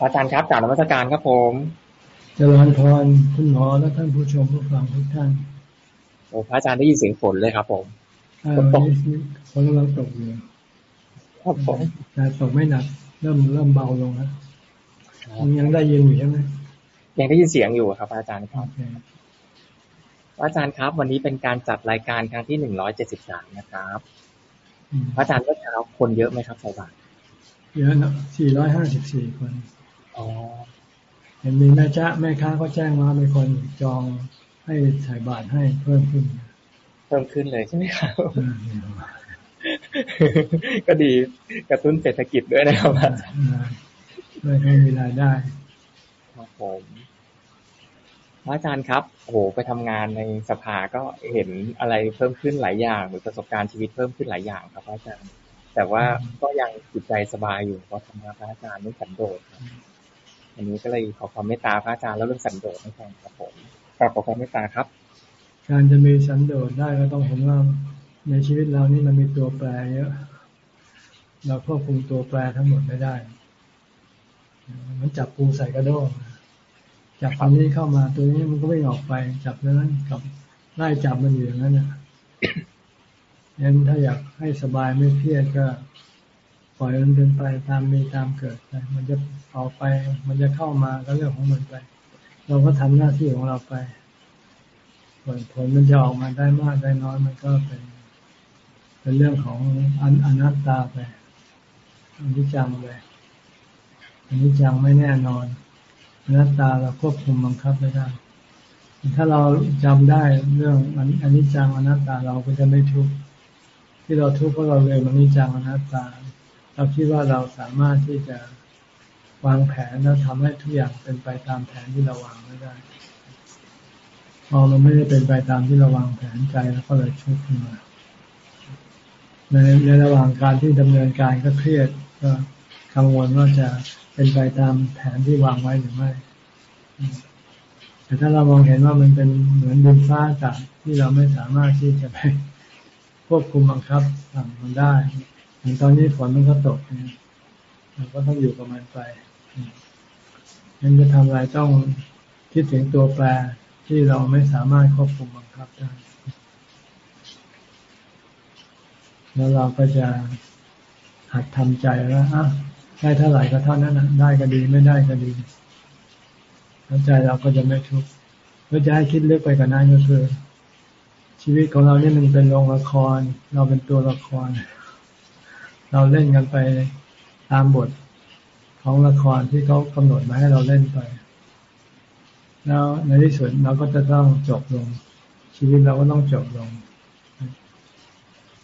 อาจารย์ครับกล่าวนมัสการครับผมเจริญพรคุณหมอและท่านผู้ชมผู้ฟังทุกท่านโอ้พระอาจารย์ได้ยินเสียงฝนเลยครับ ผมฝนตกฝนกำลังตกอยู่ครับผมแต่ตกไม่หนักเริ่มเริ่มเบาลงแล้วยังได้ยินอยู่ใช่ไหมยังได้ยินเสียงอยู่ครับ อาจารย์ครับอาจารย์ครับ วันนี้เป็นการจัดรายการครั้งที่หนึ่งร้อยเจ็ดสิบสามนะครับพระอาจารย์เมื่อเช้าคนเยอะไหมครับใส่บาตรเยอะนะสี่ร้อยห้าสิบสี่คน อ๋อเห็นมีแม่จ้าแม่ค้าก็แจ้งว่ามีคนจองให้ใส่บาตรให้เพิ่มขึ้น เพิ่มขึ้นเลยใช่ไหมครับก็ดีกระตุ้นเศรษฐกิจด้วยนะครับไม่ให้มีรายได้ครับผมพระอาจารย์ครับโอ้โหไปทำงานในสภาก็เห็นอะไรเพิ่มขึ้นหลายอย่างหรือประสบการณ์ชีวิตเพิ่มขึ้นหลายอย่างครับพระอาจารย์ แต่ว่าก็ยังจิตใจสบายอยู่เพราะทำงานพระอาจารย์เรื่องสันโดษ อันนี้ก็เลยขอความเมตตาพระอาจารย์แล้วเรื่องสันโดษให้ฟังครับผมกราบขอความเมตตาครับ การจะมีสันโดษได้ก็ต้องเห็นว่าในชีวิตเรานี่มันมีตัวแปรเยอะ เราควบคุมตัวแปรทั้งหมดไม่ได้ มันจับปูใส่กระโดงจับตัวนี้เข้ามาตัวนี้มันก็ไม่ออกไป จับนั้นกับไล่จับมันอยู่อย่างนั้นนะงั้นถ้าอยากให้สบายไม่เครียดก็ ปล่อยมันเป็นไปตามมีตามเกิดไปมันจะออกไป มันจะเข้ามาก็เรื่องของมันไป เราก็ทำหน้าที่ของเราไป ผลผลมันจะออกมาได้มากได้น้อยมันก็เป็น เป็นเรื่องของอันอนัตตาไปอันนี้จังเลยอันนี้จังไม่แน่นอนอนัตตาเราควบคุมบังคับไม่ได้ถ้าเราจำได้เรื่องอันนี้จังอนัตตาเราก็จะไม่ทุกข์ที่เราทุกข์เพราะเราเลยมันนี้จังอนัตตา เราคิดว่าเราสามารถที่จะวางแผนแล้วทำให้ทุกอย่างเป็นไปตามแผนที่เราวางไม่ได้ พอมันไม่ได้เป็นไปตามที่เราวางแผนใจแล้วก็เลยทุกขึ้นมาในในระหว่างการที่ดำเนินการก็เครียดก็กังวลว่าจะเป็นไปตามแผนที่วางไว้หรือไม่ แต่ถ้าเรามองเห็นว่ามันเป็นเหมือนดินฟ้าอากาศที่เราไม่สามารถที่จะไปควบคุมบังคับสั่งมันได้ อย่างตอนนี้ฝนมันก็ตกเนี่ยเราก็ต้องอยู่กับมันไปยังจะทำอะไรต้องคิดถึงตัวแปรที่เราไม่สามารถควบคุมบังคับได้ แล้วเราก็จะหัดทำใจแล้วอะได้เท่าไหร่ก็เท่านั้นนะได้ก็ดีไม่ได้ก็ดีแล้วใจเราก็จะไม่ทุกข์แล้วจะให้คิดเลือกไปกับนั้นก็คือชีวิตของเราเนี่ยมันเป็นโรงละคร เราเป็นตัวละคร เราเล่นกันไปตามบทของละครที่เขากำหนดมาให้เราเล่นไป แล้วในที่สุดเราก็จะต้องจบลง ชีวิตเราก็ต้องจบลง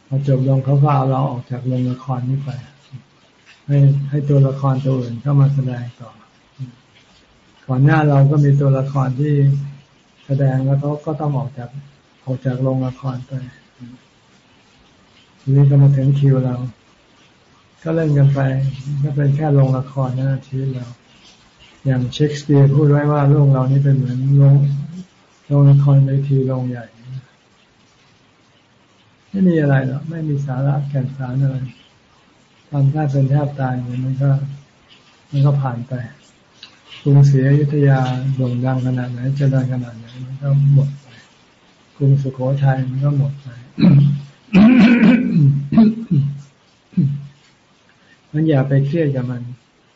พอจบลงเขาก็เอาเราออกจากโรงละครนี้ไป ให้ให้ตัวละครตัวอื่นเข้ามาแสดงต่อ ก่อนหน้าเราก็มีตัวละครที่แสดงแล้วเขาก็ต้องออกจากออกจากโรงละครไปทีนี้ก็มาถึงคิวเรา ก็เล่นกันไปก็เป็นแค่โรงละครนะชีวิตเรา อย่างเชคสเปียร์พูดไว้ว่าโลกเรานี่เป็นเหมือนโรงโรงละครในทีโรงใหญ่ ไม่มีอะไรหรอกไม่มีสาระแก่นสารอะไรทำได้เป็นแทบตายมันก็ มันก็ผ่านไปกรุงศรีอยุธยาโด่งดังขนาดไหนเจริญขนาดไหนมันก็หมดไปกรุงสุโขทัยมันก็หมดไป มันอย่าไปเครียดกับมัน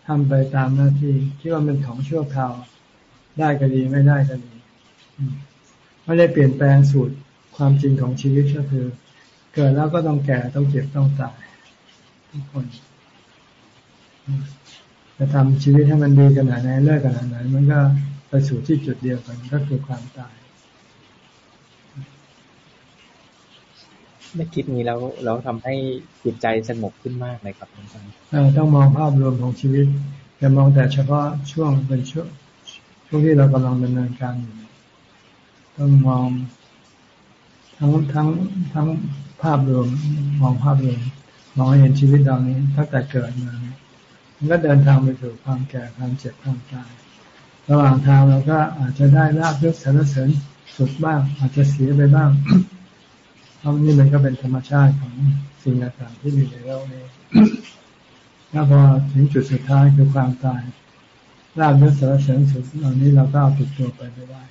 ทำไปตามหน้าที่คิดว่ามันของชั่วคราว ได้ก็ดีไม่ได้ก็ดีไม่ได้เปลี่ยนแปลงสูตรความจริงของชีวิตก็คือ เกิดแล้วก็ต้องแก่ต้องเจ็บต้องตายทุกคนจะทำชีวิตให้มันดีขนาดไหนเลิกขนาดไหนมันก็ไปสู่ที่จุดเดียวกันก็คือความตาย ได้คิดนี้แล้วเราทำให้จิตใจสงบขึ้นมากเลยครับอาจารย์ต้องมองภาพรวมของชีวิตอย่ามองแต่เฉพาะช่วงเป็นช่วงช่วงที่เรากำลังดำเนินการอยู่ต้องมองทั้งทั้งทั้งภาพรวมมองภาพรวมมองเห็นชีวิตเรานี้ตั้งแต่เกิดมามันก็เดินทางไปสู่ความแก่ความเจ็บความตาย ระหว่างทางเราก็อาจจะได้ลาบยศสรรเสริญสุขบ้าง อาจจะเสียไปบ้าง ราะนี่มันก็เป็นธรรมชาติของสิ่งต่างๆที่มีในโลกนี้ถ้าพอถึงจุดสุดท้ายคือความตายลาบยศสารเสริญสุดเหล่านี้เราก็เอาติดตัวไปไม่ได้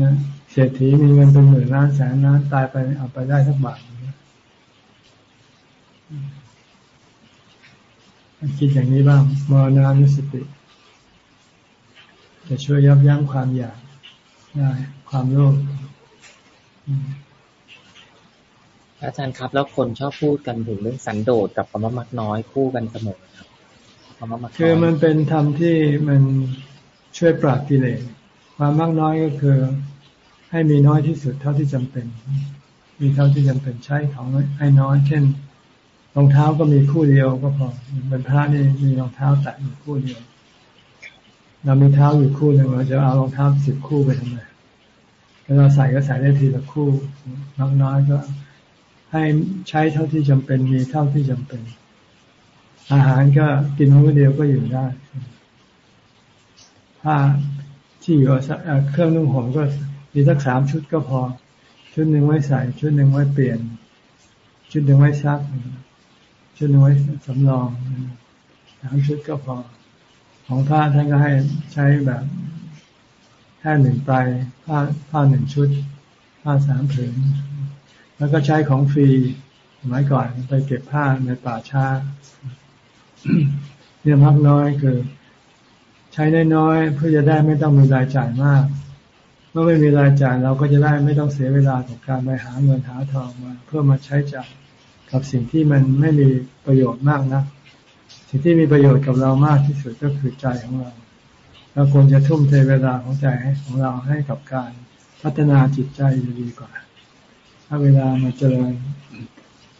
นะเศรษฐีมีเงินเป็นหมื่นล้านแสนล้านตายไปเอาไปได้สักบาทคิดอย่างนี้บ้างมรณานุสติ จะช่วยยับยั้งความอยากได้ความโลภ อาจารย์ครับ แล้วคนชอบพูดกันถึงเรื่องสันโดษกับคำว่ามักน้อยคู่กันเสมอครับคำว่ามักน้อยคือมันเป็นธรรมที่มันช่วยปราบกิเลสความมากน้อยก็คือ ให้มีน้อยที่สุดเท่าที่จำเป็น มีเท่าที่จำเป็นใช้ของให้น้อย เช่นรองเท้าก็มีคู่เดียวก็พอเป็นพระนี่มีรองเท้าแตะอยู่คู่เดียวเรามีเท้าอยู่คู่หนึ่งเราจะเอารองเท้าสิบคู่ไปทำไม เวลาใส่ก็ใส่ได้ทีละคู่น้อยน้อยก็ให้ใช้เท่าที่จำเป็นมีเท่าที่จำเป็น อาหารก็กินมื้อเดียวก็อยู่ได้ผ้าที่อยู่เครื่องนุ่งห่มก็มีสักสามชุดก็พอ ชุดหนึ่งไว้ใส่ ชุดหนึ่งไว้เปลี่ยน ชุดหนึ่งไว้ซัก ชุดหนึ่งไว้สำรองสามชุดก็พอ ของผ้าท่านก็ให้ใช้แบบ แค่หนึ่งไปผ้าผ้าหนึ่งชุด ผ้าสามผืนแล้วก็ใช้ของฟรีสมัยก่อนไปเก็บผ้าในป่าช้าเนี่ยมักน้อยคือ ใช้น้อยๆเพื่อจะได้ไม่ต้องมีรายจ่ายมาก เมื่อไม่มีรายจ่ายเราก็จะได้ไม่ต้องเสียเวลากับการไปหาเงินหาทองมา เพื่อมาใช้จ่ายกับสิ่งที่มันไม่มีประโยชน์มากนะสิ่งที่มีประโยชน์กับเรามากที่สุดก็คือใจของเรา เราควรจะทุ่มเทเวลาของใจให้ของเราให้กับการพัฒนาจิตใจดีกว่า ถ้าเวลามาเจริญ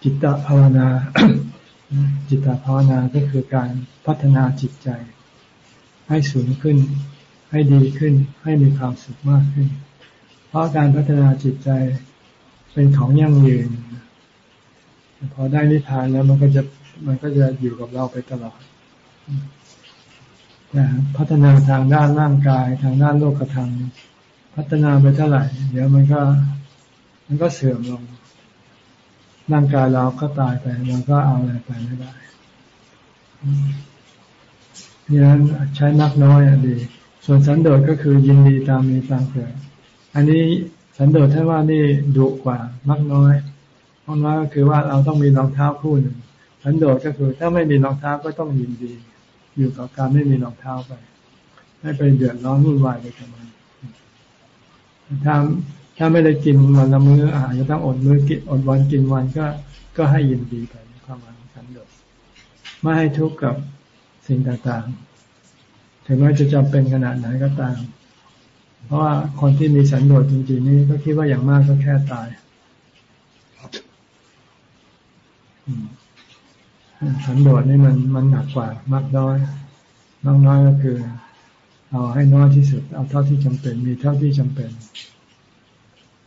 จิตตภาวนา จิตตภาวนาก็คือการพัฒนาจิตใจ ให้สูงขึ้น ให้ดีขึ้น ให้มีความสุขมากขึ้น เพราะการพัฒนาจิตใจเป็นของยั่งยืน พอได้นิพพานแล้วมันก็จะมันก็จะอยู่กับเราไปตลอด พัฒนาทางด้านร่างกายทางด้านโลกธรรมพัฒนาไปเท่าไหร่ เดี๋ยวมันก็ มันก็เสื่อมลง ร่างกายเราก็ตายไปเราก็เอาอะไรไปไม่ได้ดังนั้นใช้นักน้อยดี ส่วนสันโดษก็คือยินดีตามมีตามเกิด อันนี้สันโดษท่านว่านี่ดุกว่ามักน้อยข้อน้อยก็คือว่าเราต้องมีรองเท้าคู่หนึ่งสันโดษก็คือ ถ้าไม่มีรองเท้าก็ต้องยินดี อยู่กับการไม่มีรองเท้าไปไม่ไปเดือดร้อนวุ่นวายไปกับมันถ้าถ้าไม่ได้กินวันละมื้ออาจจะต้องอดมื้อกินอดวันกินวันก็ก็ให้ยินดีไปความหมายของสันโดษไม่ให้ทุกข์กับสิ่งต่างๆ ถึงแม้จะจำเป็นขนาดไหนก็ตาม เพราะว่าคนที่มีสันโดษจริงๆนี่ก็คิดว่าอย่างมากก็แค่ตาย สันโดษนี่มันมันหนักกว่ามากน้อยมากน้อยก็คือ เอาให้น้อยที่สุด เอาเท่าที่จำเป็น มีเท่าที่จำเป็น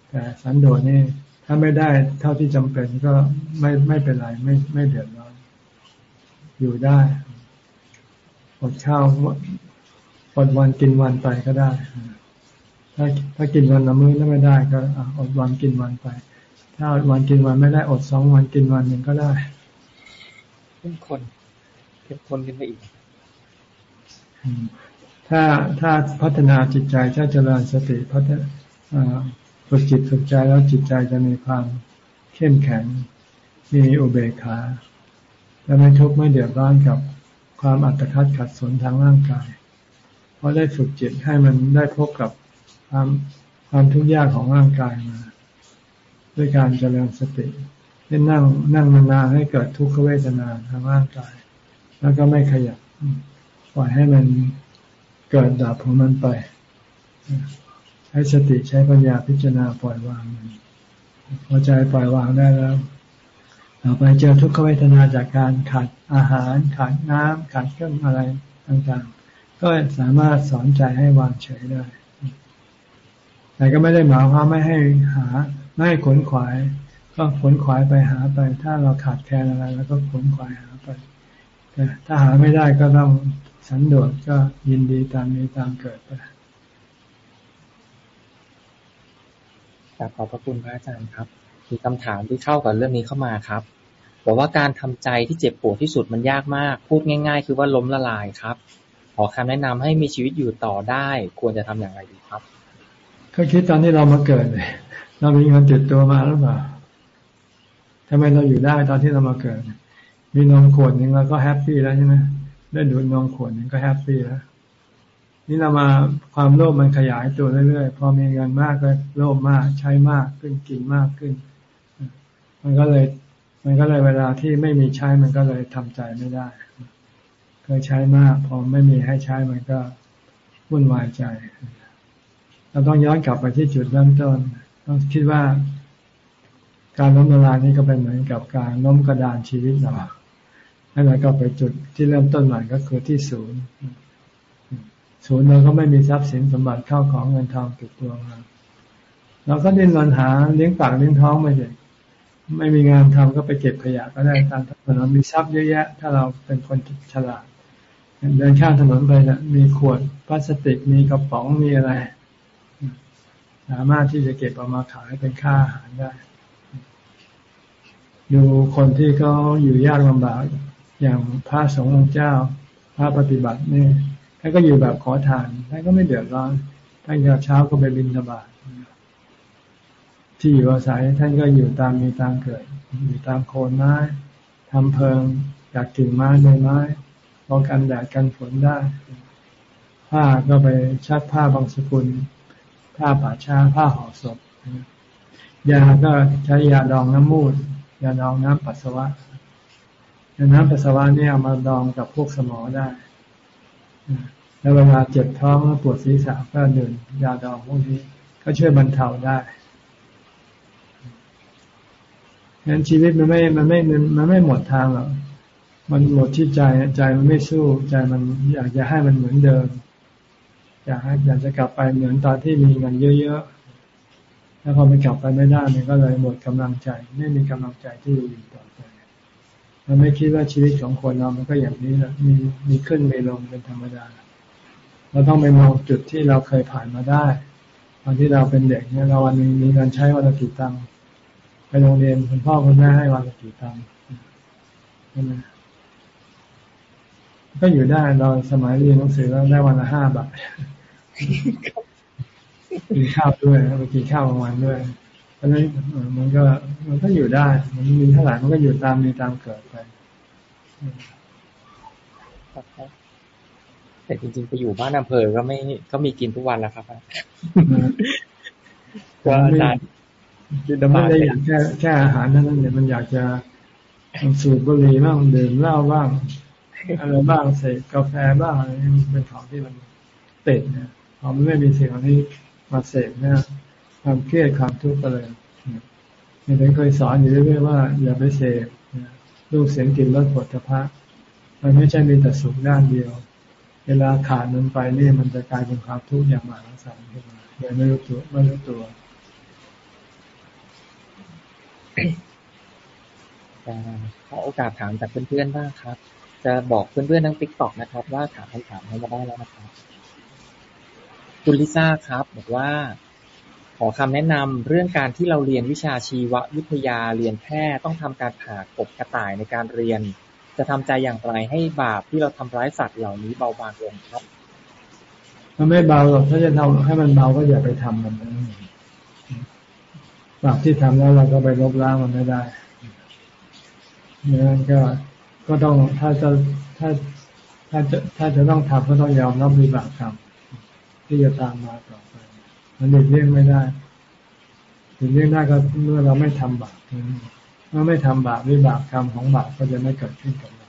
แต่สันโดษนี่ ถ้าไม่ได้เท่าที่จำเป็นก็ไม่ไม่เป็นไร ไม่ไม่เดือดร้อนอยู่ได้อดข้าวอดวันกินวันไปก็ได้ ถ้าถ้ากินวันละมื้อแล้วไม่ได้ก็อดวันกินวันไป ถ้าอดวันกินวันไม่ได้อดสองวันกินวันหนึ่งก็ได้ เข้มข้นเข้มข้นขึ้นไปอีก ถ้าถ้าพัฒนาจิตใจถ้าเจริญสติพัฒนาฝึกจิตฝึกใจแล้วจิตใจจะมีความเข้มแข็ง มีอุเบกขาและไม่ทุกข์ไม่เดือดร้อนกับความอัตคัดขัดสนทางร่างกาย เพราะได้ฝึกจิตให้มันได้พบกับความความทุกข์ยากของร่างกายมา ด้วยการเจริญสติ ช่นนั่งนั่งนานๆให้เกิดทุกขเวทนาทางร่างกาย แล้วก็ไม่ขยับปล่อยให้มันเกิดดับของมันไป ให้สติใช้ปัญญาพิจารณาปล่อยวางมันพอใจปล่อยวางได้แล้วต่อไปเจอทุกขเวทนาจากการขาดอาหารขาดน้ำขาดเครื่องอะไรต่างๆ ก็สามารถสอนใจให้วางเฉยได้ แต่ก็ไม่ได้หมายความไม่ให้หาไม่ให้ขนขวาย ก็ขนขวายไปหาไป ถ้าเราขาดแคลนอะไรแล้วก็ขนขวายหาไปแต่ถ้าหาไม่ได้ก็ต้องสันโดษก็ยินดีตามมีตามเกิดไปขอบพระคุณพระอาจารย์ครับมีคำถามที่เข้ากับเรื่องนี้เข้ามาครับบอกว่าการทำใจที่เจ็บปวดที่สุดมันยากมาก พูดง่าย ๆ คือว่าล้มละลายครับ ขอคำแนะนำให้มีชีวิตอยู่ต่อได้ ควรจะทำอย่างไรดีครับ ก็คิดตอนที่เรามาเกิดเลยเรามีเงินติดตัวมาหรือเปล่า ทำไมเราอยู่ได้ตอนที่เรามาเกิด มีนมขวดหนึ่งเราก็ happy แล้วใช่ไหมได้ดูดนมขวดหนึ่งก็ happy แล้วนี่เรามาความโลภมันขยายตัวเรื่อยๆ พอมีเงินมากก็โลภมากใช้มากขึ้นกินมากขึ้น มันก็เลย มันก็เลยเวลาที่ไม่มีใช้มันก็เลยทำใจไม่ได้เคยใช้มากพอไม่มีให้ใช้มันก็วุ่นวายใจ เราต้องย้อนกลับไปที่จุดเริ่มต้นต้องคิดว่า การล้มละลายนี่ก็เป็นเหมือนกับการล้มกระดานชีวิตเราแล้เราก็ไปจุดที่เริ่มต้นใหม่ก็คือที่ศูนย์ ศูนย์เราก็ไม่มีทรัพย์สินสมบัติเข้าของเงินทองติดตัวมาเราก็ดิ้นรนหาเลี้ยงปากเลี้ยงท้องไปเลยไม่มีงานทำก็ไปเก็บขยะก็ได้ตามถนนมีทรัพย์เยอะแยะ ถ้าเราเป็นคนฉลาดเดินข้ามถนนไปนะมีขวดพลาสติกมีกระป๋องมีอะไร สามารถที่จะเก็บออกมาขายเป็นค่าอาหารได้ ดูคนที่เขาอยู่ยากลำบากอย่างพระสงฆ์องค์เจ้า พระปฏิบัติเนี่ยท่านก็อยู่แบบขอทานท่านก็ไม่เดือดร้อนท่านก็เช้าก็ไปบินธบาตที่อยู่อาศัยท่านก็อยู่ตามมีตามเกิด อยู่ตามโคนไม้ทำเพิงจากกิ่งไม้ใบไม้ป้องกันแดดกันฝนได้ ผ้าก็ไปชักผ้าบางสกุล ผ้าป่าช้าผ้าห่อศพยาก็ใช้ยาดองน้ำมูด ยาดองน้ำปัสสาวะยาน้ำปัสสาวะนี่เอามาดองกับพวกสมอได้แล้วเวลาเจ็บท้องปวดศีรษะก็ดื่มยาดองพวกนี้ ก็ช่วยบรรเทาได้งั้นชีวิตมันไม่ มันไม่ มันไม่หมดทางหรอก มันหมดที่ใจ ใจมันไม่สู้ ใจมันอยากจะให้มันเหมือนเดิม อยากให้อยากจะกลับไปเหมือนตอนที่มีเงินเยอะๆ แล้วพอมันกลับไปไม่ได้มันก็เลยหมดกำลังใจ ไม่มีกำลังใจที่จะอยู่ต่อไปมันไม่คิดว่าชีวิตของคนเรามันก็อย่างนี้แหละมีมีขึ้นมีลงเป็นธรรมดาเราต้องไปมองจุดที่เราเคยผ่านมาได้ ตอนที่เราเป็นเด็กเนี่ยเราวันนึงมีเงินใช้วันละกี่ตังค์ไปโรงเรียนคุณพ่อคุณแม่ให้วันละกี่ตังค์ใช่ไหมก็อยู่ได้เราสมัยเรียนหนังสือแล้วได้วันละห้าบาท กินข้าวด้วยไปกินข้าวกลางวันด้วยเพราะฉะนั้นมันก็มันก็อยู่ได้ มันมีเท่าไหร่มันก็อยู่ตามมีตามเกิดไปแต่จริงๆไปอยู่บ้านอำเภอก็ไม่ก็มีกินทุกวันแล้วครับก็อาจารย์แต่ไม่ได้อยากแค่แค่อาหารนั้นเนี่ยมันอยากจะสูบบุหรี่บ้างดื่มเหล้าบ้างอะไรบ้างเสพกาแฟบ้างอะไรเป็นของที่มันติดเนี่ยพอมันไม่มีสิ่งเหล่านี้ มาเสพนี่ความเครียดความทุกข์ก็เลยเนี่ยผมเคยสอนอยู่เรื่อยๆว่า อย่าไปเสพรูปเสียงกลิ่นรสโผฏฐัพพะมันไม่ใช่มีแต่สุขด้านเดียว เวลาขาดมันไปนี่มันจะกลายเป็นความทุกข์อย่างมหาศาลขึ้นมาโดยไม่รู้ตัวไม่รู้ตัวขอโอกาสถามจากเพื่อนๆบ้างครับ จะบอกเพื่อนๆทาง TikTok นะครับ ว่าถามคำถามให้มาได้แล้วนะครับ คุณลิซ่าครับ บอกว่า ขอคำแนะนำเรื่องการที่เราเรียนวิชาชีววิทยาเรียนแพทย์ต้องทำการผ่ากบกระต่ายในการเรียน จะทำใจอย่างไรให้บาปที่เราทำร้ายสัตว์เหล่านี้เบาบางลงครับ มันไม่เบาหรอกถ้าจะทำให้มันเบาก็อย่าไปทำมันบาปที่ทำแล้วเราก็ไปลบล้างมันไม่ได้นั้นก็ก็ต้องถ้าจะถ้าถ้าจะถ้าจะต้องทำก็ต้องยอมรับวิบากกรรม ที่จะตามมาต่อไป มันหลีกเลี่ยงไม่ได้หลีกเลี่ยงได้ก็เมื่อเราไม่ทำบาปเมื่อไม่ทำบาปวิบากกรรมของบาปก็จะไม่เกิดขึ้นกับเรา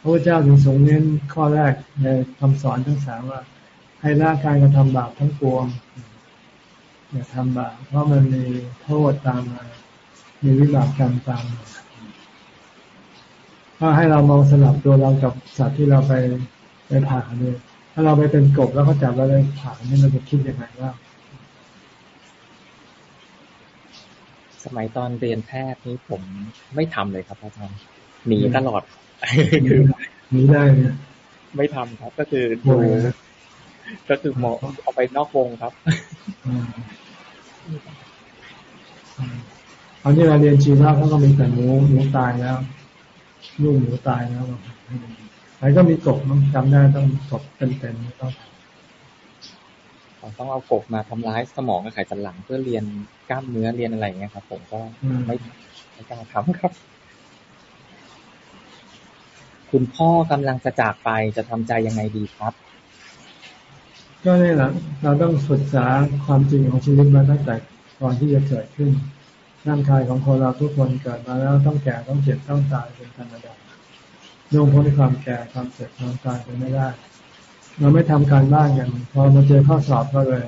พระพุทธเจ้าถึงทรงเน้นข้อแรกในคำสอนทั้งสามว่า ให้ละการกระทำบาปทั้งปวงอย่าทำบาปเพราะมันมีโทษตามมา มีวิบากกรรมตามมาถ้าให้เรามองสลับตัวเรากับสัตว์ที่เราไปไปผ่าเนี่ย ถ้าเราไปเป็นกบแล้วเขาจับเราเลยผ่านี่เราจะคิดยังไงว่าสมัยตอนเรียนแพทย์นี้ผมไม่ทำเลยครับอาจารย์หนีตลอดคือหนีได้เนี่ยไม่ทำครับ ก็คือดูก็คือมองเอาไปนอกวงครับตอนที่เราเรียนชีวะเขาก็มีแต่หมูหมูตายแล้วลูกหมูตายแล้ว ไหนก็มีกบมันจำได้ต้องกบเต็มๆต้องต้องเอากบมาทำร้ายสมองกับไขสันหลังเพื่อเรียนกล้ามเนื้อเรียนอะไรอย่างเงี้ยครับ ผมก็ไม่ไม่กล้าทำครับ คุณพ่อกำลังจะจากไปจะทำใจยังไงดีครับ ก็นี่แหละเราต้องศึกษาความจริงของชีวิตมาตั้งแต่ก่อนที่จะเกิดขึ้นร่างกายของคนเราทุกคนเกิดมาแล้วต้องแก่ต้องเจ็บต้องตายเป็นธรรมดา ล่วงพ้นความแก่ความเจ็บความตายไปไม่ได้ เราไม่ทำการบ้านกันพอมาเจอข้อสอบก็เลย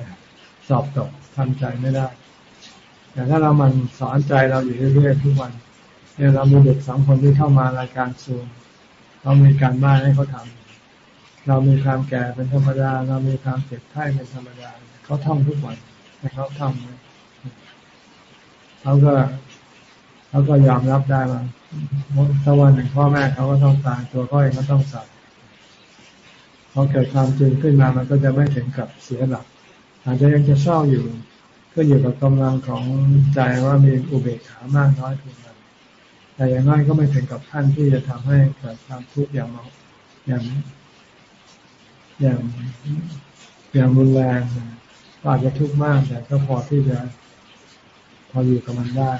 สอบตกทำใจไม่ได้ แต่ถ้าเรามันสอนใจเราอยู่เรื่อยๆทุกวันเนี่ยเรามีเด็กสองคนที่เข้ามารายการซูมเรามีการบ้านให้เขาทาเรามีความแก่เป็นธรรมดา เรามีความเจ็บไข้เป็นธรรมดาเขาท่องทุกวันให้เขาทำเขาก็ เขาก็ยอมรับได้ว่าถ้าวันหนึ่งพ่อแม่เขาก็ต้องตายตัวเขาเองก็ต้องตว์พอเกิดความจริงขึ้นมามันก็จะไม่ถึงกับเสียหลักอาจจะยังจะเศร้าอยู่ก็อยู่กับกำลังของใจว่ามีอุเบกขามากน้อยเพียงไรแต่อย่างน้อยก็ไม่ถึงกับขั้นที่จะทำให้เกิดความทุกข์อย่างอย่างอย่างอย่างรุนแรงอาจจะทุกข์มากแต่ก็พอที่จะพออยู่กับมันได้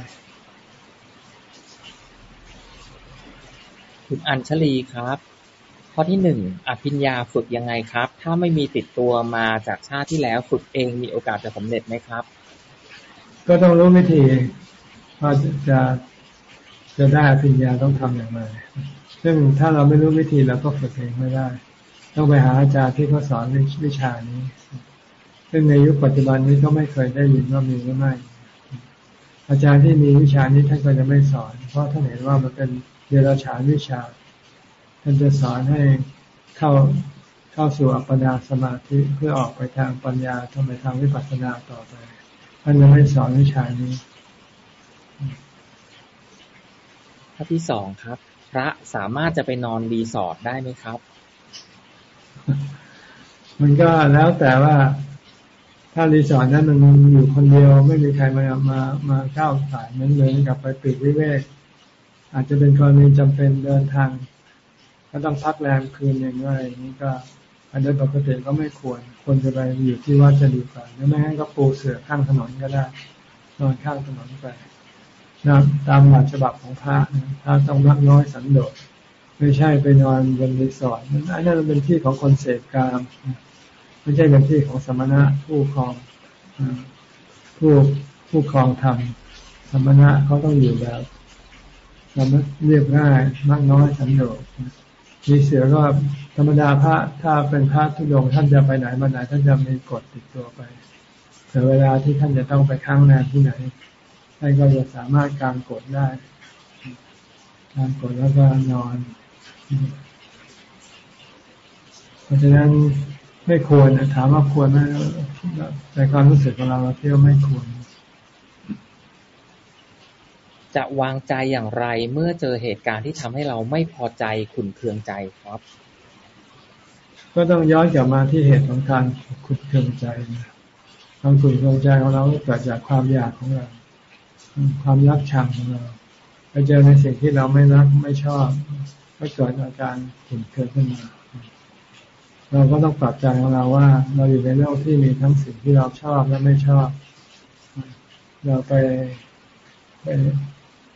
คุณอัญชลีครับ ข้อที่หนึ่งอภิญญาฝึกยังไงครับ ถ้าไม่มีติดตัวมาจากชาติที่แล้วฝึกเองมีโอกาสจะสำเร็จไหมครับ ก็ต้องรู้วิธีว่าจะจะได้อภิญญาต้องทำอย่างไรซึ่งถ้าเราไม่รู้วิธีเราก็ฝึกเองไม่ได้ ต้องไปหาอาจารย์ที่เขาสอนวิชานี้ ซึ่งในยุคปัจจุบันนี้ก็ไม่เคยได้ยินว่ามีหรือไม่อาจารย์ที่มีวิชานี้ท่านก็จะไม่สอน เพราะท่านเห็นว่ามันเป็น เดรัจฉานวิชา ท่านจะสอนให้เข้าเข้าสู่อัปปนาสมาธิเพื่อออกไปทางปัญญาทำไปทางวิปัสสนาต่อไป ท่านจะไม่สอนวิชานี้ข้อที่สองครับ พระสามารถจะไปนอนรีสอร์ทได้ไหมครับ มันก็แล้วแต่ว่าถ้ารีสอร์ทนั้นมันอยู่คนเดียวไม่มีใครมามามาเข้าสายนั้นเลยกับไปปิดวิเวก อาจจะเป็นกรณีจำเป็นเดินทางก็ต้องพักแรมคืนอย่างไรนี้ก็ อันโดยปกติก็ไม่ควรควรจะไปอยู่ที่วัดจะดีกว่าหรือไม่งั้นก็ปูเสื่อข้างถนนก็ได้ นอนข้างถนนไปนะตามหลักฉบับของพระพระต้องมักน้อยสันโดษไม่ใช่ไปนอนบนรีสอร์ทอันนั้นเป็นที่ของคนเสพกามไม่ใช่เป็นที่ของสมณะผู้ครองผู้ผู้ครองธรรมสมณะเขาต้องอยู่แบบ เราเรียบง่ายมากน้อยสันโดษมีเสือก็ธรรมดาพระถ้าเป็นพระทุดงท่านจะไปไหนมาไหนท่านจะมีกฎติดตัวไปแต่เวลาที่ท่านจะต้องไปค้างแรมที่ไหนท่านก็จะสามารถการกดได้การกดแล้วก็นอน เพราะฉะนั้นไม่ควรถามว่าควรไหมในความรู้สึกของเราเราเที่ยวไม่ควร จะวางใจอย่างไรเมื่อเจอเหตุการณ์ที่ทำให้เราไม่พอใจขุนเคืองใจครับ ก็ต้องย้อนกลับมาที่เหตุของการขุนเคืองใจความขุนเคืองใจของเราเกิดจากความอยากของเรา ความรักชังของเราไปเจอในสิ่งที่เราไม่รักไม่ชอบก็เกิดอาการขุนเคืองขึ้นมาเราก็ต้องปรับใจของเราว่า เราอยู่ในโลกที่มีทั้งสิ่งที่เราชอบและไม่ชอบ เราไปไป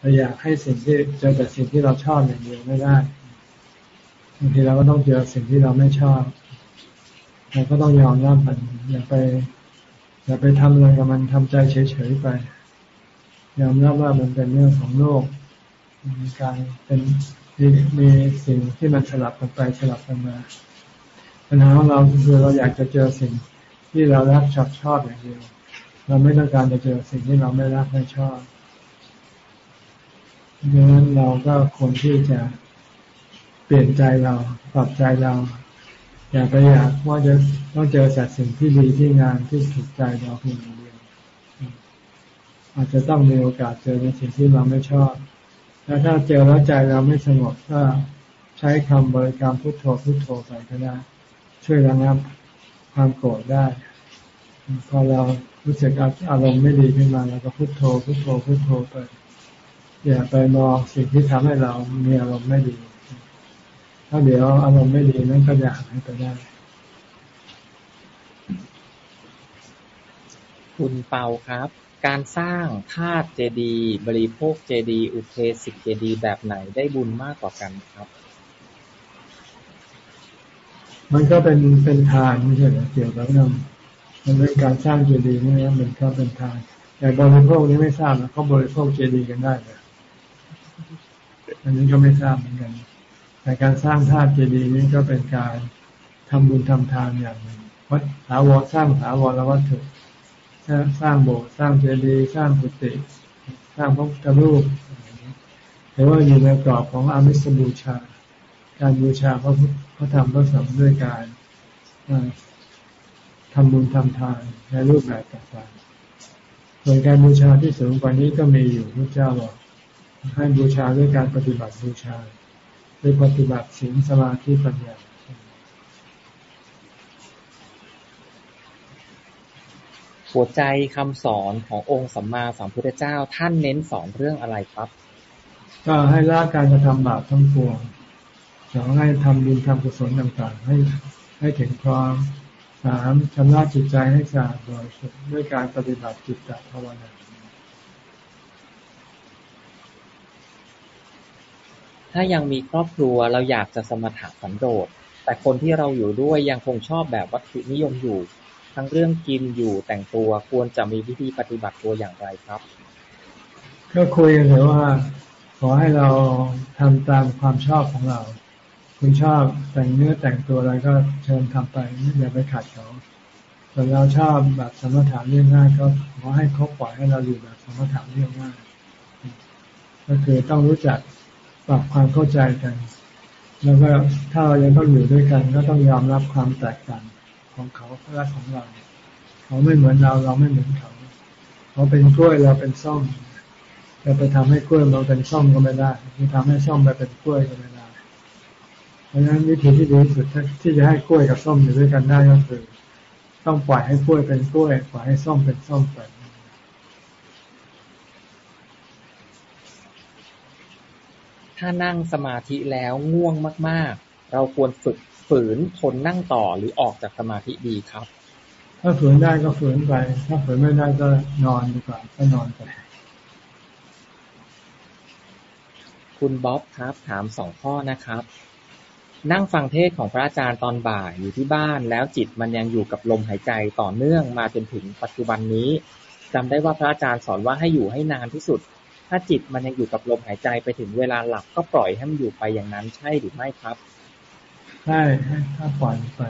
เราอยากให้สิ่งที่เจอแต่สิ่งที่เราชอบอย่างเดียวไม่ได้บางทีเราก็ต้องเจอสิ่งที่เราไม่ชอบเราก็ต้องยอมรับมันอย่าไป อย่าไปทำอะไรกับมันทำใจเฉยๆไป ยอมรับว่ามันเป็นเรื่องของโลกมีการเป็นมีมีสิ่งที่มันสลับกันไปสลับกันมาปัญหาของเราคือเราอยากจะเจอสิ่งที่เรารักชอบชอบอย่างเดียว เราไม่ต้องการจะเจอสิ่งที่เราไม่รักไม่ชอบ ดังนั้นเราก็ควรที่จะเปลี่ยนใจเราปรับใจเรา อย่าไปอยากว่าจะต้องเจอแต่สิ่งที่ดีที่งานที่ถูกใจเราเพียงเดียวอาจจะต้องมีโอกาสเจอในสิ่งที่เราไม่ชอบ แล้วถ้าเจอแล้วใจเราไม่สงบก็ใช้คำบริกรรมพุทโธพุทโธไปก็ได้ ช่วยระงับความโกรธได้พอเรารู้สึกอารมณ์ไม่ดีขึ้นมาเราก็พุทโธพุทโธพุทโธไป อย่าไปมองสิ่งที่ทำให้เรามีอารมณ์ไม่ดีถ้าเดี๋ยวอารมณ์ไม่ดีนั้นก็จะหายไปได้ คุณเปาครับ การสร้างธาตุเจดีย์บริโภคเจดีย์อุเทสิกเจดีย์แบบไหนได้บุญมากกว่ากันครับ มันก็เป็นเป็นทานไม่ใช่เหรอเกี่ยวกับเรื่องมันเป็นการสร้างเจดีย์นี่นะมันก็เป็นทานแต่บริโภคนี้ไม่ทราบนะเขาบริโภคเจดีย์กันได้เลย อันนี้ก็ไม่ทราบเหมือนกันแต่การสร้างธาตุเจดีย์นี้ก็เป็นการทำบุญทำทานอย่างหนึ่งวัดถาวรสร้างถาวรวัตถุสร้างโบสถ์สร้างเจดีย์สร้างกุฏิสร้างพระพุทธรูปแต่ว่าอยู่ในกรอบของอามิสบูชา การบูชาพระพุทธพระธรรมพระสงฆ์ด้วยการทำบุญทำทานในรูปแบบต่างๆส่วนการบูชาที่สูงกว่านี้ก็มีอยู่พระเจ้าบอก ให้บูชาด้วยการปฏิบัติบูชาด้วยปฏิบัติศีลสมาธิปัญญาหัวใจคำสอนขององค์สัมมาสัมพุทธเจ้า ท่านเน้นสอนเรื่องอะไรครับ ก็ให้ละการกระทำบาปทั้งปวงสองให้ทำบุญทำกุศลต่างๆ ให้ให้ถึงพร้อมสามชำระจิตใจให้สะอาดบริสุทธิ์ด้วยการปฏิบัติจิตตภาวนา ถ้ายังมีครอบครัวเราอยากจะสมถะสันโดษ แต่คนที่เราอยู่ด้วยยังคงชอบแบบวัตถุนิยมอยู่ ทั้งเรื่องกินอยู่แต่งตัวควรจะมีวิธีปฏิบัติตัวอย่างไรครับ ก็คุยกันเลยว่า ขอให้เราทำตามความชอบของเรา คุณชอบแต่งเนื้อแต่งตัวอะไรก็เชิญทำไปอย่าไปขัดเขาส่วนเราชอบแบบสมถะเรื่องง่ายก็ขอให้เขาปล่อยให้เราอยู่แบบสมถะเรื่องง่ายก็คือต้องรู้จัก ปรับความเข้าใจกัน แล้วก็ถ้าเรายังต้องอยู่ด้วยกันก็ต้องยอมรับความแตกต่างของเขาและของเรา เขาไม่เหมือนเราเราไม่เหมือนเขา เขาเป็นกล้วยเราเป็นส้มจะไปทำให้กล้วยเราเป็นส้มก็ไม่ได้จะทำให้ส้มไปเป็นกล้วยก็ไม่ได้ เพราะฉะนั้นวิธีที่ดีที่สุดที่จะให้กล้วยกับส้มอยู่ด้วยกันได้ก็คือ ต้องปล่อยให้กล้วยเป็นกล้วย ปล่อยให้ส้มเป็นส้มไป ถ้านั่งสมาธิแล้วง่วงมาก ๆ เราควรฝึกฝืนทนนั่งต่อหรือออกจากสมาธิดีครับ ถ้าฝืนได้ก็ฝืนไป ถ้าฝืนไม่ได้ก็นอนดีกว่าก็นอนไปคุณบ๊อบครับ ถามสองข้อนะครับ นั่งฟังเทศของพระอาจารย์ตอนบ่ายอยู่ที่บ้าน แล้วจิตมันยังอยู่กับลมหายใจต่อเนื่องมาจนถึงปัจจุบันนี้จำได้ว่าพระอาจารย์สอนว่าให้อยู่ให้นานที่สุด ถ้าจิตมันยังอยู่กับลมหายใจไปถึงเวลาหลับก็ปล่อยให้มันอยู่ไปอย่างนั้นใช่หรือไม่ครับ ใช่ถ้าปล่อยไป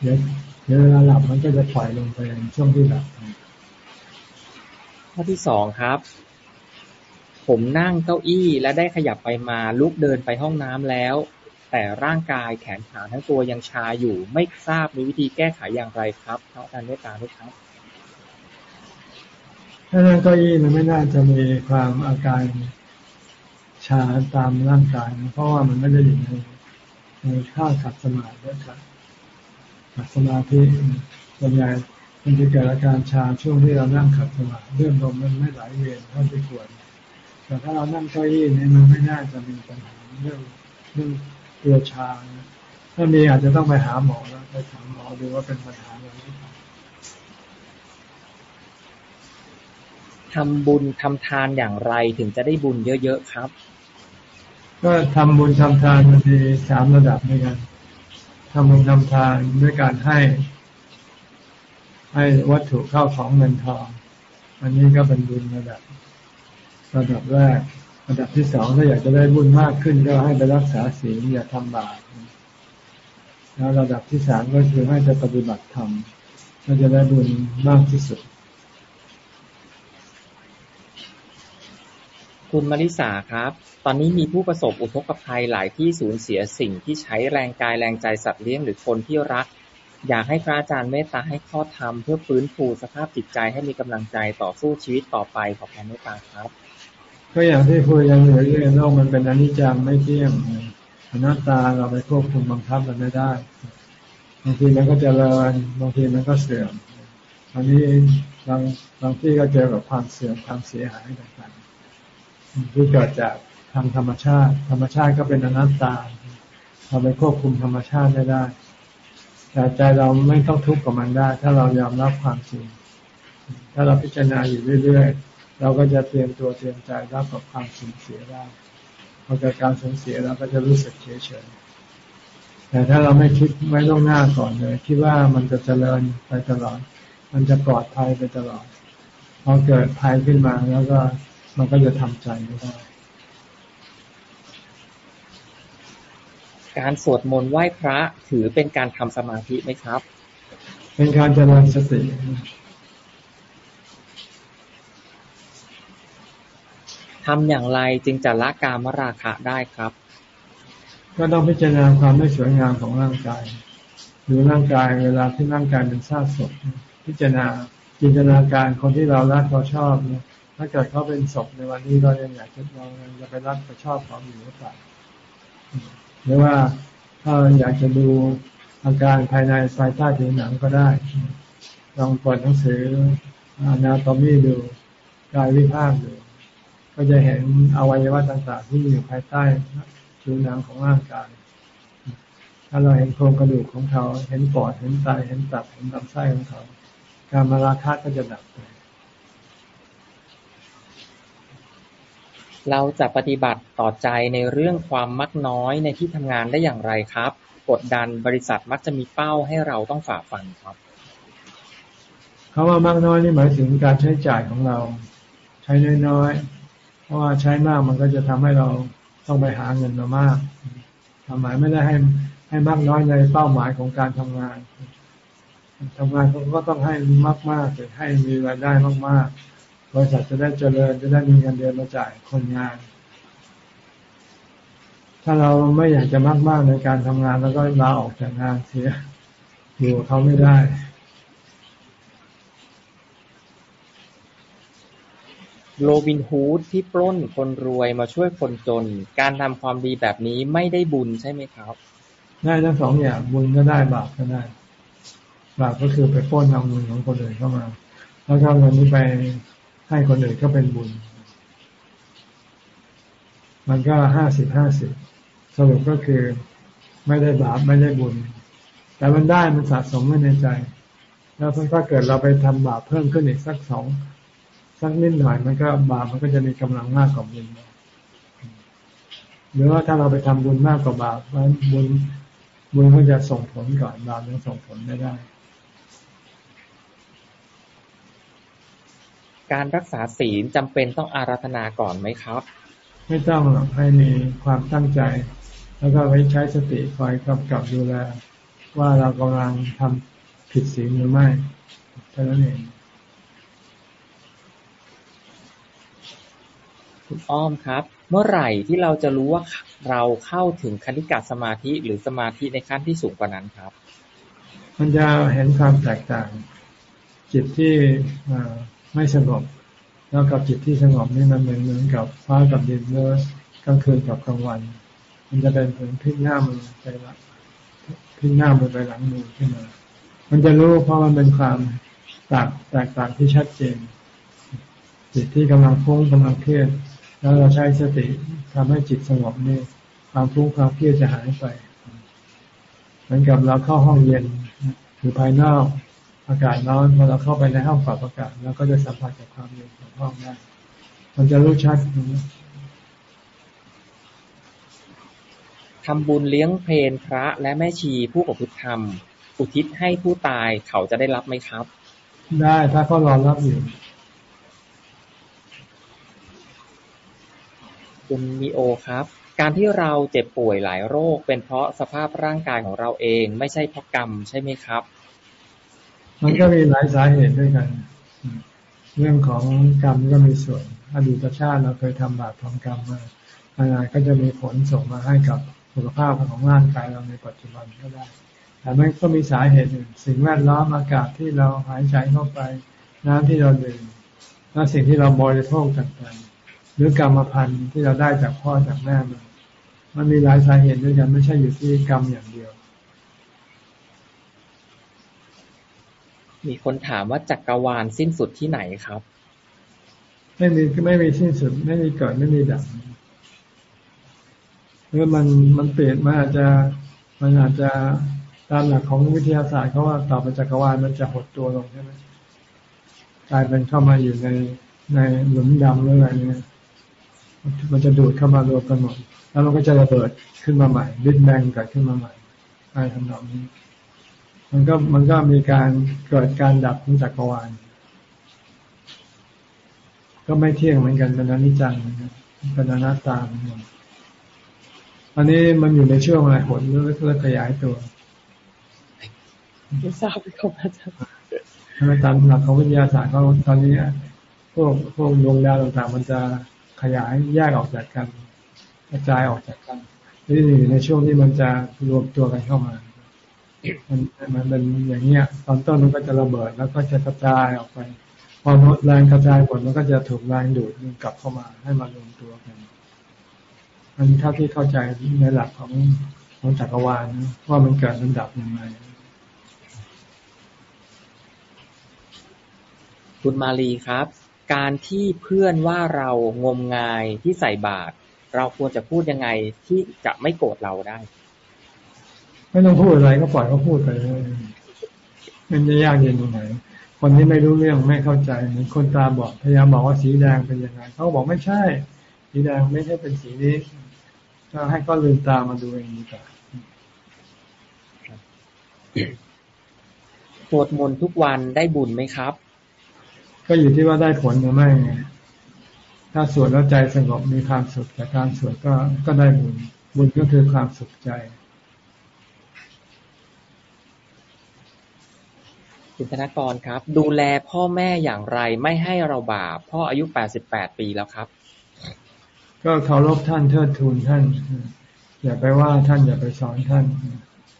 เดี๋ยวเดี๋ยวเวลาหลับมันก็จะปล่อยลงไปในช่วงที่หลับข้อที่สองครับ ผมนั่งเก้าอี้และได้ขยับไปมาลุกเดินไปห้องน้ำแล้ว แต่ร่างกายแขนขาทั้งตัวยังชาอยู่ ไม่ทราบมีวิธีแก้ไขอย่างไรครับเพราะการเมตตาด้วยครับ ถ้านั่งเก้าอี้มันไม่น่าจะมีความอาการชาตามร่างกายเพราะว่ามันไม่ได้อยู่ในในท่าขัดสมาธิขัดขัดสมาธิส่วนใหญ่มันจะเกิดอาการชาช่วงที่เรานั่งขัดสมาธิเรื่องลมมันไม่ไหลเวียนเท่าที่ควรแต่ถ้าเรานั่งเก้าอี้นี่มันไม่น่าจะมีปัญหาเรื่องเรื่องตัวชาถ้ามีอาจจะต้องไปหาหมอแล้วไปถามหมอดูว่าเป็นปัญหาอะไรหรือเปล่า ทำบุญทำทานอย่างไรถึงจะได้บุญเยอะๆครับ ก็ทำบุญทำทานมันมีสามระดับด้วยกันทำบุญทำทานด้วยการให้ ให้วัตถุเข้าของเงินทอง อันนี้ก็เป็นบุญระดับ ระดับแรก ระดับที่สองถ้าอยากจะได้บุญมากขึ้นก็ให้ไปรักษาศีลอย่าทำบาปแล้วระดับที่สามก็คือให้จะปฏิบัติธรรมก็จะได้บุญมากที่สุด คุณมาริสาครับ ตอนนี้มีผู้ประสบอุทกภัยหลายที่สูญเสียสิ่งที่ใช้แรงกายแรงใจสัตว์เลี้ยงหรือคนที่รัก อยากให้พระอาจารย์เมตตาให้ข้อธรรมเพื่อฟื้นฟูสภาพจิตใจให้มีกำลังใจต่อสู้ชีวิตต่อไปขอความเมตตาครับ ก็อย่างที่คุยกันอยู่เรื่องโลกมันเป็นอนิจจังไม่เที่ยงอนัตตาเราไปควบคุมบังคับมันไม่ได้บางทีมันก็จเจริญบางทีมันก็เสื่อมอันนี้บางบางที่ก็เจอกับความเสื่อมความเสียหายต่าง ที่เกิดจากทางธรรมชาติ ธรรมชาติก็เป็นอนัตตา เราไปควบคุมธรรมชาติไม่ได้ แต่ใจเราไม่ต้องทุกข์กับมันได้ ถ้าเรายอมรับความจริง ถ้าเราพิจารณาอยู่เรื่อยๆ เราก็จะเตรียมตัวเตรียมใจรับกับความสูญเสียได้พอเกิดการสูญเสียเราก็จะรู้สึกเฉยๆ แต่ถ้าเราไม่คิดไม่ต้องหน้าก่อนเลย คิดว่ามันจะเจริญไปตลอด มันจะปลอดภัยไปตลอด พอเกิดภัยขึ้นมาแล้วก็ มันก็จะทำใจไม่ได้ การสวดมนต์ไหว้พระถือเป็นการทำสมาธิไหมครับ เป็นการเจริญสติทำอย่างไรจึงจะละกามราคะได้ครับ ก็ต้องพิจารณาความไม่สวยงามของร่างกายดูร่างกายเวลาที่ร่างกายเป็นซากศพพิจารณาจินตนาการคนที่เรารักเราชอบเนี่ย ถ้าเกิดเขาเป็นศพในวันนี้เรายังอยากจะเราจะไปรักไปชอบเขาอยู่หรือเปล่าหรือว่าถ้าอยากจะดูอาการภายในภายใต้ผิวหนังก็ได้ ลองเปิดหนังสืออนาโตมีดูกายวิภาคดู ก็จะเห็นอวัยวะต่างๆ ที่อยู่ภายใต้ผิวหนังของร่างกาย ถ้าเราเห็นโครงกระดูกของเขา เห็นปอด เห็นไต เห็นตับ เห็นลำไส้ของเขา การมาราคะก็จะดับไป เราจะปฏิบัติต่อใจในเรื่องความมักน้อยในที่ทำงานได้อย่างไรครับ กดดันบริษัทมักจะมีเป้าให้เราต้องฝ่าฟันครับคาว่ามากน้อยนี่หมายถึงการใช้จ่ายของเรา ใช้น้อยๆเพราะว่าใช้มากมันก็จะทำให้เราต้องไปหาเงินมามากทำหมายไม่ได้ให้ให้มากน้อยในเป้าหมายของการทำงานทำงานก็ต้องให้มากๆแต่ให้มีรายได้มากๆ บริษัทจะได้เจริญจะได้มีเงินเดือนมาจ่ายคนงาน ถ้าเราไม่อยากจะมาก ๆ ในการทำงาน แล้วก็ลาออกจากงานเสียอยู่เขาไม่ได้โรบินฮูดที่ปล้นคนรวยมาช่วยคนจน การทำความดีแบบนี้ไม่ได้บุญใช่ไหมครับ ได้ทั้งสองอย่างบุญก็ได้บาปก็ได้ บาปก็คือไปปล้นเอาเงินของคนอื่นเข้ามา แล้วก็เงินนี้ไป ให้คนอื่นก็เป็นบุญ มันก็ห้าสิบห้าสิบสรุปก็คือไม่ได้บาปไม่ได้บุญ แต่มันได้มันสะสมไว้ในใจ แล้วถ้าเกิดเราไปทำบาปเพิ่มขึ้นอีกสักสองสักนิดหน่อยมันก็บาปมันก็จะมีกำลังมากกว่าบุญหรือว่าถ้าเราไปทำบุญมากกว่าบาปบุญบุญก็จะส่งผลก่อนบาปยังส่งผลไม่ได้ การรักษาศีลจำเป็นต้องอาราธนาก่อนไหมครับ ไม่ต้องหรอกให้มีความตั้งใจ แล้วก็ไว้ใช้สติคอยกำกับดูแลว่าเรากำลังทำผิดศีลหรือไม่เท่านั้นเองคุณอ้อมครับ เมื่อไหร่ที่เราจะรู้ว่าเราเข้าถึงคณิกาสมาธิหรือสมาธิในขั้นที่สูงกว่านั้นครับ มันจะเห็นความแตกต่าง จิตที่ ไม่สงบแล้วกับจิตที่สงบนี่มันเหมือนเหมือนกับฟ้ากับดินเมื่อกลางคืนกับกลางวัน มันจะเป็นเหมือนพลิกหน้ามือไปละพลิกหน้ามือไปหลังมือขึ้นมา มันจะรู้เพราะมันเป็นความต่างแตกต่างที่ชัดเจน จิตที่กำลังฟุ้งกำลังเครียดแล้วเราใช้สติทำให้จิตสงบนี่ความฟุ้งความเครียดจะหายไป เหมือนกับเราเข้าห้องเย็นอยู่ภายนอก อากาศร้อนพอเราเข้าไปในห้องปรับอากาศเราก็จะสัมผัสกับความเย็นของห้องได้มันจะรู้ชัดทำบุญเลี้ยงเพลพระและแม่ชีผู้ประพฤติธรรม อุทิศให้ผู้ตายเขาจะได้รับไหมครับ ได้ถ้าเขารอรับอยู่คุณมีโอครับ การที่เราเจ็บป่วยหลายโรค เป็นเพราะสภาพร่างกายของเราเอง ไม่ใช่เพราะกรรมใช่ไหมครับ มันก็มีหลายสาเหตุด้วยกัน เรื่องของกรรมก็มีส่วน อดีตชาติเราเคยทำบาปทำกรรมมาอะไรก็จะมีผลส่งมาให้กับสุขภาพของร่างกายเราในปัจจุบันก็ได้ แต่มันก็มีสาเหตุอื่นสิ่งแวดล้อมอากาศที่เราหายใจเข้าไป น้ำที่เราดื่มและสิ่งที่เราบริโภคต่างๆ หรือกรรมพันธุ์ที่เราได้จากพ่อจากแม่มันมันมีหลายสาเหตุด้วยกันไม่ใช่อยู่ที่กรรมอย่างเดียว มีคนถามว่าจักรวาลสิ้นสุดที่ไหนครับ ไม่มีไม่มีสิ้นสุด ไม่มีเกิดไม่มีดับเมื่อมันมันเปลี่ยนมันอาจจะมันอาจจะตามหลักของวิทยาศาสตร์เขาว่าต่อไปจักรวาลมันจะหดตัวลงใช่ไหมกลายเป็นเข้ามาอยู่ในในหลุมดำหรืออะไรเนี่ยมันจะดูดเข้ามารวมกันหมดแล้วมันก็จะระเบิดขึ้นมาใหม่ดิสแบงเกิดขึ้นมาใหม่อะไรทำนองนี้ มันก็มันก็มีการเกิดการดับของจักรวาลก็ไม่เที่ยงเหมือนกันเป็นอนิจจังเหมือนกันเป็นอนัตตาเหมือนกันอันนี้มันอยู่ในช่วงอะไรหดเรื่อยๆขยายตัวไม่ทราบครับอาจารย์ตามหลักของวิทยาศาสตร์เขาตอนนี้พวกพวกดวงดาวต่างๆ มันจะขยายแยกออกจากกัน กระจายออกจากกันนี่อยู่ในช่วงที่มันจะรวมตัวกันเข้ามา มันมันเป็นอย่างเงี้ยตอนต้นมันก็จะระเบิดแล้วก็จะกระจายออกไปพอแรงกระจายหมดมันก็จะถูกแรงดูดกลับเข้ามาให้มารวมตัวกันอันนี้เท่าที่เข้าใจในหลักของของจักรวาลว่ามันเกิดลำดับยังไงคุณมาลีครับ การที่เพื่อนว่าเรางมงายที่ใส่บาตรเราควรจะพูดยังไงที่จะไม่โกรธเราได้ ไม่ต้องพูดอะไรก็ปล่อยเขาพูดไปเลยมันจะยากเย็นตรงไหนคนที่ไม่รู้เรื่องไม่เข้าใจเหมือนคนตาบอกพยายามบอกว่าสีแดงเป็นยังไงเขาบอกไม่ใช่ สีแดงไม่ใช่เป็นสีนี้ก็ให้ก็ลืมตามาดูเองดีกว่าสวดมนต์ทุกวันได้บุญไหมครับ ก็อยู่ที่ว่าได้ผลหรือไม่ไงถ้าสวดแล้วใจสงบมีความสุขจากการสวดก็ก็ได้บุญ บุญก็คือความสุขใจ คุณธนกรครับ ดูแลพ่อแม่อย่างไรไม่ให้เราบาปพ่ออายุแปดสิบแปดปีแล้วครับ ก็เคารพท่านเทิดทูนท่าน อย่าไปว่าท่านอย่าไปสอนท่าน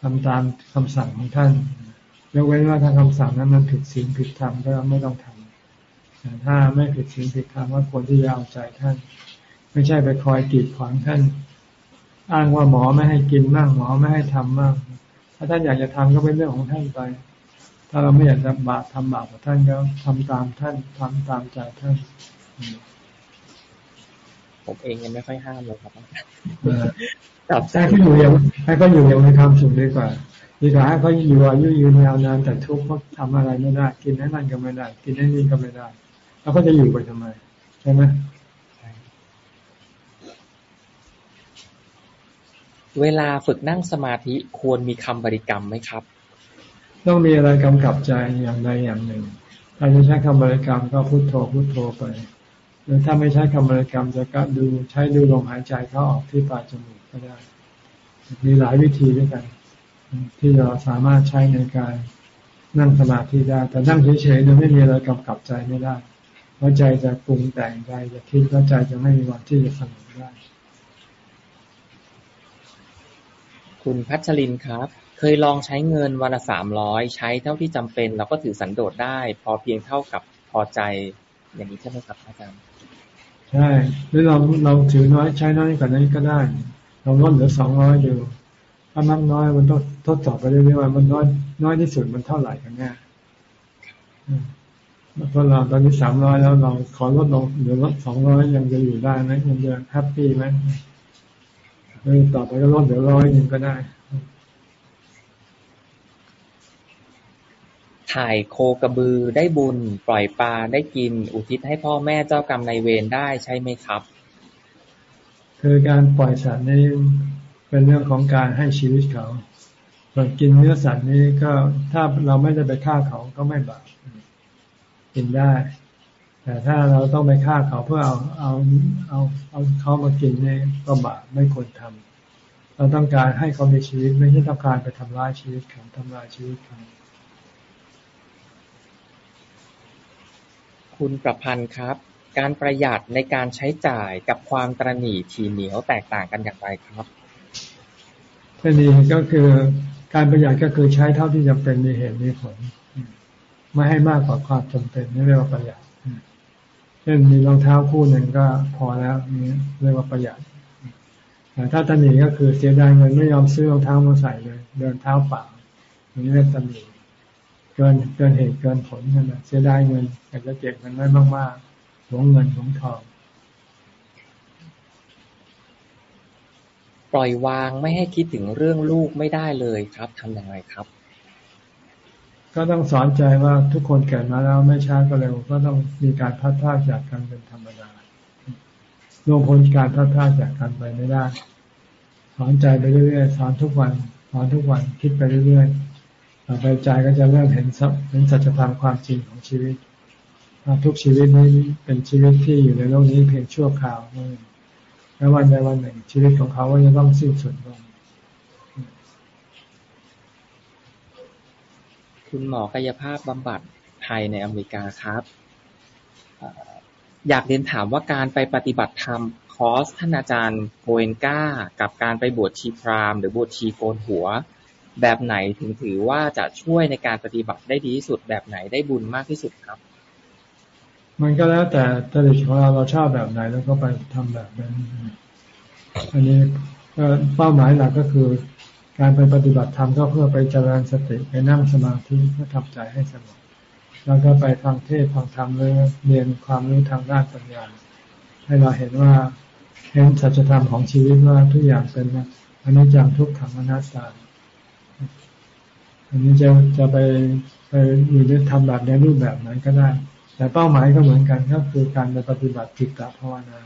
ทำตามคำสั่งของท่านยกเว้นว่าถ้าคำสั่งนั้นมันผิดศีลผิดธรรมก็ไม่ต้องทำถ้าไม่ผิดศีลผิดธรรมว่าควรที่จะเอาใจท่าน ไม่ใช่ไปคอยกีดขวางท่าน อ้างว่าหมอไม่ให้กินมั่งหมอไม่ให้ทำมั่งถ้าท่านอยากจะทำก็เป็นเรื่องของท่านไป ถ้าเราไม่อยากจะบาปทำบาปกับท่านก็ทำตามท่านทำตามใจท่าน ผมเองยังไม่ค่อยห้ามเลยครับจับใจให้เขาอยู่อย่างให้เขาอยู่อย่างมีความสุขดีกว่าดีกว่าให้เขาอยู่อายุยืนยาวนานแต่ทุกข์เพราะทำอะไรไม่ได้ กินให้นั่นก็ไม่ได้ กินให้นี่ก็ไม่ได้ แล้วก็จะอยู่ไปทำไม ใช่ไหมเวลาฝึกนั่งสมาธิควรมีคำบริกรรมไหมครับ ต้องมีอะไรกำกับใจอย่างใดอย่างหนึ่งถ้าจะใช้คำบริกรรมก็พุโทโธพุโทโธไป หรือถ้าไม่ใช้คำบริกรรมจะก็ดูใช้ดูลมหายใจเข้าออกที่ปลายจมูกก็ได้ มีหลายวิธีด้วยกัน ที่เราสามารถใช้ในการนั่งสมาธิได้ แต่นั่งเฉยๆโดยไม่มีอะไรกำกับใจไม่ได้เพราะใจจะปรุงแต่งใจจะคิดแล้วใจจะไม่มีวันที่จะสงบได้ คุณพัชรินครับ เคยลองใช้เงินวันละสามร้อย ใช้เท่าที่จำเป็น เราก็ถือสันโดษได้ พอเพียงเท่ากับพอใจ อย่างนี้ใช่ไหมครับอาจารย์ ใช่ หรือเราเราถือน้อยใช้น้อยกว่านั้นก็ได้ เราลดเหลือสองร้อยอยู่ถ้านับน้อยมันต้องทดสอบไปเรื่อยๆว่ามันน้อยน้อยที่สุดมันเท่าไหร่กันแน่เพราะเราตอนนี้สามร้อยแล้วเราขอลดลงเหลือลดสองร้อยยังจะอยู่ได้ไหมยังจะแฮปปี้ไหมหรือต่อไปก็ลดเหลือร้อยหนึ่งก็ได้ ถ่ายโคกระบือได้บุญ ปล่อยปลาได้กิน อุทิศให้พ่อแม่เจ้ากรรมนายเวรได้ใช่ไหมครับ คือการปล่อยสัตว์นี้เป็นเรื่องของการให้ชีวิตเขาส่วนกินเนื้อสัตว์นี้ก็ถ้าเราไม่ได้ไปฆ่าเขาก็ไม่บาปกินได้ แต่ถ้าเราต้องไปฆ่าเขาเพื่อเอาเอาเอาเอาเขามากินนี่ก็บาปไม่ควรทำเราต้องการให้เขามีชีวิตไม่ใช่ต้องการไปทำร้ายชีวิตเขาทำลายชีวิตเขา คุณประพันธ์ครับ การประหยัดในการใช้จ่ายกับความตรณีที่เหนียวแตกต่างกันอย่างไรครับก็ดีก็คือการประหยัดก็คือใช้เท่าที่จำเป็นมีเหตุมีผล ไม่ให้มากกว่าความจำเป็นนี่เรียกว่าประหยัดเช่นมีรองเท้าคู่หนึ่งก็พอแล้วนี่เรียกว่าประหยัดแต่ถ้าตันหนีก็คือเสียดายเงินไม่ยอมซื้อรองเท้ามาใส่เลย เดินเท้าเปล่านี่เรียกตันหนี เกินเกินเหตุเกินผลนั่นแหละเสียดายเงินอยากจะเก็บเงินไว้มากๆหวงเงินหวงทองปล่อยวางไม่ให้คิดถึงเรื่องลูกไม่ได้เลยครับทำยังไงครับ ก็ต้องสอนใจว่าทุกคนเกิดมาแล้วไม่ช้าก็เร็วก็ต้องมีการพัดพาจากกันเป็นธรรมดาลงพ้นการพัดพาจากกันไปไม่ได้ สอนใจไปเรื่อยๆสอนทุกวัน สอนทุกวันคิดไปเรื่อยๆ ต่อไปใจก็จะเริ่มเห็นเห็นสัจธรรมความจริงของชีวิตทุกชีวิตนี้เป็นชีวิตที่อยู่ในโลกนี้เพียงชั่วคราวแล้ววันใดวันหนึ่ง ชีวิตของเขาก็จะต้องสิ้นสุดลงคุณหมอกายภาพบำบัดไทยในอเมริกาครับ อยากเรียนถามว่าการไปปฏิบัติธรรมคอร์สท่านอาจารย์โกเอนก้า กับการไปบวชชีพรามหรือบวชชีโกนหัว แบบไหนถึงถือว่าจะช่วยในการปฏิบัติได้ดีที่สุด แบบไหนได้บุญมากที่สุดครับ มันก็แล้วแต่จริตของเราเราชอบแบบไหนแล้วก็ไปทำแบบนั้น อันนี้เป้าหมายหลักก็คือ การไปปฏิบัติธรรมก็เพื่อไปเจริญสติไปนั่งสมาธิเพื่อทำใจให้สงบแล้วก็ไปฟังเทศฟังธรรมเรียนความรู้ทางด้านปัญญาให้เราเห็นว่าเห็นสัจธรรมของชีวิตว่าทุกอย่างเป็นอันนี้จังทุกขังอนัตตา อันนี้จะจะไปไปอยู่ในทำแบบในรูปแบบไหนก็ได้ แต่เป้าหมายก็เหมือนกันก็คือการไปปฏิบัติจิตภาวนา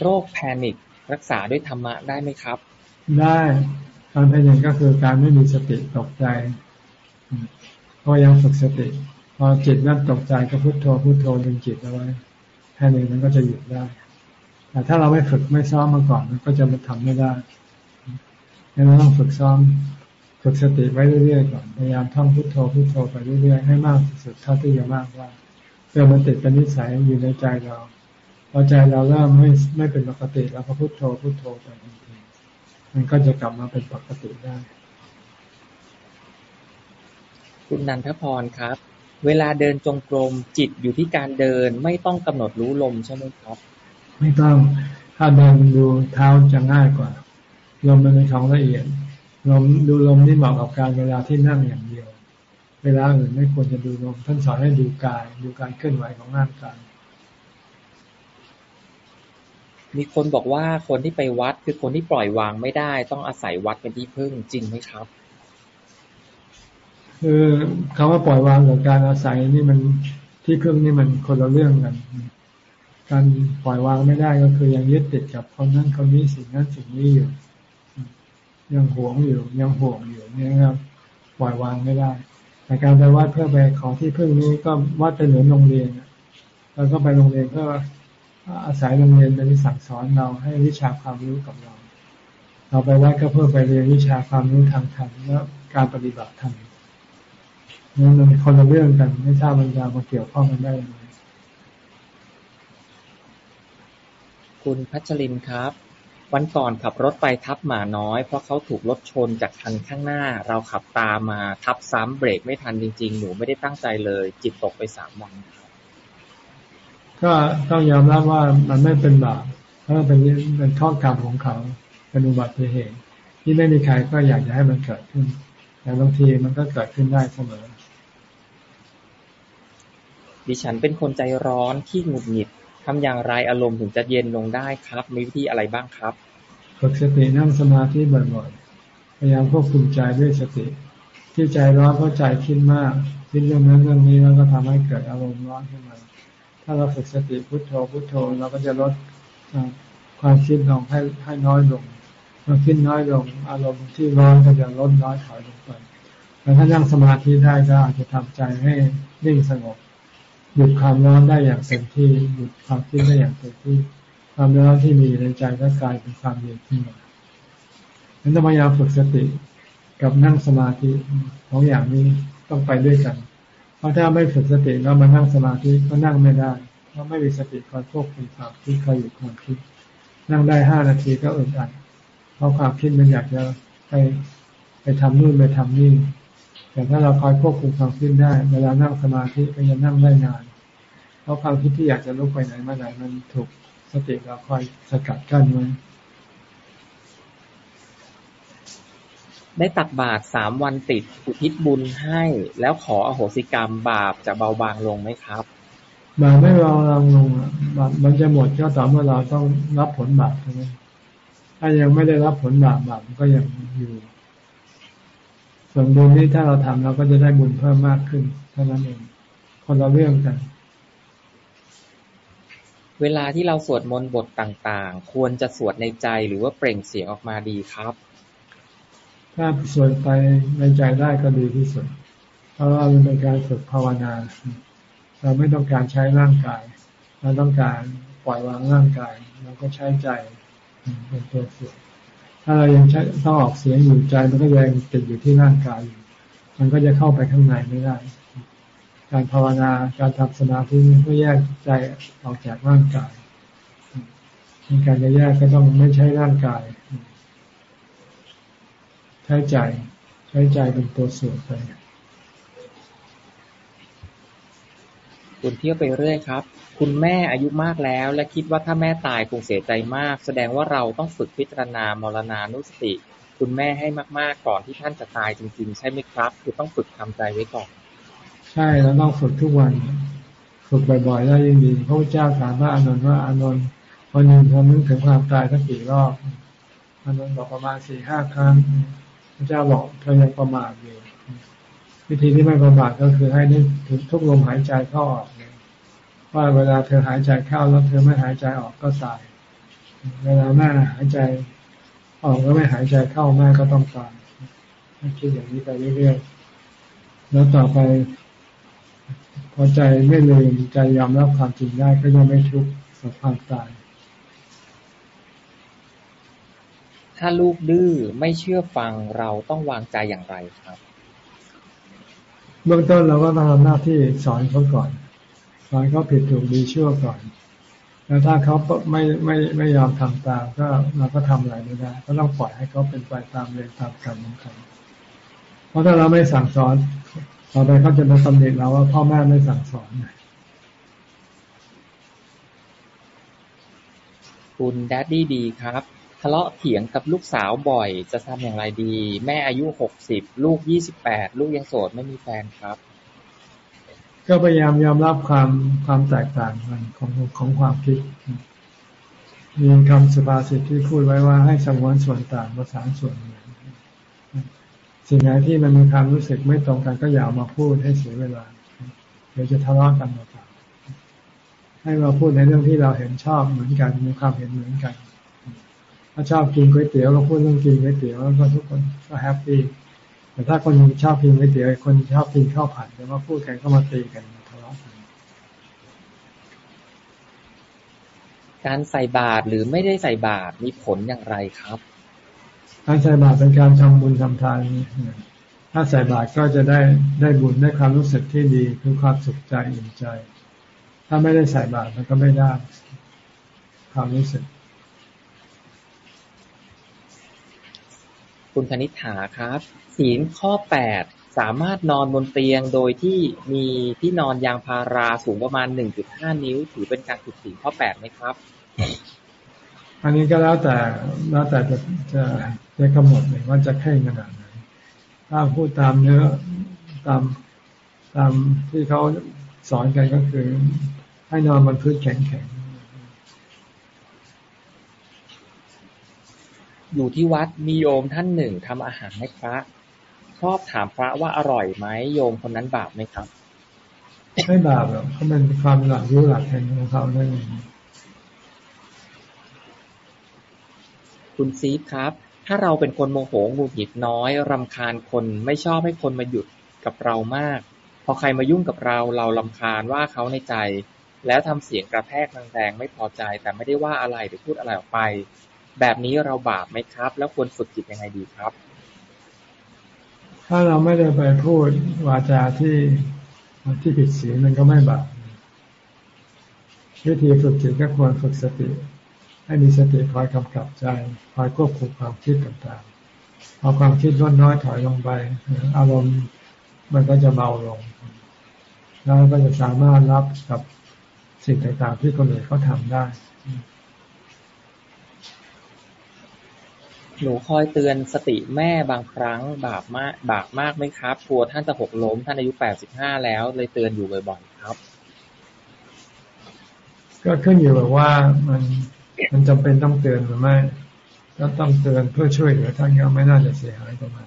โรคแพนิครักษาด้วยธรรมะได้ไหมครับ ได้การแพนิคก็คือการไม่มีสติตกใจพอยังฝึกสติ พอจิตนั่นตกใจก็พุโทโธพุโทโธดึงจิตเอาไว้แพนิคมันก็จะหยุดได้ แต่ถ้าเราไม่ฝึกไม่ซ้อมมาก่อนมันก็จะมาทำไม่ได้งั้นเราต้องฝึกซ้อมฝึกสติไว้เรื่อยๆก่อนพยายามท่องพุทโธพุทโธไปเรื่อยๆให้มากที่สุดเท่าที่จะมากว่าเพื่อมันติดเป็นนิสัยอยู่ในใจเราพอใจเราเริ่มไม่ไม่เป็นปกติเราก็พุทโธพุทโธไปทันทีมันก็จะกลับมาเป็นปกติได้ คุณนันทพรครับ เวลาเดินจงกรมจิตอยู่ที่การเดินไม่ต้องกำหนดรู้ลมใช่ไหมครับ ไม่ต้องถ้าเดินดูเท้าจะง่ายกว่า ลมมันเป็นของละเอียดลมดูลมนี่เหมาะกับการเวลาที่นั่งอย่างเดียว เวลาอื่นไม่ควรจะดูลมท่านสอนให้ดูกาย ดูการเคลื่อนไหวของร่างกายมีคนบอกว่าคนที่ไปวัดคือคนที่ปล่อยวางไม่ได้ ต้องอาศัยวัดเป็นที่พึ่งจริงไหมครับ คือคำว่าปล่อยวางกับการอาศัยนี่มันที่พึ่งนี่มันคนละเรื่องกัน การปล่อยวางไม่ได้ก็คือยังยึดติดกับคนนั้นคนนี้สิ่งนั้นสิ่งนี้อยู่ ยังหวงอยู่ยังห่วงอยู่เนี่ยครับปล่อยวางไม่ได้แต่การไปวัดเพื่อไปของที่พึ่งนี้ก็วัดเป็นเหมือนโรงเรียนเราก็ไปโรงเรียนก็อาศัยโรงเรียนเป็นสั่งสอนเราให้วิชาความรู้กับเรา เราไปวัดก็เพื่อไปเรียนวิชาความรู้ทางธรรมและการปฏิบัติธรรมนี่นมันคนละเรื่องกันไม่ทราบมันจะมาเกี่ยวข้องกันได้ไหม คุณพัชรินครับ วันก่อนขับรถไปทับหมาน้อย เพราะเขาถูกรถชนจากคันข้างหน้า เราขับตามมาทับซ้ำเบรกไม่ทันจริง ๆ หนูไม่ได้ตั้งใจเลย จิตตกไปสามวันก็ต้องยอมรับว่ามันไม่เป็นบาปเพราะเป็นเป็นข้อกรรมของเขาเป็นอุบัติเหตุที่ไม่มีใครก็อยากจะให้มันเกิดขึ้น แต่บางทีมันก็เกิดขึ้นได้เสมอ ดิฉันเป็นคนใจร้อนขี้หงุดหงิดทำอย่างไรอารมณ์ถึงจะเย็นลงได้ครับ มีวิธีอะไรบ้างครับ ฝึกสตินั่งสมาธิบ่อยๆ พยายามควบคุมใจด้วยสติ ที่ใจร้อนเพราะใจคิดมาก คิดเรื่องนั้นเรื่องนี้แล้วก็ทำให้เกิดอารมณ์ร้อนขึ้นมา ถ้าเราฝึกสติพุโทโธพุโทโธเราก็จะลดความคิดลงให้ให้น้อยลงเมื่อคิดน้อยลง อารมณ์ที่ร้อนก็จะลดน้อยถอยลงไปแต่ถ้านั่งสมาธิได้ก็อาจจะทำใจให้นิ่งสงบ หยุดความร้อนได้อย่างเต็มที่หยุดความคิดได้อย่างเต็มที่ ความร้อนที่มีในใจก็กลายเป็นความเย็นขึ้นมาดังนั้นพยายามฝึกสติกับนั่งสมาธิสองอย่างนี้ต้องไปด้วยกัน เพราะถ้าไม่ฝึกสติแล้วมานั่งสมาธิก็นั่งไม่ได้เพราะไม่มีสติคอยควบคุมความคิดคอยหยุดความคิด นั่งได้ห้านาทีก็อึดอัดเพราะความคิดมันอยากจะไปไปทำนู่นไปทำนี่ แต่ถ้าเราคอยควบคุมความคิดได้ เวลานั่งสมาธิก็จะนั่งได้นาน เพราะความคิดที่อยากจะลุกไปไหนมาไหนมันถูกสติเราคอยสกัดกั้นไว้ได้ตักบาตรสามวันติดอุทิศบุญให้ แล้วขออโหสิกรรมบาปจะเบาบางลงไหมครับบาปไม่เบาบางลงบาปมันจะหมดก็ต่อเมื่อเราต้องรับผลบาปเท่านั้นถ้ายังไม่ได้รับผลบาปบาปก็ยังอยู่ ส่วนบุญนี้ถ้าเราทำเราก็จะได้บุญเพิ่มมากขึ้นเท่านั้นเอง คนละเรื่องกัน เวลาที่เราสวดมนต์บทต่างๆ ควรจะสวดในใจหรือว่าเปล่งเสียงออกมาดีครับ ถ้าสวดไปในใจได้ก็ดีที่สุด เพราะว่ามันเป็นการฝึกภาวนา เราไม่ต้องการใช้ร่างกาย เราต้องการปล่อยวางร่างกาย เราก็ใช้ใจเป็นตัวสวด ถ้าเรายังใช้ต้องออกเสียงอยู่ใจ มันก็ยังติดอยู่ที่ร่างกายอยู่ มันก็จะเข้าไปข้างในไม่ได้ การภาวนาการทำสมาธิเพื่อแยกใจออกจากร่างกายในการจะแยกก็ต้องไม่ใช้ร่างกาย ใช้ใจ ใช้ใจเป็นตัวส่วนไป คุณเที่ยวไปเรื่อยครับ คุณแม่อายุมากแล้ว และคิดว่าถ้าแม่ตายคงเสียใจมาก แสดงว่าเราต้องฝึกพิจารณามรณานุสติ คุณแม่ให้มากๆก่อนที่ท่านจะตายจริง ๆ ใช่ไหมครับ คือต้องฝึกทำใจไว้ก่อน ใช่เราต้องฝึกทุกวัน ฝึกบ่อยๆได้ยิ่งดีพระพุทธเจ้าถามพระอานนท์ว่าอานนท์วันหนึ่งเธอนึกถึงความตายทั้งกี่รอบอานนท์บอกประมาณสี่ห้าครั้งพระเจ้าบอกเธอยังประมาทอยู่ วิธีที่ไม่ประมาทก็คือให้นึกถึงทุกลมหายใจเข้าออกว่าเวลาเธอหายใจเข้าแล้วเธอไม่หายใจออกก็ตาย เวลาแม่หายใจออกแล้วไม่หายใจเข้าแม่ก็ต้องตายคิดอย่างนี้ไปเรื่อยๆแล้วต่อไป พอใจไม่ลืมใจยอมรับความจริงได้ก็จะไม่ทุกข์กับความตาย ถ้าลูกดื้อไม่เชื่อฟังเราต้องวางใจอย่างไรครับ เบื้องต้นเราก็ต้องทำหน้าที่สอนเขาก่อน สอนเขาผิดถูกดีชั่วก่อน แล้วถ้าเขาไม่ไม่ไม่ยอมทำตามก็เราก็ทำอะไรไม่ได้ ก็ต้องปล่อยให้เขาเป็นไปตามเรื่องตามกรรมของเขาเพราะถ้าเราไม่สั่งสอนต่อไปเขาจะมาตำหนิเราว่าพ่อแม่ไม่สั่งสอนคุณแดดดี้ดีครับ ทะเลาะเถียงกับลูกสาวบ่อย จะทำอย่างไรดี แม่อายุหกสิบ ลูกยี่สิบแปด ลูกยังโสดไม่มีแฟนครับ ก็พยายามยอมรับความความแตกต่างกันของของความคิด มีคำสุภาษิตที่พูดไว้ว่าให้สงวนส่วนต่างประสานส่วนเหมือนสิ่งไหนที่มันมีความรู้สึกไม่ตรงกันก็อย่ามาพูดให้เสียเวลา เดี๋ยวจะทะเลาะกันหมดให้มาพูดในเรื่องที่เราเห็นชอบเหมือนกัน มีความเห็นเหมือนกัน ถ้าชอบกินก๋วยเตี๋ยวก็พูดเรื่องกินก๋วยเตี๋ยวแล้วก็ทุกคนก็แฮปปี้แต่ถ้าคนชอบกินก๋วยเตี๋ยวคนชอบกินข้าวผัดจะมาพูดกันก็มาตีกันทะเลาะกันการใส่บาตรหรือไม่ได้ใส่บาตรมีผลอย่างไรครับ การใส่บาตรเป็นการทำบุญทำทานถ้าใส่บาตรก็จะได้ได้บุญได้ความรู้สึกที่ดีคือความสุขใจอิ่มใจ ถ้าไม่ได้ใส่บาตรมันก็ไม่ได้ความรู้สึก คุณธนิษฐาครับ ศีลข้อแปดสามารถนอนบนเตียงโดยที่มีที่นอนยางพาราสูงประมาณหนึ่งจุดห้านิ้ว ถือเป็นการผิดศีลข้อแปดไหมครับ อันนี้ก็แล้วแต่แล้วแต่จะจะจะกำหนดเลยว่าจะแข่ขนาดไหนถ้าพูดตามเนื้อตามตามที่เขาสอนกันก็คือ ให้นอนบนพื้นแข็งๆ อยู่ที่วัดมีโยมท่านหนึ่งทำอาหารให้พระ ชอบถามพระว่าอร่อยไหมโยมคนนั้นบาปไหมครับ ไม่บาปหรอกเขาเป็นความหลักรู้หลักแห่งของเขานั่นเองคุณซีฟครับ ถ้าเราเป็นคนโมโหหงุดหงิดน้อยรำคาญคนไม่ชอบให้คนมาหยุดกับเรามาก พอใครมายุ่งกับเราเราลำคาญว่าเขาในใจ แล้วทำเสียงกระแทกแรงๆไม่พอใจ แต่ไม่ได้ว่าอะไรหรือพูดอะไรออกไป แบบนี้เราบาปไหมครับ แล้วควรฝึกจิตยังไงดีครับ ถ้าเราไม่ได้ไปพูดวาจาที่ที่ผิดศีลมันก็ไม่บาปวิธีฝึกจิตก็ควรฝึกสติ ให้มีสติคอยกำกับใจคอยควบคุมความคิดต่างๆพอความคิดลดน้อยถอยลงไปอารมณ์มันก็จะเบาลงแล้วก็จะสามารถรับกับสิ่งต่างๆที่คนอื่นเขาทำได้ หนูคอยเตือนสติแม่บางครั้ง บาปมากบาปมากไหมครับกลัวท่านจะหกล้ม ท่านอายุแปดสิบห้าแล้ว เลยเตือนอยู่บ่อยๆครับ ก็ขึ้นอยู่กับว่ามันมันจำเป็นต้องเตือนหรือไม่ถ้าต้องเตือนเพื่อช่วยเหลือท่านก็ไม่น่าจะเสียหายตรงไหน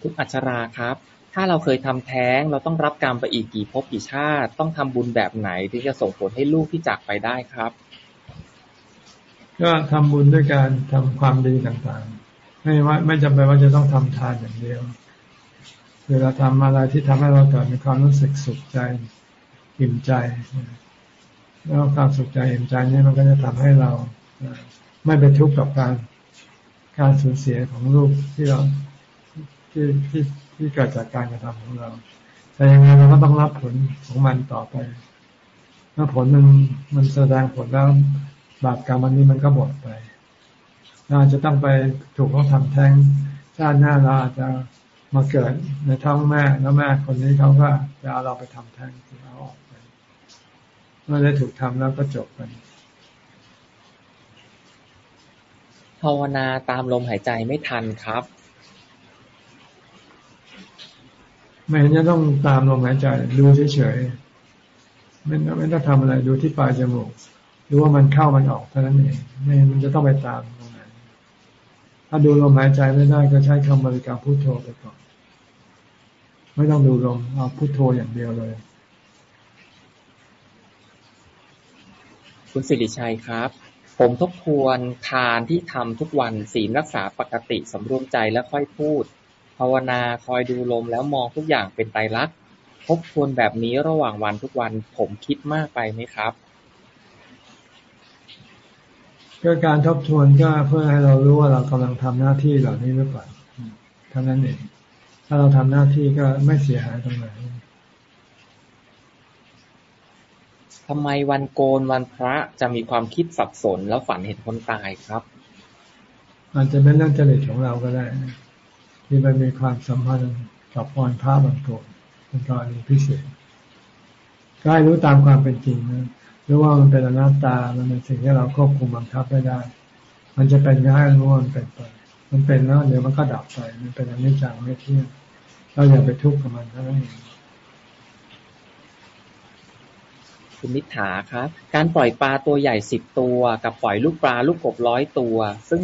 คุณอัชราครับ ถ้าเราเคยทำแท้ง เราต้องรับกรรมไปอีกกี่ภพกี่ชาติ ต้องทำบุญแบบไหนที่จะส่งผลให้ลูกที่จากไปได้ครับ ก็ทำบุญด้วยการทำความดีต่างๆ ไม่ว่าไม่จำเป็นว่าจะต้องทำทานอย่างเดียวเวลาทำอะไรที่ทำให้เราเกิดมีความรู้สึกสุขใจอิ่มใจ แล้วความสุขใจอิ่มใจนี้มันก็จะทำให้เราไม่ไปทุกข์กับการการสูญเสียของลูกที่เราที่ที่ที่เกิดจากการกระทำของเรา แต่ยังไงเราก็ต้องรับผลของมันต่อไปเมื่อผลมันมันแสดงผลแล้ว บาปกรรมอันนี้มันก็หมดไปเราจะต้องไปถูกเขาทำแท้งชาติหน้าเราอาจจะมาเกิดในท้องแม่แล้วแม่คนนี้เขาก็จะเอาเราไปทำแท้งที่เราออกไปเมื่อได้ถูกทำแล้วก็จบไปภาวนาตามลมหายใจไม่ทันครับ ไม่เห็นจะต้องตามลมหายใจ ดูเฉยๆไม่ไม่ต้องทำอะไรดูที่ปลายจมูก รู้ว่ามันเข้ามันออกเท่านั้นเองไม่มันจะต้องไปตามตรงไหนถ้าดูลมหายใจไม่ได้ก็ใช้คำบริกรรมพุทโธไปก่อน ไม่ต้องดูลมเอาพุทโธอย่างเดียวเลย คุณสิริชัยครับ ผมทบทวนทานที่ทำทุกวันศีลรักษาปกติสำรวมใจแล้วค่อยพูด ภาวนาคอยดูลมแล้วมองทุกอย่างเป็นไตรลักษณ์ทบทวนแบบนี้ระหว่างวันทุกวันผมคิดมากไปไหมครับ ก็การทบทวนก็เพื่อให้เรารู้ว่าเรากำลังทำหน้าที่เหล่านี้หรือเปล่าเท่านั้นเอง ถ้าเราทำหน้าที่ก็ไม่เสียหายตรงไหนทำไมวันโกนวันพระจะมีความคิดสับสนแล้วฝันเห็นคนตายครับอาจจะเป็นเรื่องจริตของเราก็ได้ ที่มันมีความสัมพันธ์กับวันพระบางตัวเป็นกรณีพิเศษก็ให้รู้ตามความเป็นจริงนะห รือว่ามันเป็นอนัตตา มันเป็นสิ่งที่เราควบคุมบังคับไม่ได้ มันจะเป็นก็ให้รู้ว่ามันเป็นไป มันเป็นแล้วเดี๋ยวมันก็ดับไป มันเป็นอนิจจังไม่เที่ยง เราอย่าไปทุกข์กับมันเท่านั้นเองคุณนิฐาครับ การปล่อยปลาตัวใหญ่สิบตัวกับปล่อยลูกปลาลูกกบร้อยตัว ซึ่ง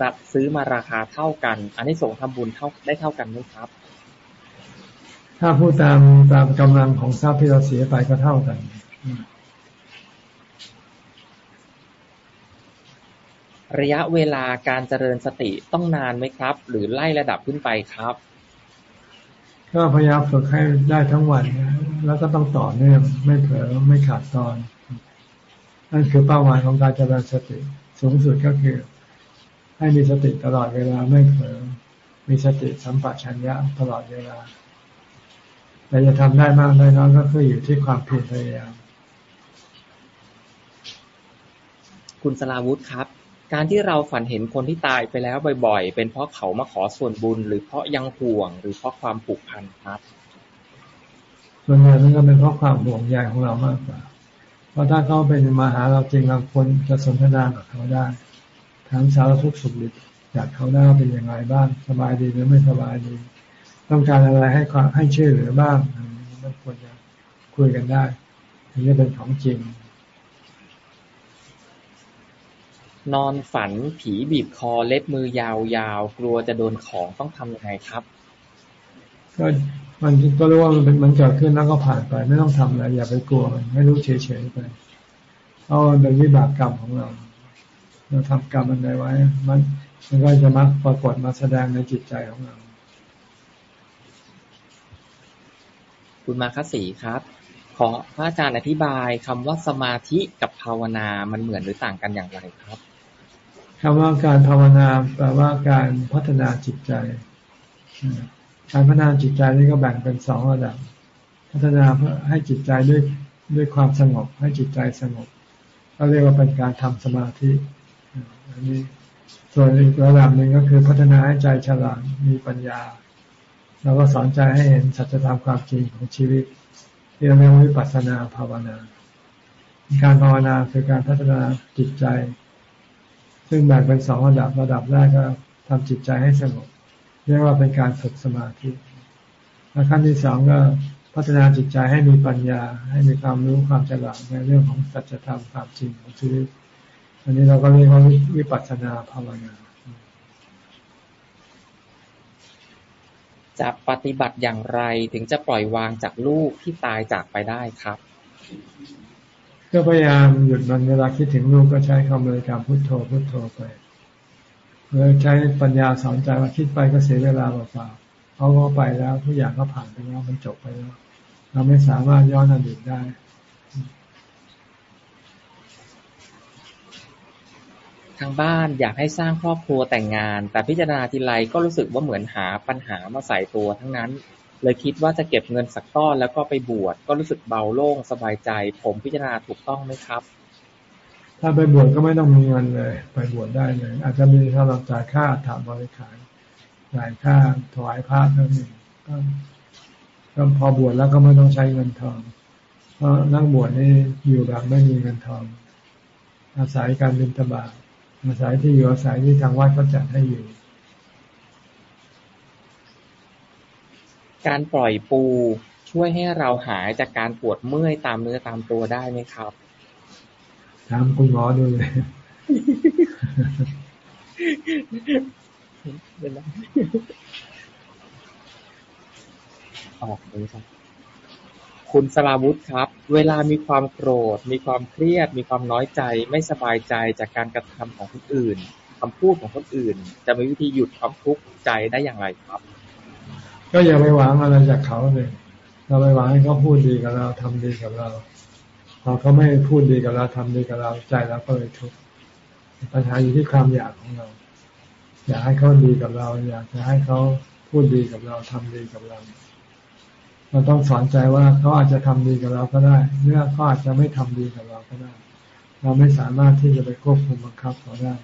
จะซื้อมาราคาเท่ากัน อันนี้ส่งทำบุญเท่าได้เท่ากันไหมครับ ถ้าพูดตามตามกำลังของทรัพย์ที่เราเสียไปก็เท่ากัน ระยะเวลาการเจริญสติต้องนานไหมครับ หรือไล่ระดับขึ้นไปครับ ก็พยายามฝึกให้ได้ทั้งวันแล้วก็ต้องต่อเนื่องไม่เผลอไม่ขาดตอน นั่นคือเป้าหมายของการเจริญสติ สูงสุดก็คือ ให้มีสติตลอดเวลาไม่เผลอมีสติสัมปชัญญะตลอดเวลาแต่จะทำได้มากได้น้อยก็คืออยู่ที่ความเพียรพยายามคุณสลาวุธครับ การที่เราฝันเห็นคนที่ตายไปแล้วบ่อยๆ เป็นเพราะเขามาขอส่วนบุญ หรือเพราะยังห่วง หรือเพราะความผูกพันครับ ส่วนใหญ่มันก็เป็นเพราะความห่วงใยของเรามากกว่า เพราะถ้าเขาเป็นมาหาเราจริงเราควรจะสนทนากับเขาได้ทั้งสารทุกข์สุขดิบอยากเขาได้าเป็นยังไงบ้าง สบายดีหรือไม่สบายดี ต้องการอะไรให้ความให้ช่วยเหลือบ้างมันควรจะคุยกันได้ถึงจะเป็นของจริง นอนฝันผีบีบคอเล็บมือยาว ๆ กลัวจะโดนของต้องทำยังไงครับ ก็มันก็รู้ว่ามันเป็นมันเกิดขึ้นแล้วก็ผ่านไป ไม่ต้องทำอะไรอย่าไปกลัวมันไม่รู้เฉยๆไปเอาเป็นวิบากกรรมของเรา เราทำกรรมอะไรไว้ มัน มันก็จะมาปรากฏมาแสดงในจิตใจของเรา คุณมาคสีครับ ขอพระอาจารย์อธิบายคำว่าสมาธิกับภาวนา มันเหมือนหรือต่างกันอย่างไรครับ คำว่าการภาวนาแปลว่าการพัฒนาจิตใจ การพัฒนาจิตใจนี่ก็แบ่งเป็นสองระดับ พัฒนาเพื่อให้จิตใจด้วยด้วยความสงบ ให้จิตใจสงบก็เรียกว่าเป็นการทำสมาธิอันนี้ส่วนอีกระดับหนึ่งก็คือพัฒนาให้ใจฉลาดมีปัญญา แล้วก็สอนใจให้เห็นสัจธรรมความจริงของชีวิตเรียกว่าวิปัสสนาภาวนา การภาวนาคือการพัฒนาจิตใจ ซึ่งแบ่งเป็นสองระดับระดับแรกก็ทำจิตใจให้สงบเรียกว่าเป็นการฝึกสมาธิและขั้นที่สองก็พัฒนาจิตใจให้มีปัญญา ให้มีความรู้ความฉลาดในเรื่องของสัจธรรมความจริงของชีวิตอันนี้เราก็เรียกว่าวิปัสสนาภาวนาจะปฏิบัติอย่างไรถึงจะปล่อยวางจากลูกที่ตายจากไปได้ครับ ก็พยายามหยุดมันเวลาคิดถึงลูกก็ใช้คำเลยการพุทโธพุทโธไปเลยใช้ปัญญาสอนใจว่าคิดไปก็เสียเวลาเปล่าๆเขาก็ไปแล้วทุกอย่างก็ผ่านไปแล้วมันจบไปแล้ว เราไม่สามารถย้อนอดีตได้ทางบ้านอยากให้สร้างครอบครัวแต่งงาน แต่พิจารณาทีไรก็รู้สึกว่าเหมือนหาปัญหามาใส่ตัวทั้งนั้น เลยคิดว่าจะเก็บเงินสักก้อนแล้วก็ไปบวช ก็รู้สึกเบาโล่งสบายใจ ผมพิจารณาถูกต้องไหมครับ ถ้าไปบวชก็ไม่ต้องมีเงินเลย ไปบวชได้เลย อาจจะมีสำหรับจ่ายค่าถามบริขารจ่ายค่าถวายพระเท่านี้ก็ก็พอบวชแล้วก็ไม่ต้องใช้เงินทอง เพราะนั่งบวชนี่อยู่แบบไม่มีเงินทอง อาศัยการบิณฑบาตอาศัยที่อยู่อาศัยที่ทางวัดเขาจัดให้อยู่ การปล่อยปูช่วยให้เราหายจากการปวดเมื่อยตามเนื้อตามตัวได้ไหมครับถามคุณหมอดูเลยออกเลยครับคุณสลาวุธครับ เวลามีความโกรธ มีความเครียด มีความน้อยใจ ไม่สบายใจจากการกระทำของคนอื่นคำพูดของคนอื่น จะมีวิธีหยุดความทุกข์ใจได้อย่างไรครับ ก็อย่าไปหวังอะไรจากเขาเลยเราไปหวังให้เขาพูดดีกับเราทำดีกับเราพอเขาไม่พูดดีกับเราทำดีกับเราใจเราก็เลยทุกข์ปัญหาอยู่ที่ความอยากของเรา อยากให้เขาดีกับเรา อยากจะให้เขาพูดดีกับเราทำดีกับเรา เราต้องสอนใจว่าเขาอาจจะทำดีกับเราก็ได้เมื่อเขาอาจจะไม่ทำดีกับเราก็ได้ เราไม่สามารถที่จะไปควบคุมบังคับเขาได้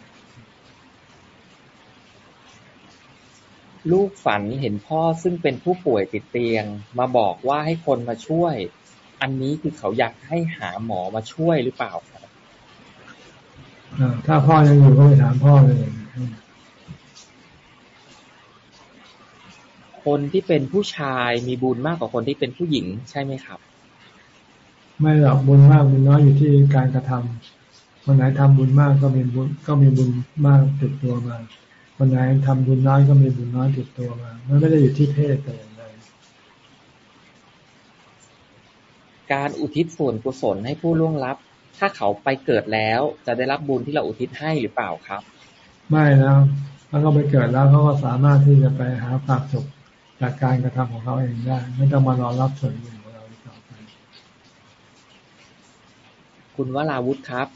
ลูกฝันเห็นพ่อซึ่งเป็นผู้ป่วยติดเตียง มาบอกว่าให้คนมาช่วย อันนี้คือเขาอยากให้หาหมอมาช่วยหรือเปล่าครับถ้าพ่อยังอยู่ก็ไปถามพ่อเลย คนที่เป็นผู้ชายมีบุญมากกว่าคนที่เป็นผู้หญิงใช่ไหมครับ ไม่หรอกบุญมากบุญน้อยอยู่ที่การกระทำคนไหนทำบุญมากก็มีบุญก็มีบุญมากติดตัวมา คนไหนทำบุญน้อยก็มีบุญน้อยติดตัวมา มันไม่ได้อยู่ที่เพศแต่อย่างใดการอุทิศส่วนกุศลให้ผู้ล่วงลับ ถ้าเขาไปเกิดแล้ว จะได้รับบุญที่เราอุทิศให้หรือเปล่าครับ ไม่แล้วถ้าเขาไปเกิดแล้วเขาก็สามารถที่จะไปหาความสุขจากการกระทำของเขาเองได้ ไม่ต้องมารอรับส่วนบุญของเราต่อไปคุณวราวุธครับ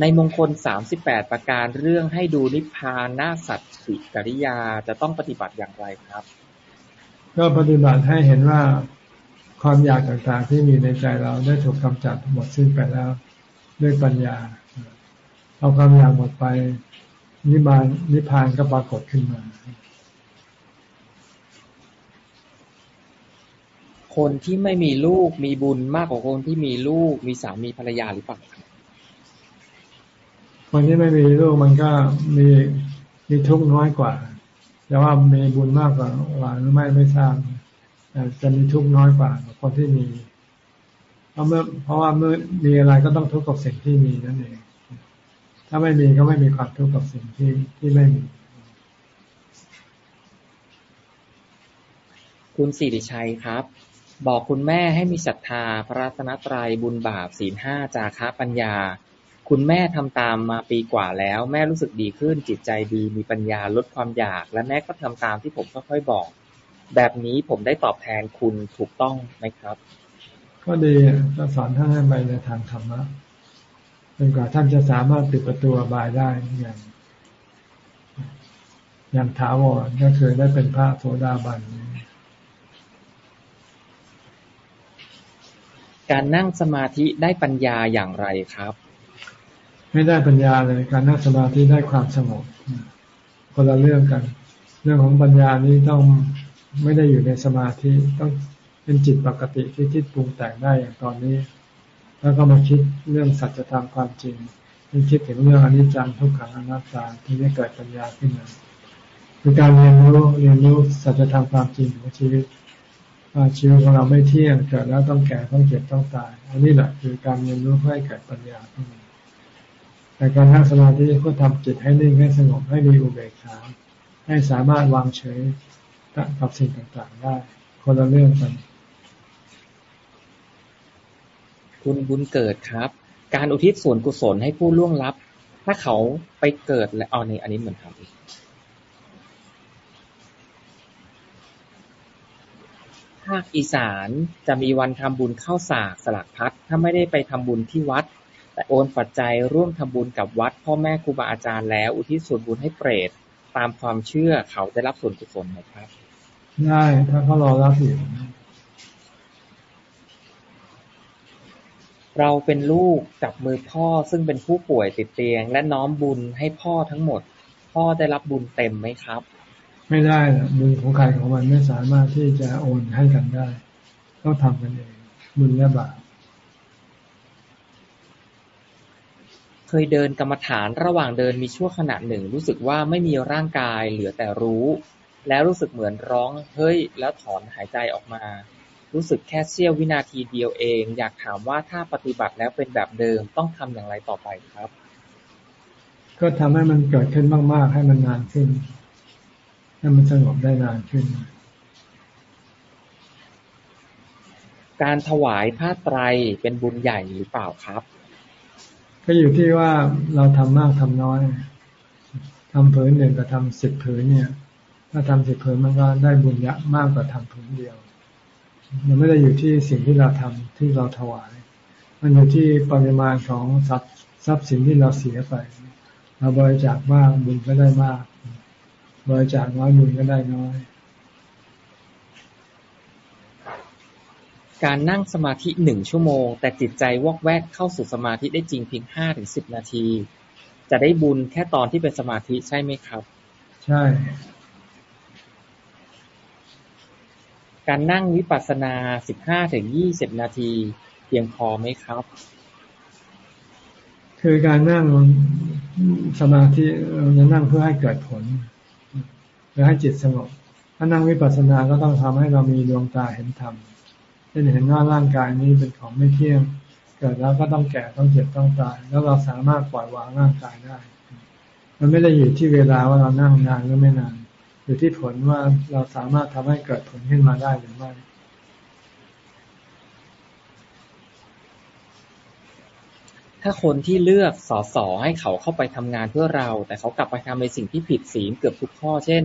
ในมงคลสามสิบแปดประการเรื่องให้ดูนิพพานหน้าสัตสิกริยาจะต้องปฏิบัติอย่างไรครับ ก็ปฏิบัติให้เห็นว่าความอยากต่างๆที่มีในใจเราได้ถูกกำจัดหมดสิ้นไปแล้วด้วยปัญญา เอาความอยากหมดไปนิบานนิพพานก็ปรากฏขึ้นมา คนที่ไม่มีลูกมีบุญมากกว่าคนที่มีลูกมีสามีภรรยาหรือเปล่า คนที่ไม่มีลูกมันก็มีมีทุกข์น้อยกว่า แต่ว่ามีบุญมากกว่าหรือไม่ไม่ทราบจะมีทุกข์น้อยกว่าคนที่มี เพราะเมื่อเพราะว่าเมื่อมีอะไรก็ต้องทุกข์กับสิ่งที่มีนั่นเอง ถ้าไม่มีก็ไม่มีความทุกข์กับสิ่งที่ที่ไม่มี คุณสิริชัยครับ บอกคุณแม่ให้มีศรัทธาพระรัตนตรัยบุญบาปศีลห้าจาคะปัญญา คุณแม่ทำตามมาปีกว่าแล้ว แม่รู้สึกดีขึ้น จิตใจดี มีปัญญา ลดความอยาก และแม่ก็ทำตามที่ผมค่อยๆบอก แบบนี้ผมได้ตอบแทนคุณถูกต้องไหมครับ ก็ดีก็สอนท่านให้ไปในทางธรรมะจนกว่าท่านจะสามารถปิดประตูบายได้อย่างอย่างถาวรก็คือได้เป็นพระโสดาบันการนั่งสมาธิได้ปัญญาอย่างไรครับ ไม่ได้ปัญญาเลย การนั่งสมาธิได้ความสงบคนละเรื่องกัน เรื่องของปัญญานี้ต้องไม่ได้อยู่ในสมาธิต้องเป็นจิตปกติที่คิดปรุงแต่งได้อย่างตอนนี้ แล้วก็มาคิดเรื่องสัจธรรมความจริงที่คิดถึงเรื่องอนิจจังทุกขังอนัตตาที่จะเกิดปัญญาขึ้นมาคือการเรียนรู้เรียนรู้สัจธรรมความจริงของชีวิตว่าชีวิตของเราไม่เที่ยงเกิดแล้วต้องแก่ต้องเจ็บต้องตาย อันนี้แหละคือการเรียนรู้เพื่อให้เกิดปัญญาขึ้นมา แต่การนั่งสมาธิเพื่อทำจิตให้นิ่งให้สงบให้มีอุเบกขาให้สามารถวางเฉยกับสิ่งต่างๆ ได้ คนละเรื่องกัน คุณบุญเกิดครับ การอุทิศส่วนกุศลให้ผู้ล่วงลับ ถ้าเขาไปเกิดและเอานี่อันนี้เหมือนครับภาคอีสานจะมีวันทำบุญเข้าสากสลักพัดถ้าไม่ได้ไปทำบุญที่วัด แต่โอนปัจจัยร่วมทำบุญกับวัด พ่อแม่ครูบาอาจารย์แล้ว อุทิศส่วนบุญให้เปรต ตามความเชื่อเขาได้รับส่วนกุศลไหมครับ ได้ถ้าเขารอรับอยู่เราเป็นลูกจับมือพ่อซึ่งเป็นผู้ป่วยติดเตียง และน้อมบุญให้พ่อทั้งหมด พ่อได้รับบุญเต็มไหมครับ ไม่ได้บุญของใครของมันไม่สามารถที่จะโอนให้กันได้ ต้องทำกันเองบุญและบาป เคยเดินกรรมฐาน ระหว่างเดินมีช่วงขณะหนึ่ง รู้สึกว่าไม่มีร่างกาย เหลือแต่รู้ แล้วรู้สึกเหมือนร้อง เฮ้ย แล้วถอนหายใจออกมา รู้สึกแค่เสี้ยววินาทีเดียวเอง อยากถามว่าถ้าปฏิบัติแล้วเป็นแบบเดิมต้องทำอย่างไรต่อไปครับ ก็ทำให้มันเกิดขึ้นมาก ๆ ให้มันนานขึ้น ให้มันสงบได้นานขึ้นการถวายผ้าไตรเป็นบุญใหญ่หรือเปล่าครับ ก็อยู่ที่ว่าเราทำมากทำน้อยทำผืนหนึ่งกับทำสิบผืนเนี่ย ถ้าทำสิบผืนมันก็ได้บุญเยอะมากกว่าทำผืนเดียว มันไม่ได้อยู่ที่สิ่งที่เราทำที่เราถวาย มันอยู่ที่ปริมาณของทรัพย์ทรัพย์สินที่เราเสียไป เราบริจาคมากบุญก็ได้มาก บริจาคน้อยบุญก็ได้น้อย การนั่งสมาธิหนึ่งชั่วโมง แต่จิตใจวอกแวกเข้าสู่สมาธิได้จริงเพียงห้าถึงสิบนาที จะได้บุญแค่ตอนที่เป็นสมาธิใช่ไหมครับ ใช่ การนั่งวิปัสสนาสิบห้าถึงยี่สิบนาทีเพียงพอไหมครับ คือการนั่งสมาธิเราจะนั่งเพื่อให้เกิดผลเพื่อให้จิตสงบถ้านั่งวิปัสสนาก็ต้องทำให้เรามีดวงตาเห็นธรรมเช่นเห็นว่าร่างกายนี้เป็นของไม่เที่ยง เกิดแล้วก็ต้องแก่ต้องเจ็บต้องตาย แล้วเราสามารถปล่อยวางร่างกายได้ มันไม่ได้อยู่ที่เวลาว่าเรานั่งนานหรือไม่นาน อยู่ที่ผลว่าเราสามารถทำให้เกิดผลขึ้นมาได้หรือไม่ถ้าคนที่เลือกสอสอให้เขาเข้าไปทำงานเพื่อเรา แต่เขากลับไปทำในสิ่งที่ผิดศีลเกือบทุกข้อ เช่น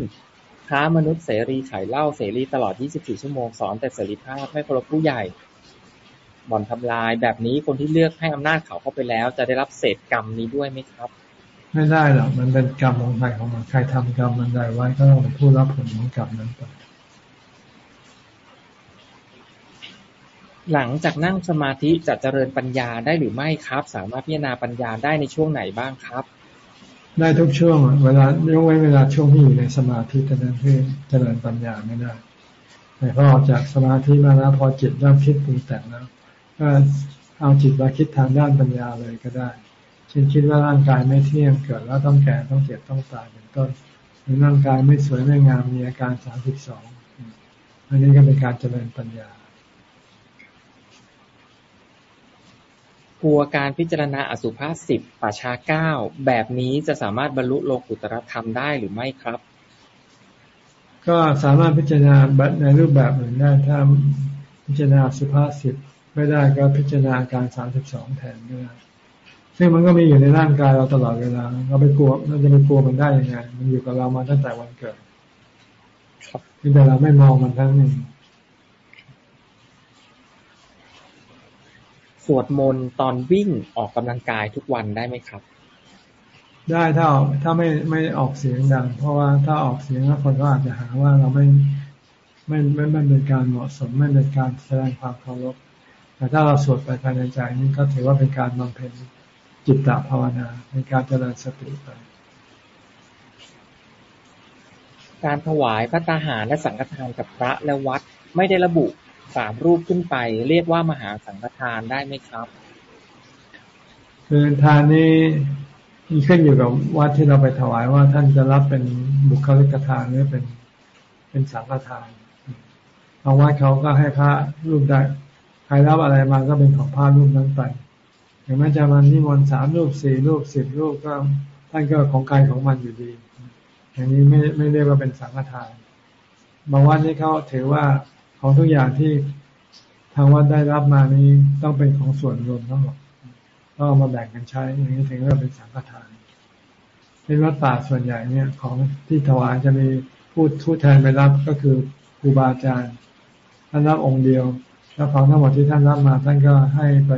ค้ามนุษย์ เสรี ขายเหล้า เสรีตลอด 24 ชั่วโมง สอนแต่เสรีภาพ ไม่เคารพผู้ใหญ่ บ่อนทำลาย แบบนี้คนที่เลือกให้อำนาจเขาเข้าไปแล้ว จะได้รับเศษกรรมนี้ด้วยไหมครับ ไม่ได้หรอก มันเป็นกรรมของใครของมัน ใครทำกรรมมันใดไว้ก็ต้องเป็นผู้รับผลของกรรมนั้นไปหลังจากนั่งสมาธิจะเจริญปัญญาได้หรือไม่ครับ สามารถพิจารณาปัญญาได้ในช่วงไหนบ้างครับ ได้ทุกช่วง เวลายกไว้เวลาช่วงที่อยู่ในสมาธิแต่นั้นที่เจริญปัญญาไม่ได้แต่พอออกจากสมาธิมาแล้วพอจิตเริ่มคิดปรุงแต่งแล้วก็เอาจิตมาคิดทางด้านปัญญาเลยก็ได้เช่นคิดว่าร่างกายไม่เที่ยงเกิดแล้วต้องแก่ต้องเจ็บต้องตายเป็นต้นหรือร่างกายไม่สวยไม่งามมีอาการสามสิบสองอันนี้ก็เป็นการเจริญปัญญา กลัวการพิจารณาอสุภะสิบ ป่าชาเก้า แบบนี้จะสามารถบรรลุโลกุตรธรรมได้หรือไม่ครับ ก็สามารถพิจารณาในรูปแบบอื่นได้ถ้าพิจารณาสุภาษิตไม่ได้ก็พิจารณาการสามสิบสองแทนก็ได้ซึ่งมันก็มีอยู่ในร่างกายเราตลอดเวลา เราไปกลัวเราจะไปกลัวมันได้ยังไง มันอยู่กับเรามาตั้งแต่วันเกิดแต่เราไม่มองมันทั้งนี้ สวดมนต์ตอนวิ่งออกกำลังกายทุกวันได้ไหมครับ ได้ถ้าออกถ้าไม่ไม่ออกเสียงดัง เพราะว่าถ้าออกเสียงแล้วคนก็อาจจะหาว่าเราไม่ไม่ไม่ไม่เป็นการเหมาะสมไม่เป็นการแสดงความเคารพแต่ถ้าเราสวดไปภายในใจนี่ก็ถือว่าเป็นการบำเพ็ญจิตตภาวนาในการเจริญสติไปการถวายพระตาหารและสังฆทานกับพระและวัดไม่ได้ระบุ สามรูปขึ้นไป เรียกว่ามหาสังฆทานได้ไหมครับคือทานนี้ขึ้นอยู่กับวัดที่เราไปถวายว่าท่านจะรับเป็นบุคลิกทานหรือเป็นเป็นสังฆทานบางวัดเขาก็ให้พระรูปได้ใครรับอะไรมาก็เป็นของพระรูปนั้นไปอย่างแม้จะมันนิมนต์สามรูปสี่รูปสิบรูปก็ท่านก็ของใครของมันอยู่ดี อย่างนี้ไม่ไม่เรียกว่าเป็นสังฆทาน บางวัดนี่เขาถือว่า ของทุกอย่างที่ทางวัดได้รับมานี้ต้องเป็นของส่วนรวมทั้งหมดก็เอามาแบ่งกันใช้อย่างนี้ถึงเรียกเป็นสังฆทานเป็นวัดป่าส่วนใหญ่เนี่ยของที่ถวายจะมีผู้ทูตแทนไปรับก็คือครูบาอาจารย์ท่านรับองค์เดียว แล้วของทั้งหมดที่ท่านรับมา ท่านก็ให้ไป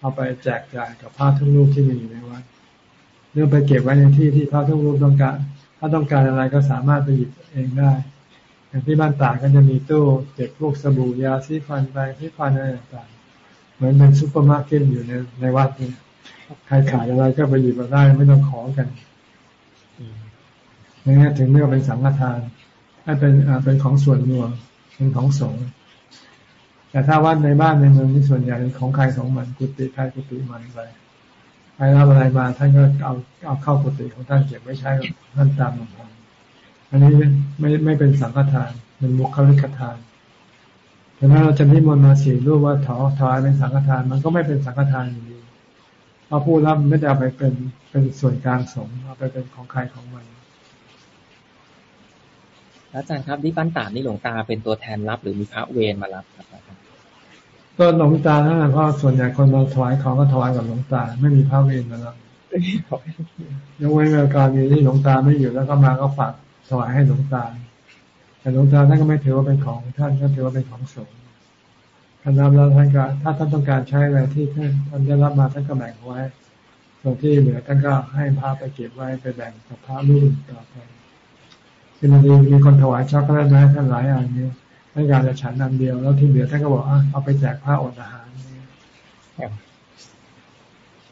เอาไปแจกจ่ายกับพระทุกรูปที่มีอยู่ในวัดเรื่องไปเก็บไว้ในที่ที่พระทุกรูปต้องการ ถ้าต้องการอะไรก็สามารถไปหยิบเองได้ อย่างที่บ้านตาดก็จะมีตู้เก็บพวกสบู่ยาสีฟันแปรงสีฟันอะไรต่างๆเหมือนเป็นซุปเปอร์มาร์เก็ตอยู่ในในวัดนี่ใครขายอะไรก็ไปหยิบมาได้ไม่ต้องขอกันอย่างนี้ถึงเรียกเป็นสังฆทาน ให้เป็นเป็นของส่วนรวมเป็นของสงฆ์แต่ถ้าวัดในบ้านในเมืองนี่ส่วนใหญ่ของใครของมันกุฏิใครกุฏิมันไปใครรับอะไรมาท่านก็เอาเอาเข้ากุฏิของท่านเก็บไว้ใช้ท่านตามลำพัง อันนี้ไม่ไม่เป็นสังฆทานเป็นมุขลิกทานแต่ถ้าเราจะนิมนต์มาสี่รูปว่าถอถอยเป็นสังฆทาน มันก็ไม่เป็นสังฆทานอยู่ดีเพราะผู้รับไม่ได้เอาไปเป็นเป็นส่วนกลางสงฆ์เอาไปเป็นของใครของมันอาจารย์ครับที่บ้านตานี่หลวงตาเป็นตัวแทนรับหรือมีพระเวรมารับครับก็หลวงตานั่นแหละเพราะส่วนใหญ่คนมาถวายของก็ถวายกับหลวงตา ไม่มีพระเวรมารับยกเว้นเวลาการมีที่หลวงตาไม่อยู่แล้วก็มาก็ฝาก ถวายให้หลวงตา แต่หลวงตาท่านก็ไม่ถือว่าเป็นของท่านท่านถือว่าเป็นของสงฆ์ท่านรับแล้วท่านก็ถ้าท่านต้องการใช้อะไรที่ท่านท่านได้รับมาท่านก็แบ่งไว้ ส่วนที่เหลือท่านก็ให้พระไปเก็บไว้ไปแบ่งกับพระรุ่นต่อไปที่มันมีคนถวายช็อกโกแลตมาท่านหลายอย่างนี้ท่านการจะฉันนันเดียวแล้วที่เหลือท่านก็บอกเอาไปแจกพระอดอาหาร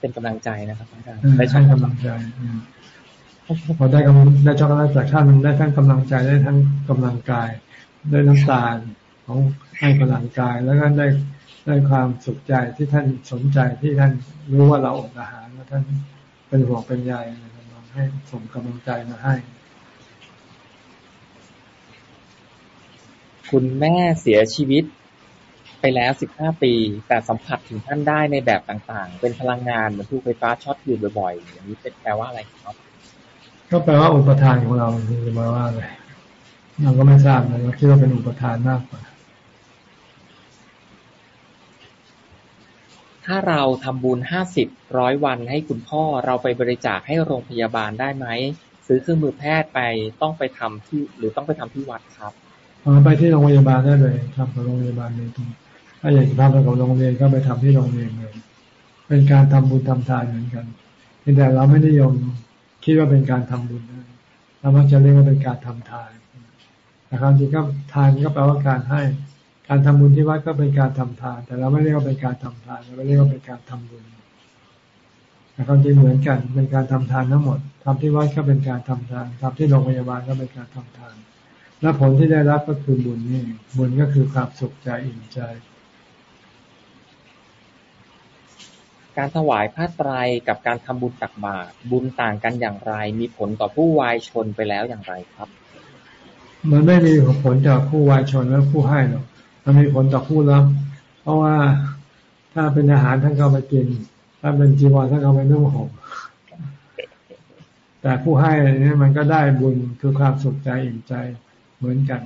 เป็นกำลังใจนะครับอาจารย์ได้ใช้กำลังใจ พอได้กำได้ช็อกโกแลตจากท่านมันได้ทั้งกำลังใจได้ทั้งกำลังกายได้น้ำตาลของให้พลังกายแล้วก็ได้ได้ความสุขใจที่ท่านสนใจที่ท่านรู้ว่าเราอดอาหารแล้วท่านเป็นห่วงเป็นใยนะครับให้ส่งกำลังใจมาให้ คุณแม่เสียชีวิตไปแล้วสิบห้าปี แต่สัมผัสถึงท่านได้ในแบบต่างๆ เป็นพลังงานเหมือนถูกไฟฟ้าช็อตอยู่บ่อยๆอย่างนี้เป็นแปลว่าอะไรครับ ก็แปลว่าอุปทานของเราคือมาว่าอะไรเราก็ไม่ทราบนะเราคิดว่าเป็นอุปทานมากกว่า ถ้าเราทำบุญห้าสิบร้อยวันให้คุณพ่อเราไปบริจาคให้โรงพยาบาลได้ไหมซื้อเครื่องมือแพทย์ไปต้องไปทำที่หรือต้องไปทำที่วัดครับไปที่โรงพยาบาลได้เลยทำกับโรงพยาบาลเลยตรงถ้าอยากทำกับโรงเรียนก็ไปทำที่โรงเรียนเลยเป็นการทำบุญทำทานเหมือนกันแต่เราไม่ได้ยม คิดว่าเป็นการทำบุญนะเรามักจะเรียกว่าเป็นการทำทานแต่ความจริงก็ทานก็แปลว่าการให้ การทำบุญที่วัดก็เป็นการทำทาน แต่เราไม่เรียกว่าเป็นการทำทานเราเรียกว่าเป็นการทำบุญแต่ความจริงเหมือนกันเป็นการทำทานทั้งหมดทำที่วัดก็เป็นการทำทานทำที่โรงพยาบาลก็เป็นการทำทาน และผลที่ได้รับก็คือบุญนี่บุญก็คือความสุขใจอิ่มใจ การถวายผ้าไตรกับการทำบุญตักบาตรบุญต่างกันอย่างไร มีผลต่อผู้วายชนไปแล้วอย่างไรครับ มันไม่มีผลต่อผู้วายชนและผู้ให้หรอกมันมีผลต่อผู้รับ เพราะว่าถ้าเป็นอาหารท่านก็ไปกิน ถ้าเป็นจีวรท่านก็ไปนุ่งห่มแต่ผู้ให้เนี่ยมันก็ได้บุญคือความสุขใจอิ่มใจเหมือนกัน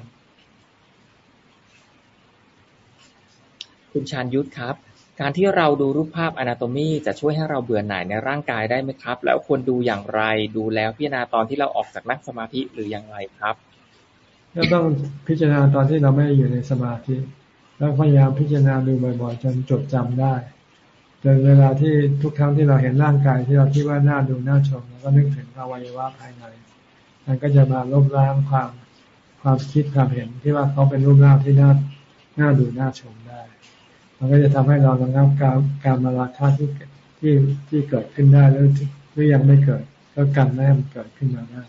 คุณชานยุทธครับ การที่เราดูรูปภาพอนาโตมีจะช่วยให้เราเบื่อหน่ายในร่างกายได้ไหมครับ แล้วควรดูอย่างไร ดูแล้วพิจารณาตอนที่เราออกจากนั่งสมาธิหรืออย่างไรครับก็ต้องพิจารณาตอนที่เราไม่ได้อยู่ในสมาธิ แล้วพยายามพิจารณาดูบ่อยๆจนจดจำได้จนเวลาที่ทุกครั้งที่เราเห็นร่างกายที่เราคิดว่าน่าดูน่าชมเราก็นึกถึงอวัยวะภายในมันก็จะมาลบล้างความความคิดความเห็นที่ว่าเขาเป็นรูปร่างที่น่าน่าดูน่าชม มันก็จะทำให้เราระงับการการมาราคาที่ที่ที่เกิดขึ้นได้หรือหรือยังไม่เกิด ก็กันไม่ให้มันเกิดขึ้นมาได้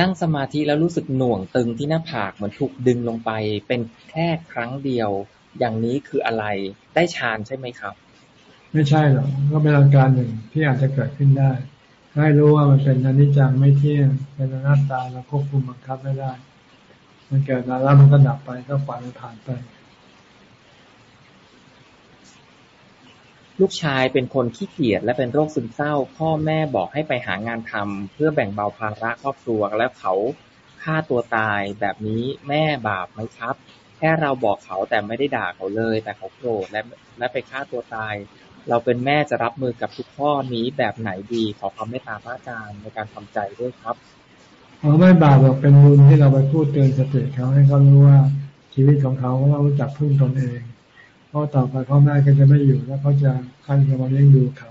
นั่งสมาธิแล้วรู้สึกหน่วงตึงที่หน้าผากเหมือนถูกดึงลงไปเป็นแค่ครั้งเดียว อย่างนี้คืออะไรได้ฌานใช่ไหมครับ ไม่ใช่หรอกก็เป็นอาการหนึ่งที่อาจจะเกิดขึ้นได้ให้รู้ว่ามันเป็นอนิจจังไม่เที่ยงเป็นอนัตตาเราควบคุมบังคับไม่ได้ มันเกิดมาแล้วมันก็ดับไปก็ปล่อยมันผ่านไป ลูกชายเป็นคนขี้เกียจและเป็นโรคซึมเศร้า พ่อแม่บอกให้ไปหางานทำเพื่อแบ่งเบาภาระครอบครัวแล้วเขาฆ่าตัวตายแบบนี้แม่บาปไหมครับ แค่เราบอกเขาแต่ไม่ได้ด่าเขาเลย แต่เขาโกรธและและไปฆ่าตัวตาย เราเป็นแม่จะรับมือกับทุกข้อนี้แบบไหนดีขอความเมตตาพระอาจารย์ในการทำใจด้วยครับ เขาไม่บาปหรอกเป็นบุญที่เราไปพูดเตือนสติเขาให้เขารู้ว่าชีวิตของเขาเรารู้จักพึ่งตนเองเพราะต่อไปพ่อแม่ก็จะไม่อยู่แล้วเขาจะคันจะมาเลี้ยงดูเขา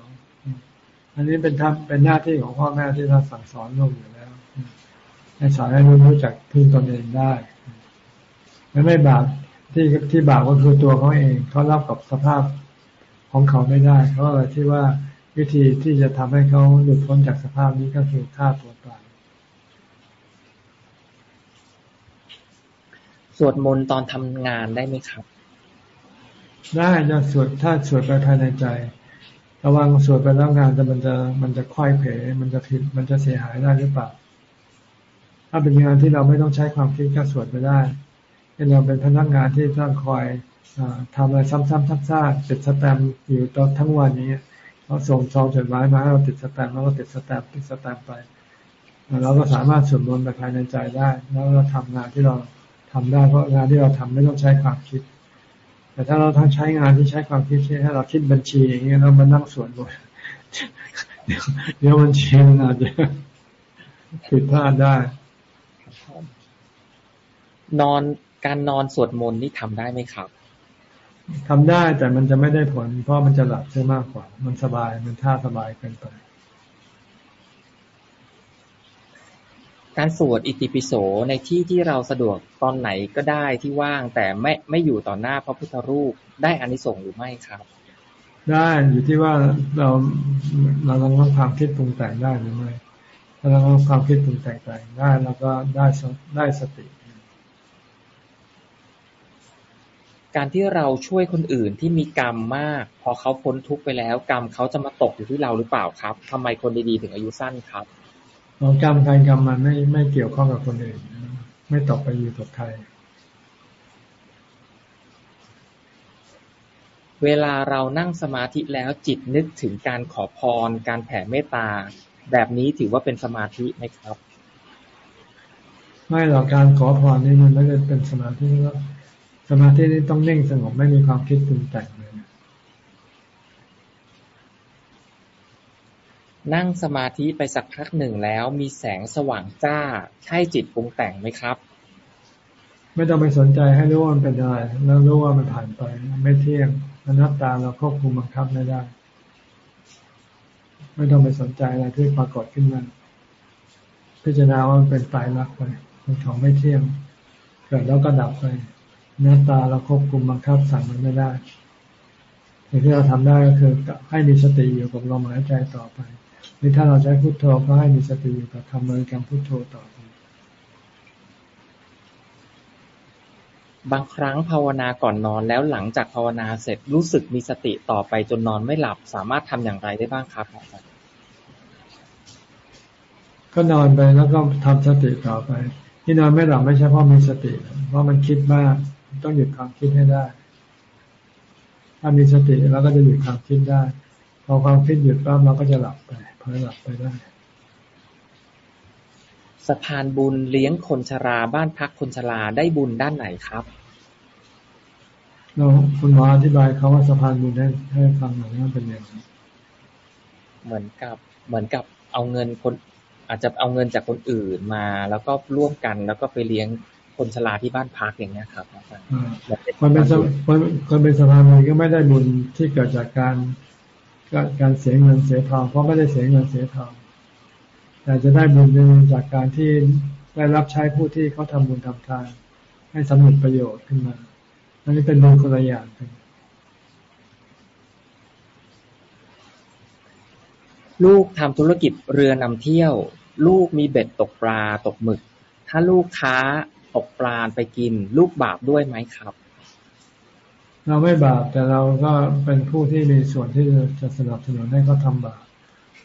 อันนี้เป็นทำเป็นหน้าที่ของพ่อแม่ที่เราสั่งสอนลูกอยู่แล้วให้สอนให้ลูกรู้จักพึ่งตนเองได้และไม่บาปที่ที่บาปก็คือตัวเขาเองเขารับกับสภาพของเขาไม่ได้เขาเลยที่ว่าวิธีที่จะทำให้เขาหลุดพ้นจากสภาพนี้ก็คือฆ่าตัวตาย สวดมนต์ตอนทำงานได้ไหมครับ ได้จะสวดถ้าสวดไปภายในใจ ระวังสวดไปแล้วงานจะมันจะมันจะค่อยเผลมันจะผิดมันจะเสียหายได้หรือเปล่าถ้าเป็นงานที่เราไม่ต้องใช้ความคิดก็สวดไปได้เเราเป็นพนักงานที่ต้องคอยอทำอะไรซ้ำๆซักๆติดสแตมอยู่ตอนทั้งวันนี้เขาส่งซองจดหมายมาให้เราติดสแตมแล้วก็ติดสแตมติดสแตมไปเราก็สามารถสวดมนต์ไปภายในใจได้ แล้วเราทำงานที่เรา ทำได้เพราะงานที่เราทำไม่ต้องใช้ความคิด แต่ถ้าเราทั้งใช้งานที่ใช้ความคิดเช่นถ้าเราคิดบัญชีอย่างเงี้ยเรามานั่งสวดมนต์เดี๋ยวบัญชีมันอาจจะผิดพลาดได้ นอนการนอนสวดมนต์นี่ทำได้ไหมครับทำได้แต่มันจะไม่ได้ผล เพราะมันจะหลับได้มากกว่า มันสบายมันท่าสบายเกินไป การสวดอิติปิโสในที่ที่เราสะดวกตอนไหนก็ได้ที่ว่าง แต่ไม่ไม่อยู่ต่อหน้าพระพุทธรูปได้อานิสงส์หรือไม่ครับ ได้อยู่ที่ว่าเราเราลองความคิดปรุงแต่งได้หรือไม่ถ้าเราลองความคิดปรุงแต่งได้เราก็ได้ได้สติ การที่เราช่วยคนอื่นที่มีกรรมมาก พอเขาพ้นทุกข์ไปแล้ว กรรมเขาจะมาตกอยู่ที่เราหรือเปล่าครับทำไมคนดีๆถึงอายุสั้นครับ เรากรรมใครกรรมมันไม่ไม่เกี่ยวข้องกับคนอื่น ไม่ตกไปอยู่กับใคร เวลาเรานั่งสมาธิแล้วจิตนึกถึงการขอพร การแผ่เมตตา แบบนี้ถือว่าเป็นสมาธิไหมครับ ไม่หรอกการขอพรนี่มันไม่ได้เป็นสมาธิแล้วสมาธินี่ต้องนิ่งสงบไม่มีความคิดปรุงแต่งเลย นั่งสมาธิไปสักพักหนึ่งแล้วมีแสงสว่างจ้า ใช่จิตปรุงแต่งไหมครับ ไม่ต้องไปสนใจให้รู้ว่ามันเป็นอะไรแล้วรู้ว่ามันผ่านไป ไม่เที่ยงอนัตตาเราควบคุมบังคับไม่ได้ ไม่ต้องไปสนใจอะไรที่ปรากฏขึ้นมาพิจารณาว่ามันเป็นตายรักไปมันของไม่เที่ยงเกิดแล้วก็ดับไปหน้าตาเราควบคุมบังคับสั่งมันไม่ได้สิ่งที่เราทำได้ก็คือให้มีสติอยู่กับลมหายใจต่อไป หรือถ้าเราใช้พุทโธก็ให้มีสติอยู่กับคำบริกรรมพุทโธต่อไปบางครั้งภาวนาก่อนนอนแล้วหลังจากภาวนาเสร็จรู้สึกมีสติต่อไปจนนอนไม่หลับสามารถทำอย่างไรได้บ้างครับอาจารย์ก็นอนไปแล้วก็ทำสติต่อไป ที่นอนไม่หลับไม่ใช่เพราะมีสติเพราะมันคิดมากต้องหยุดความคิดให้ได้ ถ้ามีสติเราก็จะหยุดความคิดได้ พอความคิดหยุดปั๊บเราก็จะหลับไป พอหลับไปได้ สะพานบุญเลี้ยงคนชราบ้านพักคนชราได้บุญด้านไหนครับเราคุณหมออธิบายเขาว่าสะพานบุญให้ให้ฟังหน่อยว่าเป็นยังไงเหมือนกับเหมือนกับเอาเงินคนอาจจะเอาเงินจากคนอื่นมา แล้วก็ร่วมกันแล้วก็ไปเลี้ยงคนชราที่บ้านพักอย่างเงี้ยครับมันเป็นคนเป็นสะพานบุญก็ไม่ได้บุญที่เกิดจากการ การเสียเงินเสียทองเพราะไม่ได้เสียเงินเสียทองแต่จะได้บุญจากการที่ได้รับใช้ผู้ที่เขาทำบุญทำทานให้สำเร็จประโยชน์ขึ้นมาอันนี้เป็นบุญคนละอย่างกันลูกทำธุรกิจเรือนำเที่ยว ลูกมีเบ็ดตกปลาตกหมึก ถ้าลูกค้าตกปลาไปกิน ลูกบาปด้วยไหมครับ เราไม่บาปแต่เราก็เป็นผู้ที่มีส่วนที่จะสนับสนุนให้เขาทาบาป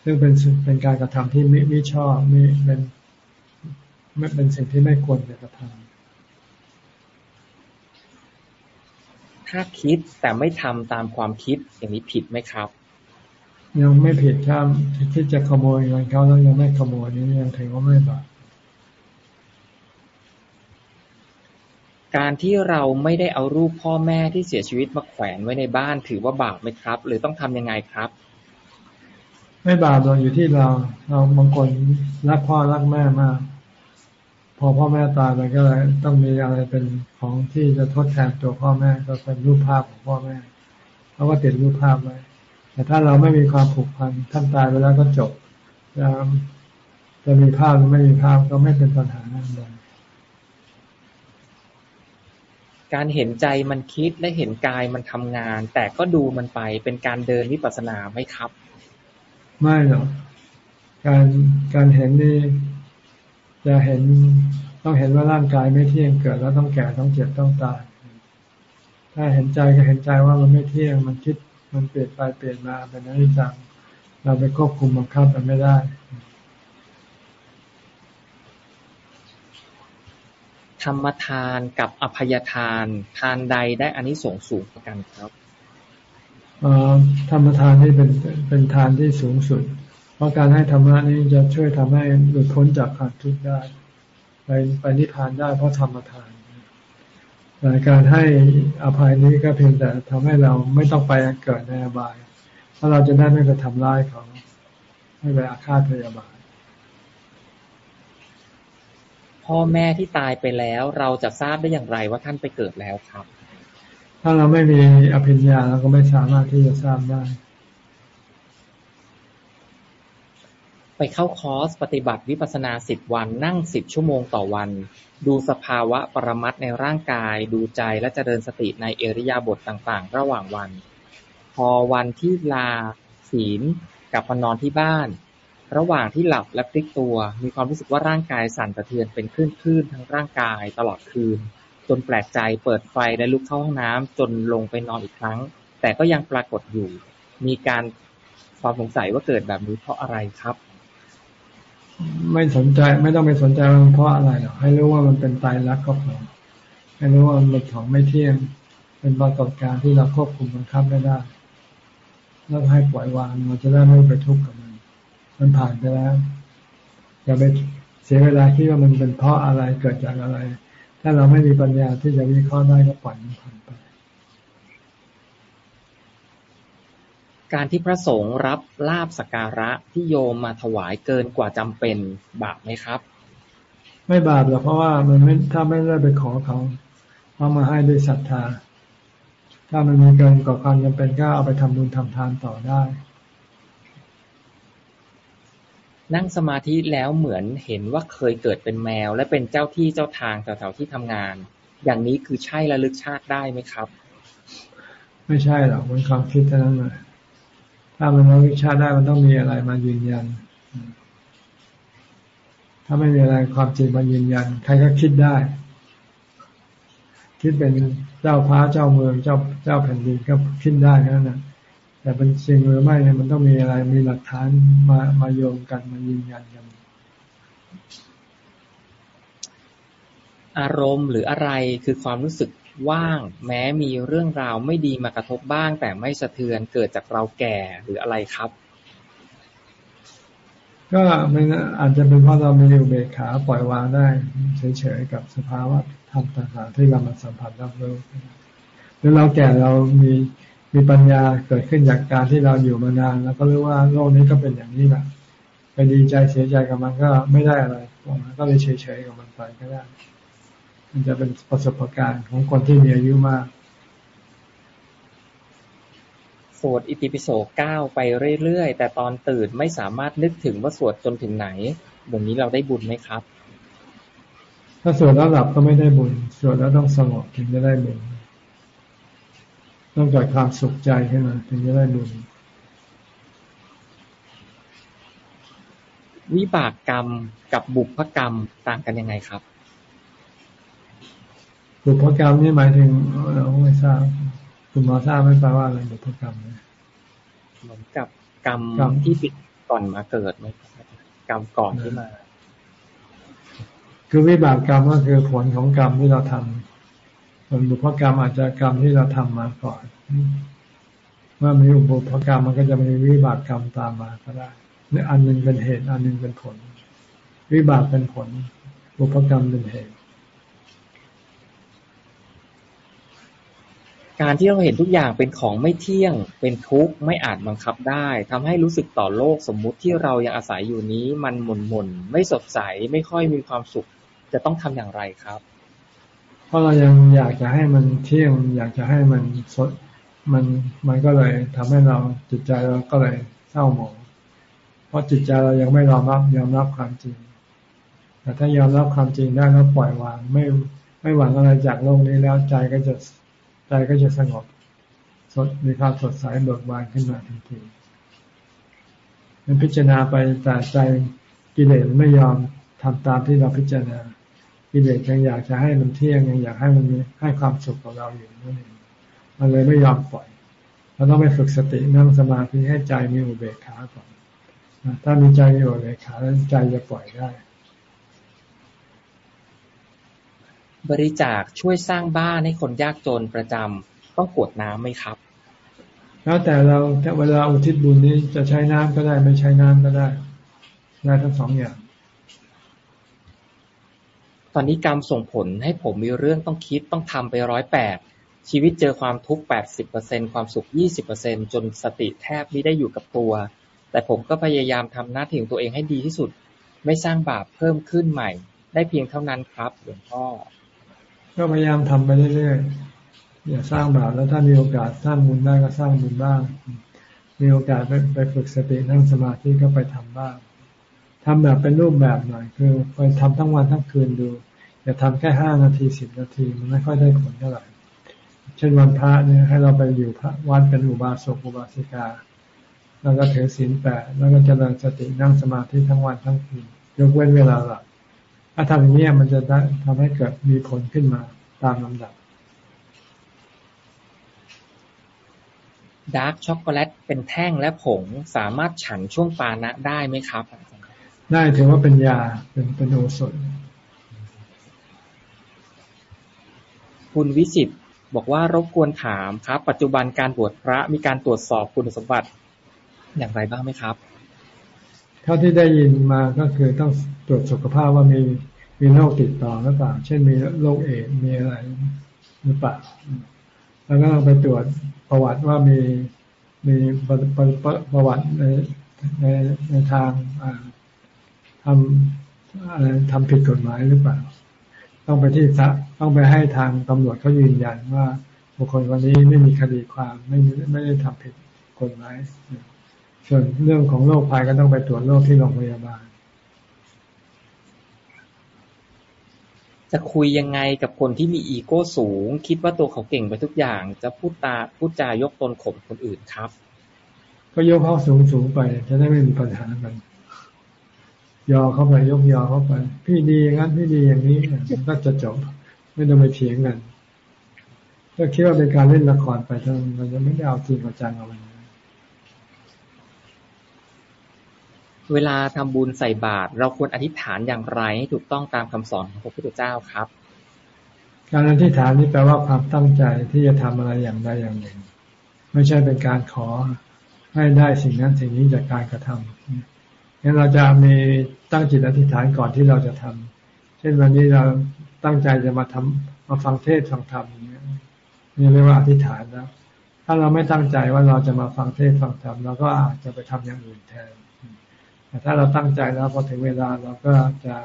ซึ่งเป็นเป็นการกระทำที่ไม่ไม่ชอบไม่เป็นไม่เป็นสิ่งที่ไม่ควรจะกระทำถ้าคิดแต่ไม่ทำตามความคิดอย่างนี้ผิดไหมครับ ยังไม่ผิดถ้าคิดจะขโมยเงินเขาแล้วยังไม่ขโมยนี่ยังถือว่าไม่บาป การที่เราไม่ได้เอารูปพ่อแม่ที่เสียชีวิตมาแขวนไว้ในบ้านถือว่าบาปไหมครับ หรือต้องทำยังไงครับ ไม่บาปเราอยู่ที่เรา เราบางคนรักพ่อรักแม่มาก พอพ่อแม่ตายไปก็เลยต้องมีอะไรเป็นของที่จะทดแทนตัวพ่อแม่ก็เป็นรูปภาพของพ่อแม่เขาก็ติดรูปภาพไว้แต่ถ้าเราไม่มีความผูกพันท่านตายไปแล้วก็จบจะจะมีภาพหรือไม่มีภาพก็ไม่เป็นปัญหาอะไร การเห็นใจมันคิดและเห็นกายมันทำงาน แต่ก็ดูมันไปเป็นการเดินวิปัสสนาไหมครับ ไม่หรอกการการเห็นนี่จะเห็นต้องเห็นว่าร่างกายไม่เที่ยงเกิด แล้วต้องแก่ต้องเจ็บต้องตาย ถ้าเห็นใจก็เห็นใจว่ามันไม่เที่ยงมันคิดมันเปลี่ยนไปเปลี่ยนมาเป็นอนิจจังเราไปควบคุมบังคับมันไม่ได้ ธรรมทานกับอภัยทาน ทานใดได้อานิสงส์สูงกว่ากันครับธรรมทานนี่เป็นเป็นทานที่สูงสุด เพราะการให้ธรรมะนี้จะช่วยทำให้หลุดพ้นจากความทุกข์ได้ ไปไปนิพพานได้เพราะธรรมทานแต่การให้อภัยนี้ก็เพียงแต่ทำให้เราไม่ต้องไปเกิดในอบาย เพราะเราจะได้ไม่ไปทำร้ายเขาไม่ไปอาฆาตพยาบาท พ่อแม่ที่ตายไปแล้ว เราจะทราบได้อย่างไรว่าท่านไปเกิดแล้วครับ ถ้าเราไม่มีอภิญญาเราก็ไม่สามารถที่จะทราบได้ ไปเข้าคอร์สปฏิบัติวิปัสนาสิบวันนั่งสิบชั่วโมงต่อวัน ดูสภาวะปรมัตในร่างกาย ดูใจและเจริญสติในเอริยาบทต่างๆ ระหว่างวัน พอวันที่ลาศีลกลับมานอนที่บ้าน ระหว่างที่หลับและพลิกตัว มีความรู้สึกว่าร่างกายสั่นสะเทือนเป็นคลื่น ๆ ทั้งร่างกายตลอดคืน จนแปลกใจเปิดไฟและลุกเข้าห้องน้ำจนลงไปนอนอีกครั้ง แต่ก็ยังปรากฏอยู่ มีการความสงสัยว่าเกิดแบบนี้เพราะอะไรครับ ไม่สนใจไม่ต้องไปสนใจว่าเพราะอะไรหรอกให้รู้ว่ามันเป็นตายรักก็พอให้รู้ว่ามันเป็นของไม่เที่ยง เป็นปรากฏการณ์ที่เราควบคุมบังคับไม่ได้แล้วให้ปล่อยวางเราจะได้ไม่ไปทุกข์กับมัน มันผ่านไปแล้ว อย่าไปเสียเวลาคิดว่ามันเป็นเพราะอะไรเกิดจากอะไร ถ้าเราไม่มีปัญญาที่จะวิเคราะห์ได้ก็ปล่อยมันผ่านไป การที่พระสงฆ์รับลาบสการะที่โยมมาถวายเกินกว่าจำเป็นบาปไหมครับ ไม่บาปหรอกเพราะว่ามันไม่ถ้าไม่ได้ไปขอเขาเขามาให้ด้วยศรัทธา ถ้ามันมีเกินกว่าความจำเป็นก็เอาไปทำบุญทำทานต่อได้ นั่งสมาธิแล้วเหมือนเห็นว่าเคยเกิดเป็นแมว และเป็นเจ้าที่เจ้าทางแถวๆที่ทำงาน อย่างนี้คือใช่ระลึกชาติได้ไหมครับ ไม่ใช่หรอกมันความคิดเท่านั้นเลยถ้ามันระลึกชาติได้มันต้องมีอะไรมายืนยัน ถ้าไม่มีอะไรความจริงมายืนยัน ใครก็คิดได้ คิดเป็นเจ้าพระเจ้าเมืองเจ้าเจ้าแผ่นดินก็คิดได้นั่นนะ แต่เป็นจริงหรือไม่เนี่ยมันต้องมีอะไรมีหลักฐานมามาโยงกันมายืนยันกัน อารมณ์หรืออะไรคือความรู้สึกว่าง แม้มีเรื่องราวไม่ดีมากระทบบ้าง แต่ไม่สะเทือนเกิดจากเราแก่หรืออะไรครับ ก็ไม่อาจจะเป็นเพราะเรามีอุเบกขาปล่อยวางได้เฉยๆกับสภาวะธรรมต่างๆที่เรามาสัมผัสรับรู้หรือเราแก่เรามี มีปัญญาเกิดขึ้นจากการที่เราอยู่มานาน แล้วก็รู้ว่าโลกนี้ก็เป็นอย่างนี้แหละไปดีใจเสียใจกับมันก็ไม่ได้อะไรก็เลยเฉยๆกับมันไปก็ได้ มันจะเป็นประสบการณ์ของคนที่มีอายุมากสวดอิติปิโสเก้าไปเรื่อยๆ แต่ตอนตื่นไม่สามารถนึกถึงว่าสวดจนถึงไหนแบบนี้เราได้บุญไหมครับ ถ้าสวดแล้วหลับก็ไม่ได้บุญ สวดแล้วต้องสงบถึงจะได้บุญ ต้องเกิดความสุขใจขึ้นมาถึงจะได้บุญวิบากกรรมกับบุพกรรมต่างกันยังไงครับ บุพกรรมนี่หมายถึงเราไม่ทราบคุณหมอทราบไหมแปลว่าอะไรบุพกรรมเนี่ยเหมือนกับกรรมที่ปิดก่อนมาเกิดไหมกรรมก่อนที่มา คือวิบากกรรมก็คือผลของกรรมที่เราทำ ส่วนบุพกรรมอาจจะกรรมที่เราทำมาก่อน เมื่อมีอุบุพกรรมมันก็จะมีวิบากกรรมตามมาก็ได้เนี่ยอันหนึ่งเป็นเหตุ อันหนึ่งเป็นผล วิบากเป็นผล บุพกรรมเป็นเหตุ การที่เราเห็นทุกอย่างเป็นของไม่เที่ยง เป็นทุกข์ไม่อาจบังคับได้ทำให้รู้สึกต่อโลกสมมุติที่เรายังอาศัยอยู่นี้ มันหม่นหม่นไม่สดใสไม่ค่อยมีความสุข จะต้องทำอย่างไรครับ ราะเรายังอยากจะให้มันเที่ยงอยากจะให้มันสดมันมันก็เลยทำให้เราจิตใจเราก็เลยเศร้าหมอง เพราะจิตใจเรายังไม่ยอมรับยอมรับความจริง แต่ถ้ายอมรับความจริงได้แล้วปล่อยวางไม่ไม่หวังอะไรจากโลกนี้แล้วใจก็จะใจก็จะสงบสดมีความสดใสเบิกบานขึ้นมาทันทีมันพิจารณาไปแต่ใจกิเลสไม่ยอมทำตามที่เราพิจารณา กิเลสยังอยากจะให้มันเที่ยงยังอยากให้มันให้ความสุขกับเราอยู่นั่นเองมันเลยไม่ยอมปล่อยเราต้องไปฝึกสตินั่งสมาธิให้ใจมีอุเบกขาก่อนถ้ามีใจมีอุเบกขาแล้วใจจะปล่อยได้ บริจาคช่วยสร้างบ้านให้คนยากจนประจำต้องกวดน้ำไหมครับ แล้วแต่เราถ้าเวลาอุทิศบุญนี้จะใช้น้ำก็ได้ไม่ใช้น้ำก็ได้ได้ทั้งสองอย่าง ตอนนี้กรรมส่งผลให้ผมมีเรื่องต้องคิดต้องทำไปร้อยแปด ชีวิตเจอความทุกข์80%ความสุข20%จนสติแทบไม่ได้อยู่กับตัว แต่ผมก็พยายามทำหน้าที่ของตัวเองให้ดีที่สุด ไม่สร้างบาปเพิ่มขึ้นใหม่ ได้เพียงเท่านั้นครับหลวงพ่อ ก็พยายามทำไปเรื่อยๆ อย่าสร้างบาปแล้วถ้ามีโอกาสสร้างบุญได้ก็สร้างบุญบ้าง มีโอกาสไปไปฝึกสตินั่งสมาธิก็ไปทำบ้าง ทำแบบเป็นรูปแบบหน่อยคือไปทำทั้งวันทั้งคืนดู อย่าทำแค่ห้านาทีสิบนาที มันไม่ค่อยได้ผลเท่าไหร่เช่นวันพระเนี่ยให้เราไปอยู่พระวัดเป็นอุบาสกอุบาสิกา แล้วก็ถือศีลแปดแล้วก็เจริญสตินั่งสมาธิทั้งวันทั้งคืนยกเว้นเวลาหลับถ้าทำอย่างนี้มันจะได้ทำให้เกิดมีผลขึ้นมาตามลำดับ dark chocolate เป็นแท่งและผงสามารถฉันช่วงปานะได้ไหมครับ ได้ถือว่าเป็นยาเป็นเป็นโอสถคุณวิสิตบอกว่ารบกวนถามครับ ปัจจุบันการบวชพระมีการตรวจสอบคุณสมบัติอย่างไรบ้างไหมครับเท่าที่ได้ยินมาก็คือต้องตรวจสุขภาพว่ามีมีโรคติดต่อหรือเปล่า เช่นมีโรคเอดมีอะไรหรือเปล่าแล้วก็ต้องไปตรวจประวัติว่ามีมีประประประวัติในในในทาง ทำอะไรทำผิดกฎหมายหรือเปล่า ต้องไปที่ต้องไปให้ทางตำรวจเขายืนยันว่าบุคคลวันนี้ไม่มีคดีความไม่ไม่ได้ทำผิดกฎหมาย ส่วนเรื่องของโรคภัยก็ต้องไปตรวจโรคที่โรงพยาบาล จะคุยยังไงกับคนที่มีอีโก้สูง คิดว่าตัวเขาเก่งไปทุกอย่าง จะพูดตาพูดจายกตนข่มคนอื่นครับ ก็ยกเขาสูงสูงไปจะได้ไม่มีปัญหากัน ยอเข้าไปยกยอเข้าไป พี่ดีอย่างนั้นพี่ดีอย่างนี้ก็จะจบ ไม่ต้องไปเถียงกันก็คิดว่าเป็นการเล่นละครไปทั้งมันจะไม่ได้เอาจริงเอาจังเอาไปเวลาทำบุญใส่บาตรเราควรอธิษฐานอย่างไรให้ถูกต้องตามคำสอนของพระพุทธเจ้าครับ การอธิษฐานนี่แปลว่าความตั้งใจที่จะทำอะไรอย่างใดอย่างหนึ่ง ไม่ใช่เป็นการขอให้ได้สิ่งนั้นสิ่งนี้จากการกระทำ งั้นเราจะมีตั้งจิตอธิษฐานก่อนที่เราจะทำเช่นวันนี้เราตั้งใจจะมาทำมาฟังเทศฟังธรรมอย่างเงี้ยนี่เรียกว่าอธิษฐานแล้วถ้าเราไม่ตั้งใจว่าเราจะมาฟังเทศฟังธรรมเราก็อาจจะไปทำอย่างอื่นแทนแต่ถ้าเราตั้งใจแล้วพอถึงเวลาเราก็จะ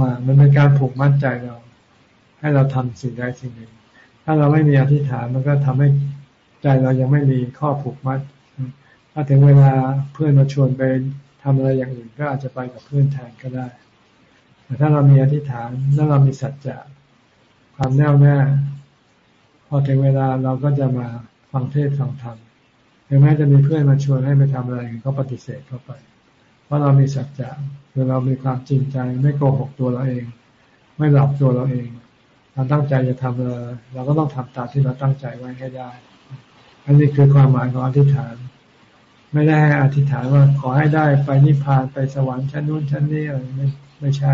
มามันเป็นการผูกมัดใจเรา ให้เราทำสิ่งใดสิ่งหนึ่ง ถ้าเราไม่มีอธิษฐานมันก็ทำให้ใจเรายังไม่มีข้อผูกมัดถ้าถึงเวลาเพื่อนมาชวนไป ทำอะไรอย่างอื่นก็อาจจะไปกับเพื่อนแทนก็ได้ แต่ถ้าเรามีอธิษฐานแล้วเรามีสัจจะความแน่วแน่พอถึงเวลาเราก็จะมาฟังเทศฟังธรรมถึงแม้จะมีเพื่อนมาชวนให้ไปทำอะไรก็ปฏิเสธเข้าไป เพราะเรามีสัจจะคือเรามีความจริงใจไม่โกหกตัวเราเอง ไม่หลอกตัวเราเองเราตั้งใจจะทำอะไรเราก็ต้องทำตามที่เราตั้งใจไว้ให้ได้ อันนี้คือความหมายของอธิษฐาน ไม่ได้ให้อธิษฐานว่าขอให้ได้ไปนิพพานไปสวรรค์ชั้นนู้นชั้นนี้อะไรไม่ไม่ใช่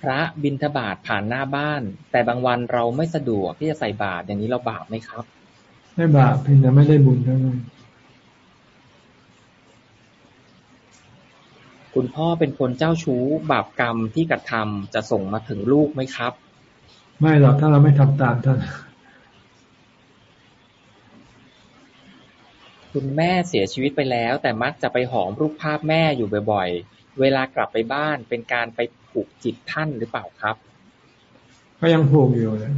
พระบิณฑบาตผ่านหน้าบ้าน แต่บางวันเราไม่สะดวกที่จะใส่บาตรอย่างนี้เราบาปไหมครับ ไม่บาปเพียงแต่ไม่ได้บุญเท่านั้นคุณพ่อเป็นคนเจ้าชู้บาปกรรมที่กระทำจะส่งมาถึงลูกไหมครับ ไม่หรอกถ้าเราไม่ทำตามท่าน คุณแม่เสียชีวิตไปแล้ว แต่มักจะไปหอมรูปภาพแม่อยู่บ่อย ๆ เวลากลับไปบ้านเป็นการไปผูกจิตท่านหรือเปล่าครับ ก็ยังผูกอยู่เลย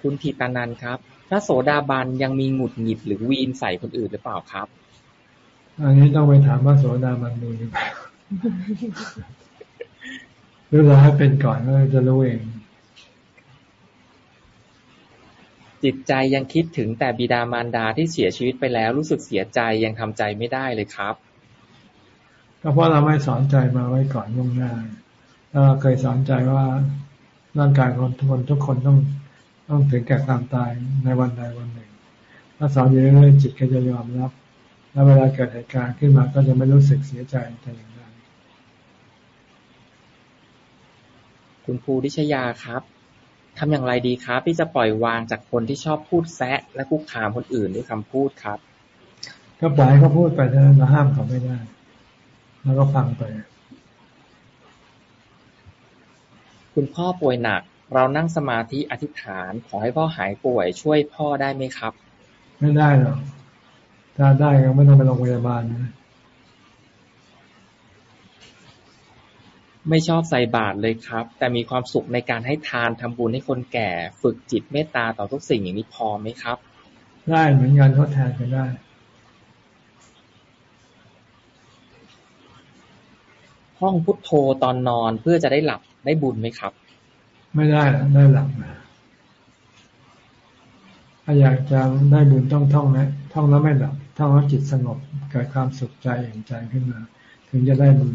คุณธีตานันครับ พระโสดาบันยังมีหงุดหงิดหรือวีนใส่คนอื่นหรือเปล่าครับ อันนี้ต้องไปถามว่าโสดาบันดูดีกว่าหรือเราให้เป็นก่อนแล้วจะรู้เอง จิตใจยังคิดถึงแต่บิดามารดาที่เสียชีวิตไปแล้ว รู้สึกเสียใจยังทำใจไม่ได้เลยครับ ก็เพราะเราไม่สอนใจมาไว้ก่อนล่วงหน้าถ้าเราเคยสอนใจว่าร่างกายของทุกคนทุกคนต้องต้องถึงแก่ความตายในวันใดวันหนึ่ง ถ้าสอนอยู่เรื่อยๆจิตก็จะยอมรับ แล้วเวลาเกิดเหตุการณ์ขึ้นมาก็จะไม่รู้สึกเสียใจแต่อย่างใดคุณภูริชยาครับ ทำอย่างไรดีครับ ที่จะปล่อยวางจากคนที่ชอบพูดแซะ และคุกคามคนอื่นด้วยคำพูดครับ ก็ปล่อยให้เขาพูดไปเท่านั้นเราห้ามเขาไม่ได้ แล้วก็ฟังไป คุณพ่อป่วยหนัก เรานั่งสมาธิอธิษฐาน ขอให้พ่อหายป่วย ช่วยพ่อได้ไหมครับ ไม่ได้หรอกถ้าได้ก็ไม่ต้องไปโรงพยาบาลนะ ไม่ชอบใส่บาตรเลยครับ แต่มีความสุขในการให้ทานทำบุญให้คนแก่ ฝึกจิตเมตตาต่อทุกสิ่งอย่างนี้พอไหมครับ ได้เหมือนกันทดแทนกันได้ห้องพุทโธตอนนอนเพื่อจะได้หลับได้บุญไหมครับ ไม่ได้หรอกได้หลับนะถ้าอยากจะได้บุญต้องท่องนะท่องแล้วไม่หลับท่องแล้วจิตสงบเกิดความสุขใจเห็นใจขึ้นมา ถึงจะได้บุญ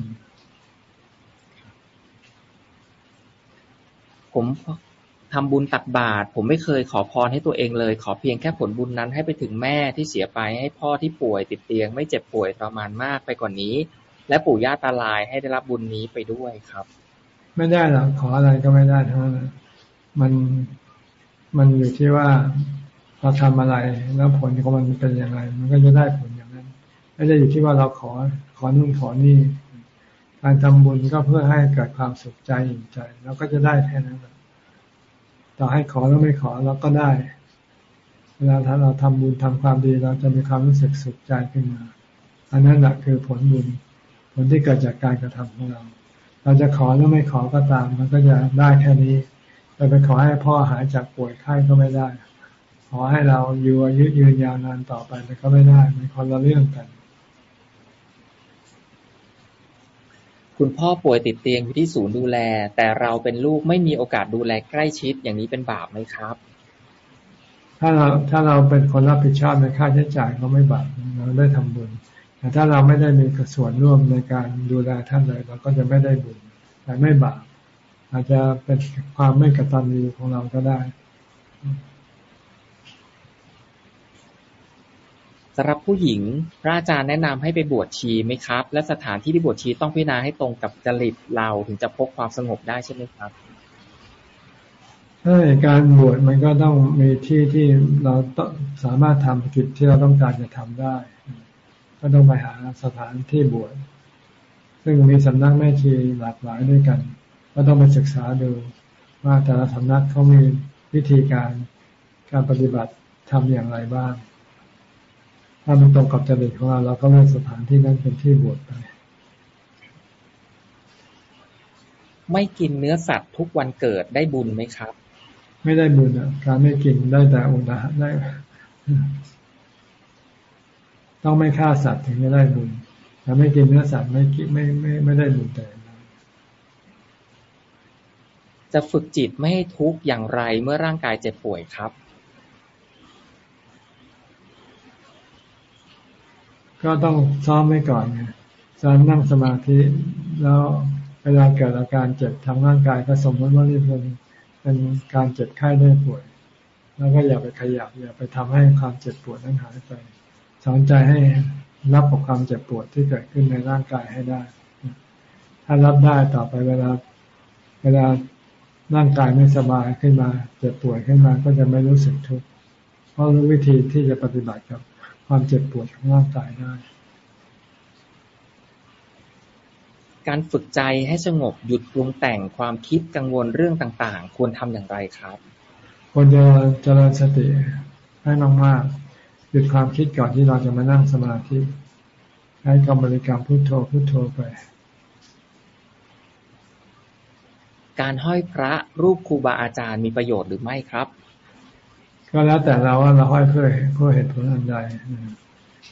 ผมทำบุญตักบาตร ผมไม่เคยขอพรให้ตัวเองเลย ขอเพียงแค่ผลบุญนั้นให้ไปถึงแม่ที่เสียไป ให้พ่อที่ป่วยติดเตียง ไม่เจ็บป่วยทระมานมากไปกว่านนี้ และปู่ย่าตาลายให้ได้รับบุญนี้ไปด้วยครับ ไม่ได้หรอกขออะไรก็ไม่ได้ทั้งนั้นมันมันอยู่ที่ว่าเราทำอะไรแล้วผลของมันเป็นยังไงมันก็จะได้ผลอย่างนั้น ไม่ได้อยู่ที่ว่าเราขอขอนู่นขอนี่ การทำบุญก็เพื่อให้เกิดความสุขใจอิ่มใจแล้วก็จะได้แค่นั้นแต่อให้ขอแล้วไม่ขอเราก็ได้ เวลาถ้าเราทำบุญทำความดีเราจะมีความรู้สึกสุขใจขึ้นมา อันนั้นแหละคือผลบุญ ผลที่เกิดจากการกระทำของเรา เราจะขอหรือไม่ขอก็ตาม มันก็จะได้แค่นี้เราไปขอให้พ่อหายจากป่วยไข้ก็ไม่ได้ ขอให้เราอยู่อายุยืนยาวนานต่อไปมันก็ไม่ได้มันคนละเรื่องกัน คุณพ่อป่วยติดเตียงอยู่ที่ศูนย์ดูแล แต่เราเป็นลูกไม่มีโอกาสดูแลใกล้ชิดอย่างนี้เป็นบาปไหมครับ ถ้าเราถ้าเราเป็นคนรับผิดชอบในค่าใช้จ่ายก็ไม่บาปเราได้ทำบุญ แต่ถ้าเราไม่ได้มีส่วนร่วมในการดูแลท่านเลยเราก็จะไม่ได้บุญแต่ไม่บาปอาจจะเป็นความไม่กตัญญูของเราก็ได้ สำหรับผู้หญิง พระอาจารย์แนะนำให้ไปบวชชีไหมครับ และสถานที่ที่บวชชีต้องพิจารณาให้ตรงกับจริตเราถึงจะพบความสงบได้ใช่ไหมครับใช่การบวชมันก็ต้องมีที่ที่เราสามารถทำกิจที่เราต้องการจะทำได้ ก็ต้องไปหาสถานที่บวชซึ่งมีสำนักแม่ชีหลากหลายด้วยกัน ก็ต้องไปศึกษาดูว่าแต่ละสำนักเขามีวิธีการการปฏิบัติทำอย่างไรบ้าง ถ้ามันตรงกับจริตของเราเราก็เลือกสถานที่นั้นเป็นที่บวชไป ไม่กินเนื้อสัตว์ทุกวันเกิดได้บุญไหมครับ ไม่ได้บุญอะ การไม่กินได้แต่อุณหได้ ต้องไม่ฆ่าสัตว์ถึงจะได้บุญถ้าไม่กินเนื้อสัตว์ไม่กินไม่ไม่ไม่ได้บุญแต่อย่างใดจะฝึกจิตไม่ให้ทุกข์อย่างไรเมื่อร่างกายเจ็บป่วยครับ ก็ต้องซ้อมไว้ก่อนไงซ้อมนั่งสมาธิ แล้วเวลาเกิดอาการเจ็บทางร่างกายก็สมมติว่านี่เป็นเป็นการเจ็บไข้ได้ป่วย แล้วก็อย่าไปขยับอย่าไปทำให้ความเจ็บปวดนั้นหายไปสอนใจให้รับกับความเจ็บปวดที่เกิดขึ้นในร่างกายให้ได้ ถ้ารับได้ต่อไปเวลา เวลาร่างกายไม่สบายขึ้นมา เจ็บป่วยขึ้นมาก็จะไม่รู้สึกทุกข์เพราะรู้วิธีที่จะปฏิบัติกับ ความเจ็บปวดของร่างกายได้ การฝึกใจให้สงบหยุดปรุงแต่งความคิดกังวลเรื่องต่างๆ ควรทำอย่างไรครับควรจะเจริญสติให้มากๆหยุดความคิดก่อนที่เราจะมานั่งสมาธิให้กรรมบริกรรมพุทโธพุทโธไป การห้อยพระรูปครูบาอาจารย์มีประโยชน์หรือไม่ครับ ก็แล้วแต่เราว่าเราห้อยเพื่อเพื่อเหตุผลอันใด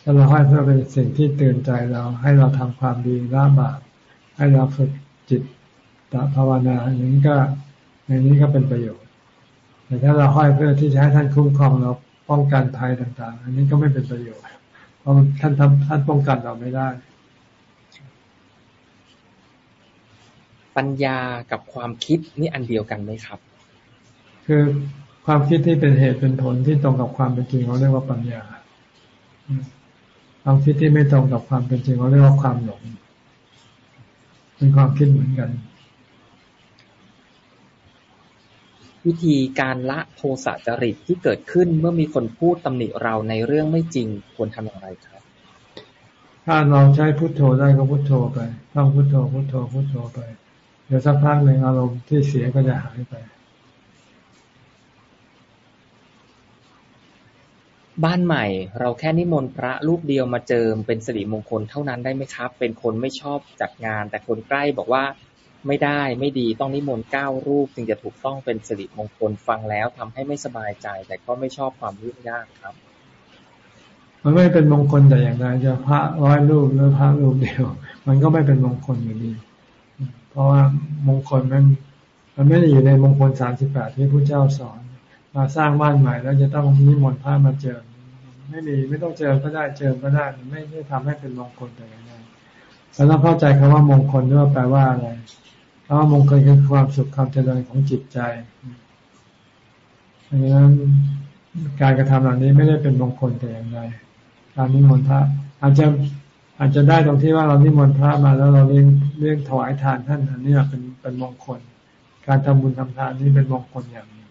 ถ้าเราห้อยเพื่อเป็นสิ่งที่เตือนใจเรา ให้เราทำความดีละบาปให้เราฝึกจิตตภาวนาอย่างนี้ก็ในนี้ก็เป็นประโยชน์ แต่ถ้าเราห้อยเพื่อที่จะให้ท่านคุ้มครองเราป้องกันภัยต่าง ๆ อันนี้ก็ไม่เป็นประโยชน์ เพราะท่านทำท่านป้องกันเราไม่ได้ ปัญญากับความคิดนี่อันเดียวกันไหมครับ คือ ความคิดที่เป็นเหตุเป็นผลที่ตรงกับความเป็นจริงเราเรียกว่าปัญญา ความคิดที่ไม่ตรงกับความเป็นจริงเราเรียกว่าความหลง เป็นความคิดเหมือนกัน วิธีการละโทสะจริตที่เกิดขึ้นเมื่อมีคนพูดตำหนิเราในเรื่องไม่จริงควรทำอย่างไรครับ ถ้าเราใช้พุทโธได้ก็พุทโธไปต้องพุทโธพุทโธพุทโธไป เดี๋ยวสักพักหนึ่งอารมณ์ที่เสียก็จะหายไป บ้านใหม่ เราแค่นิมนต์พระรูปเดียวมาเจิมเป็นสิริมงคลเท่านั้นได้ไหมครับ เป็นคนไม่ชอบจัดงาน แต่คนใกล้บอกว่าไม่ได้ไม่ดีต้องนิมนต์เก้ารูปจึงจะถูกต้องเป็นสิริมงคลฟังแล้วทำให้ไม่สบายใจ แต่ก็ไม่ชอบความยุ่งยากครับ มันไม่เป็นมงคลแต่อย่างใดจะพระร้อยรูปหรือพระรูปเดียว มันก็ไม่เป็นมงคลอยู่ดี เพราะว่ามงคลมันมันไม่ได้อยู่ในมงคลสามสิบแปดที่พระเจ้าสอน มาสร้างบ้านใหม่แล้วจะต้องนิมนต์พระมาเจิม ไม่มีไม่ต้องเจิมก็ได้เจิมก็ได้ ไม่ได้ทำให้เป็นมงคลแต่อย่างใดเราต้องเข้าใจคำว่ามงคลด้วยแปลว่าอะไรเพราะว่ามงคลคือความสุขความเจริญของจิตใจดังนั้นการกระทำเหล่านี้ไม่ได้เป็นมงคลแต่อย่างใดการนิมนต์พระอาจจะอาจจะได้ตรงที่ว่าเรานิมนต์พระมาแล้วเราเลี้ยงเลี้ยงถวายทานท่านอันนี้เป็นเป็นมงคล การทำบุญทำทานนี้เป็นมงคลอย่างหนึ่ง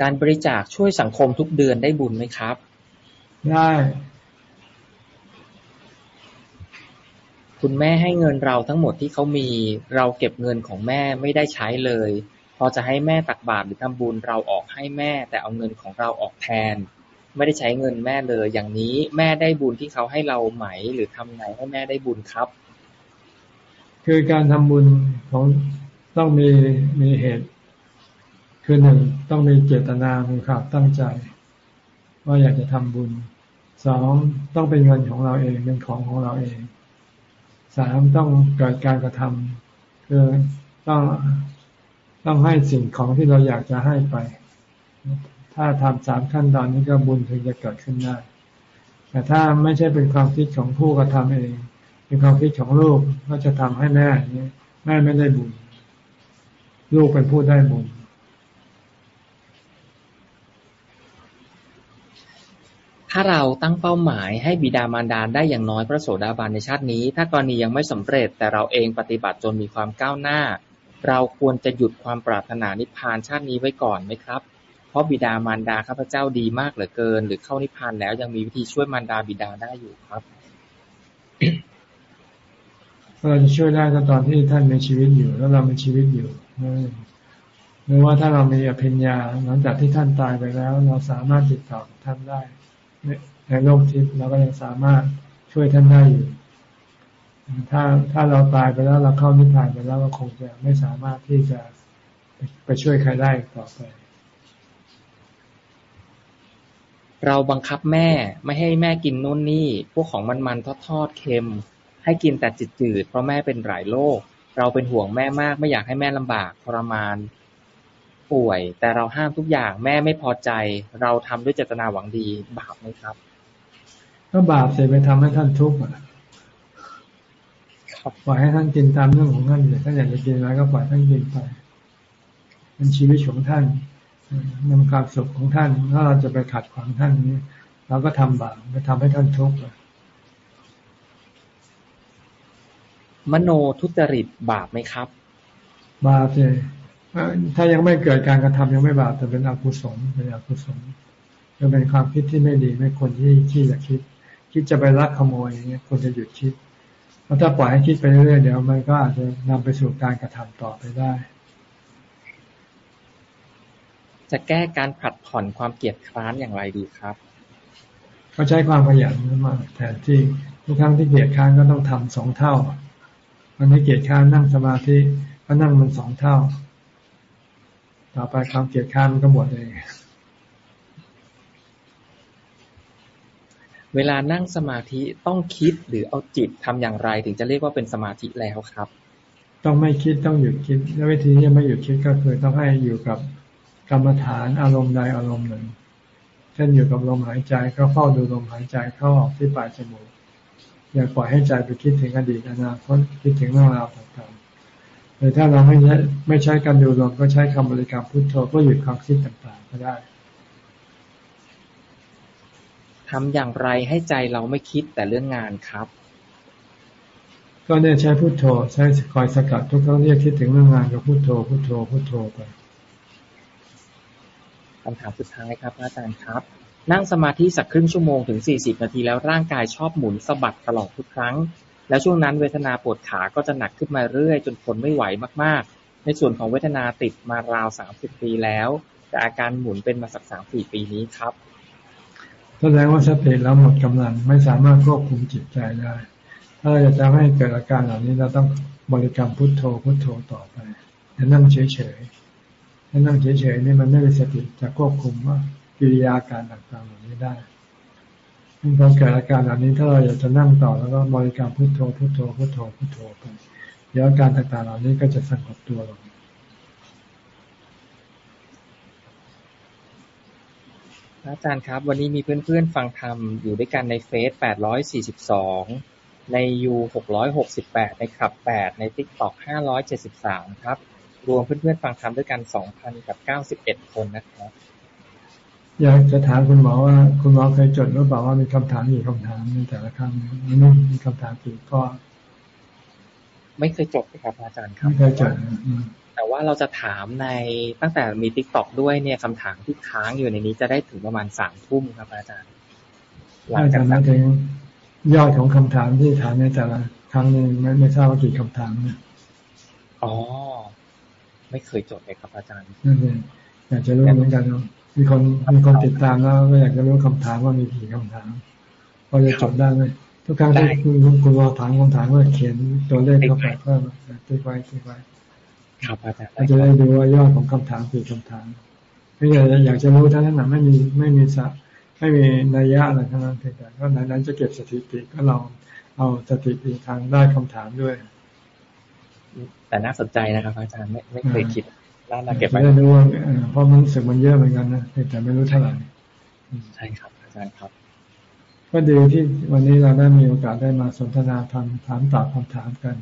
การบริจาคช่วยสังคมทุกเดือนได้บุญไหมครับ ได้ คุณแม่ให้เงินเราทั้งหมดที่เขามี เราเก็บเงินของแม่ไม่ได้ใช้เลย พอจะให้แม่ตักบาตรหรือทำบุญเราออกให้แม่ แต่เอาเงินของเราออกแทน ไม่ได้ใช้เงินแม่เลย อย่างนี้แม่ได้บุญที่เขาให้เราไหม หรือทำไงให้แม่ได้บุญครับ คือการทำบุญของต้องมีมีเหตุ คือหนึ่งต้องมีเจตนามีความตั้งใจ ว่าอยากจะทำบุญสองต้องเป็นเงินของเราเองเป็นของของเราเองสามต้องเกิดการกระทำคือต้องต้องให้สิ่งของที่เราอยากจะให้ไป ถ้าทำสามขั้นตอนนี้ก็บุญถึงจะเกิดขึ้นได้ แต่ถ้าไม่ใช่เป็นความคิดของผู้กระทำเอง เป็นความคิดของลูกก็จะทำให้แม่นี้แม่ไม่ได้บุญ ลูกเป็นผู้ได้บุญ ถ้าเราตั้งเป้าหมายให้บิดามารดาได้อย่างน้อยพระโสดาบันในชาตินี้ ถ้ากรณียังไม่สำเร็จ แต่เราเองปฏิบัติจนมีความก้าวหน้า เราควรจะหยุดความปรารถนานิพพานชาตินี้ไว้ก่อนไหมครับ เพราะบิดามารดาข้าพเจ้าดีมากเหลือเกิน หรือเข้านิพพานแล้วยังมีวิธีช่วยมารดาบิดาได้อยู่ครับเราจะช่วยได้ก็ตอนที่ท่านมีชีวิตอยู่ แล้วเรามีชีวิตอยู่หรือว่าถ้าเรามีอภิญญาหลังจากที่ท่านตายไปแล้ว เราสามารถติดต่อท่านได้ ในโลกทิพย์เราก็ยังสามารถช่วยท่านได้อยู่ ถ้าถ้าเราตายไปแล้วเราเข้านิพพานไปแล้วเราคงจะไม่สามารถที่จะไปช่วยใครได้ต่อไป เราบังคับแม่ไม่ให้แม่กินนู่นนี่ พวกของมันๆทอดๆเค็ม ให้กินแต่จืดๆเพราะแม่เป็นหลายโรคเราเป็นห่วงแม่มากไม่อยากให้แม่ลำบากทรมาน ป่วย แต่เราห้ามทุกอย่างแม่ไม่พอใจ เราทำด้วยเจตนาหวังดีบาปไหมครับ ก็บาปเสียไปทำให้ท่านทุกข์อะปล่อยให้ท่านกินตามเรื่องของท่านเลยท่านอยากจะกินอะไรก็ปล่อยท่านกินไปเป็นชีวิตของท่านนำความสุขของท่าน ถ้าเราจะไปขัดขวางท่านนี้เราก็ทำบาปไปทำให้ท่านทุกข์มโนทุจริตบาปไหมครับ บาปเลย ถ้ายังไม่เกิดการกระทำยังไม่บาปแต่เป็นอกุศลเป็นอกุศลจะเป็นความคิดที่ไม่ดีไม่ควรที่ที่จะคิด คิดจะไปลักขโมยอย่างเงี้ยควรจะหยุดคิดเพราะถ้าปล่อยให้คิดไปเรื่อยๆเดี๋ยวมันก็อาจจะนำไปสู่การกระทำต่อไปได้ จะแก้การผัดผ่อนความเกียดคร้านอย่างไรดีครับก็ใช้ความขยันมาแทนที่ทุกครั้งที่เกียดค้านก็ต้องทำสองเท่าวันนี้เกียดค้านนั่งสมาธิก็นั่งมันสองเท่า ต่อไปความเกียดค้านมันก็หมดเองเวลานั่งสมาธิต้องคิดหรือเอาจิตทำอย่างไร ถึงจะเรียกว่าเป็นสมาธิแล้วครับ ต้องไม่คิดต้องหยุดคิดและวิธีที่ไม่หยุดคิดก็คือต้องให้อยู่กับกรรมฐานอารมณ์ใดอารมณ์หนึ่ง เช่นอยู่กับลมหายใจก็เฝ้าดูลมหายใจเข้าออกที่ปลายจมูกอย่าปล่อยให้ใจไปคิดถึงอดีตอนาคตคิดถึงเรื่องราวต่างๆ หรือถ้าเราไม่ไม่ใช้การดูลมก็ใช้คำบริกรรมพุทโธก็หยุดความคิดต่างๆ ก็ได้ทำอย่างไรให้ใจเราไม่คิดแต่เรื่องงานครับ ก็เนี่ยใช้พุโทโธใช้คอยสกัดทุกครั้งที่คิดถึงเรื่องงานก็พุโทโธพุโทโธพุโทโธไปคำถามสุดท้ายครับอาจารย์ครับ นั่งสมาธิสักครึ่งชั่วโมงถึงสี่สิบนาทีแล้วร่างกายชอบหมุนสะบัดตลอดทุกครั้ง แล้วช่วงนั้นเวทนาปวดขาก็จะหนักขึ้นมาเรื่อย จนทนไม่ไหวมากๆ ในส่วนของเวทนาติดมาราวสามสิบปีแล้ว แต่อาการหมุนเป็นมาสักสามสี่ปีนี้ครับ แสดงว่าสติเราหมดกำลังไม่สามารถควบคุมจิตใจได้ ถ้าเราจะให้เกิดอาการเหล่านี้เราต้องบริกรรมพุทโธพุทโธต่อไปอย่านั่งเฉยๆถ้านั่งเฉยๆนี่มันไม่มีสติจะควบคุมว่ากิริยาการต่างๆเหล่านี้ได้ พอเกิดอาการเหล่านี้ถ้าเราอยากจะนั่งต่อแล้วก็บริกรรมพุทโธพุทโธพุทโธพุทโธไปเดี๋ยวอาการต่างๆเหล่านี้ก็จะสงบตัวลงอาจารย์ครับ วันนี้มีเพื่อนๆฟังธรรมอยู่ด้วยกันใน Face แปดร้อยสี่สิบสองในยูหกร้อยหกสิบแปดในขับแปดใน TikTok ห้าร้อยเจ็ดสิบสามครับ รวมเพื่อนๆฟังธรรมด้วยกันสองพันกับเก้าสิบเอ็ดคนนะครับ อยากจะถามคุณหมอว่า คุณหมอเคยจดหรือเปล่าว่ามีคำถามกี่คำถามในแต่ละครั้งนี่มีคำถามกี่ก็ไม่เคยจดเลยครับอาจารย์ครับไม่เคยจดแต่ว่าเราจะถามในตั้งแต่มี TikTok ด้วยเนี่ยคำถามที่ค้างอยู่ในนี้จะได้ถึงประมาณสามทุ่มครับอาจารย์ หลังจากนั้นถึงยอดของคำถามที่ถามในแต่ละครั้งนึงไม่ไม่ทราบว่ากี่คำถามเนี่ยอ๋อไม่เคยจดเลยครับอาจารย์นั่นเองอยากจะรู้เหมือนกันเนาะ มีคนมีคนติดตามแล้วก็อยากจะรู้คำถามว่ามีกี่คำถามพอจะจดได้ไหมทุกครั้งที่คุณคุณรอถามคำถามก็เขียนตัวเลขเข้าไปเพิ่มติ๊กไว้ติ๊กไว้ครับอาจารย์จะได้ดูว่ายอดของคำถามคือคำถามไม่อยากอยากจะรู้ท่านนั้นไม่มีไม่มีสัไม่มีนัยยะอะไรทั้งนั้นเพียงแต่ก็นั้นจะเก็บสถิติก็ลองเอาสถิติทางได้คำถามด้วย แต่น่าสนใจนะครับ อาจารย์ไม่ไม่เคยคิด น่าเก็บไว้ดูว่าเพราะมันสึกมันเยอะเหมือนกันนะแต่ไม่รู้เท่าไหร่ใช่ครับอาจารย์ครับ ก็ดีที่วันนี้เราได้มีโอกาสได้มาสนทนาธรรมถามตอบคำถามกัน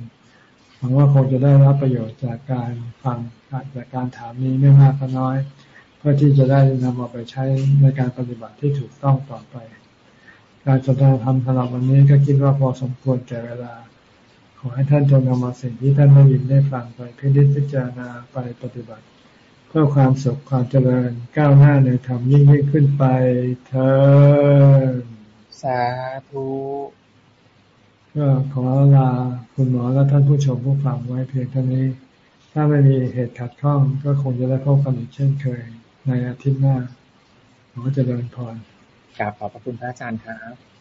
วังว่าคงจะได้รับประโยชน์จากการฟังจากการถามนี้ไม่มากก็น้อย เพื่อที่จะได้นำเอาไปใช้ในการปฏิบัติที่ถูกต้องต่อไป การสนทนาธรรมสำหรับวันนี้ก็คิดว่าพอสมควรแก่เวลาข อให้ท่านจงนำมาสิ่งที่ท่านได้ยินได้ฟังไปพิจิตพิจารณาไปปฏิบัติ เพื่อความสุขความเจริญก้าวหน้าในธรรมยิ่งยิ่งขึ้นไปเธอสาธุก็ขอลาคุณหมอและท่านผู้ชมผู้ฟังไว้เพียงเท่านี้ ถ้าไม่มีเหตุขัดข้องก็คงจะได้พบกันอีกเช่นเคยในอาทิตย์หน้าขอเจริญพรกราบขอบพระคุณพระอาจารย์ครับ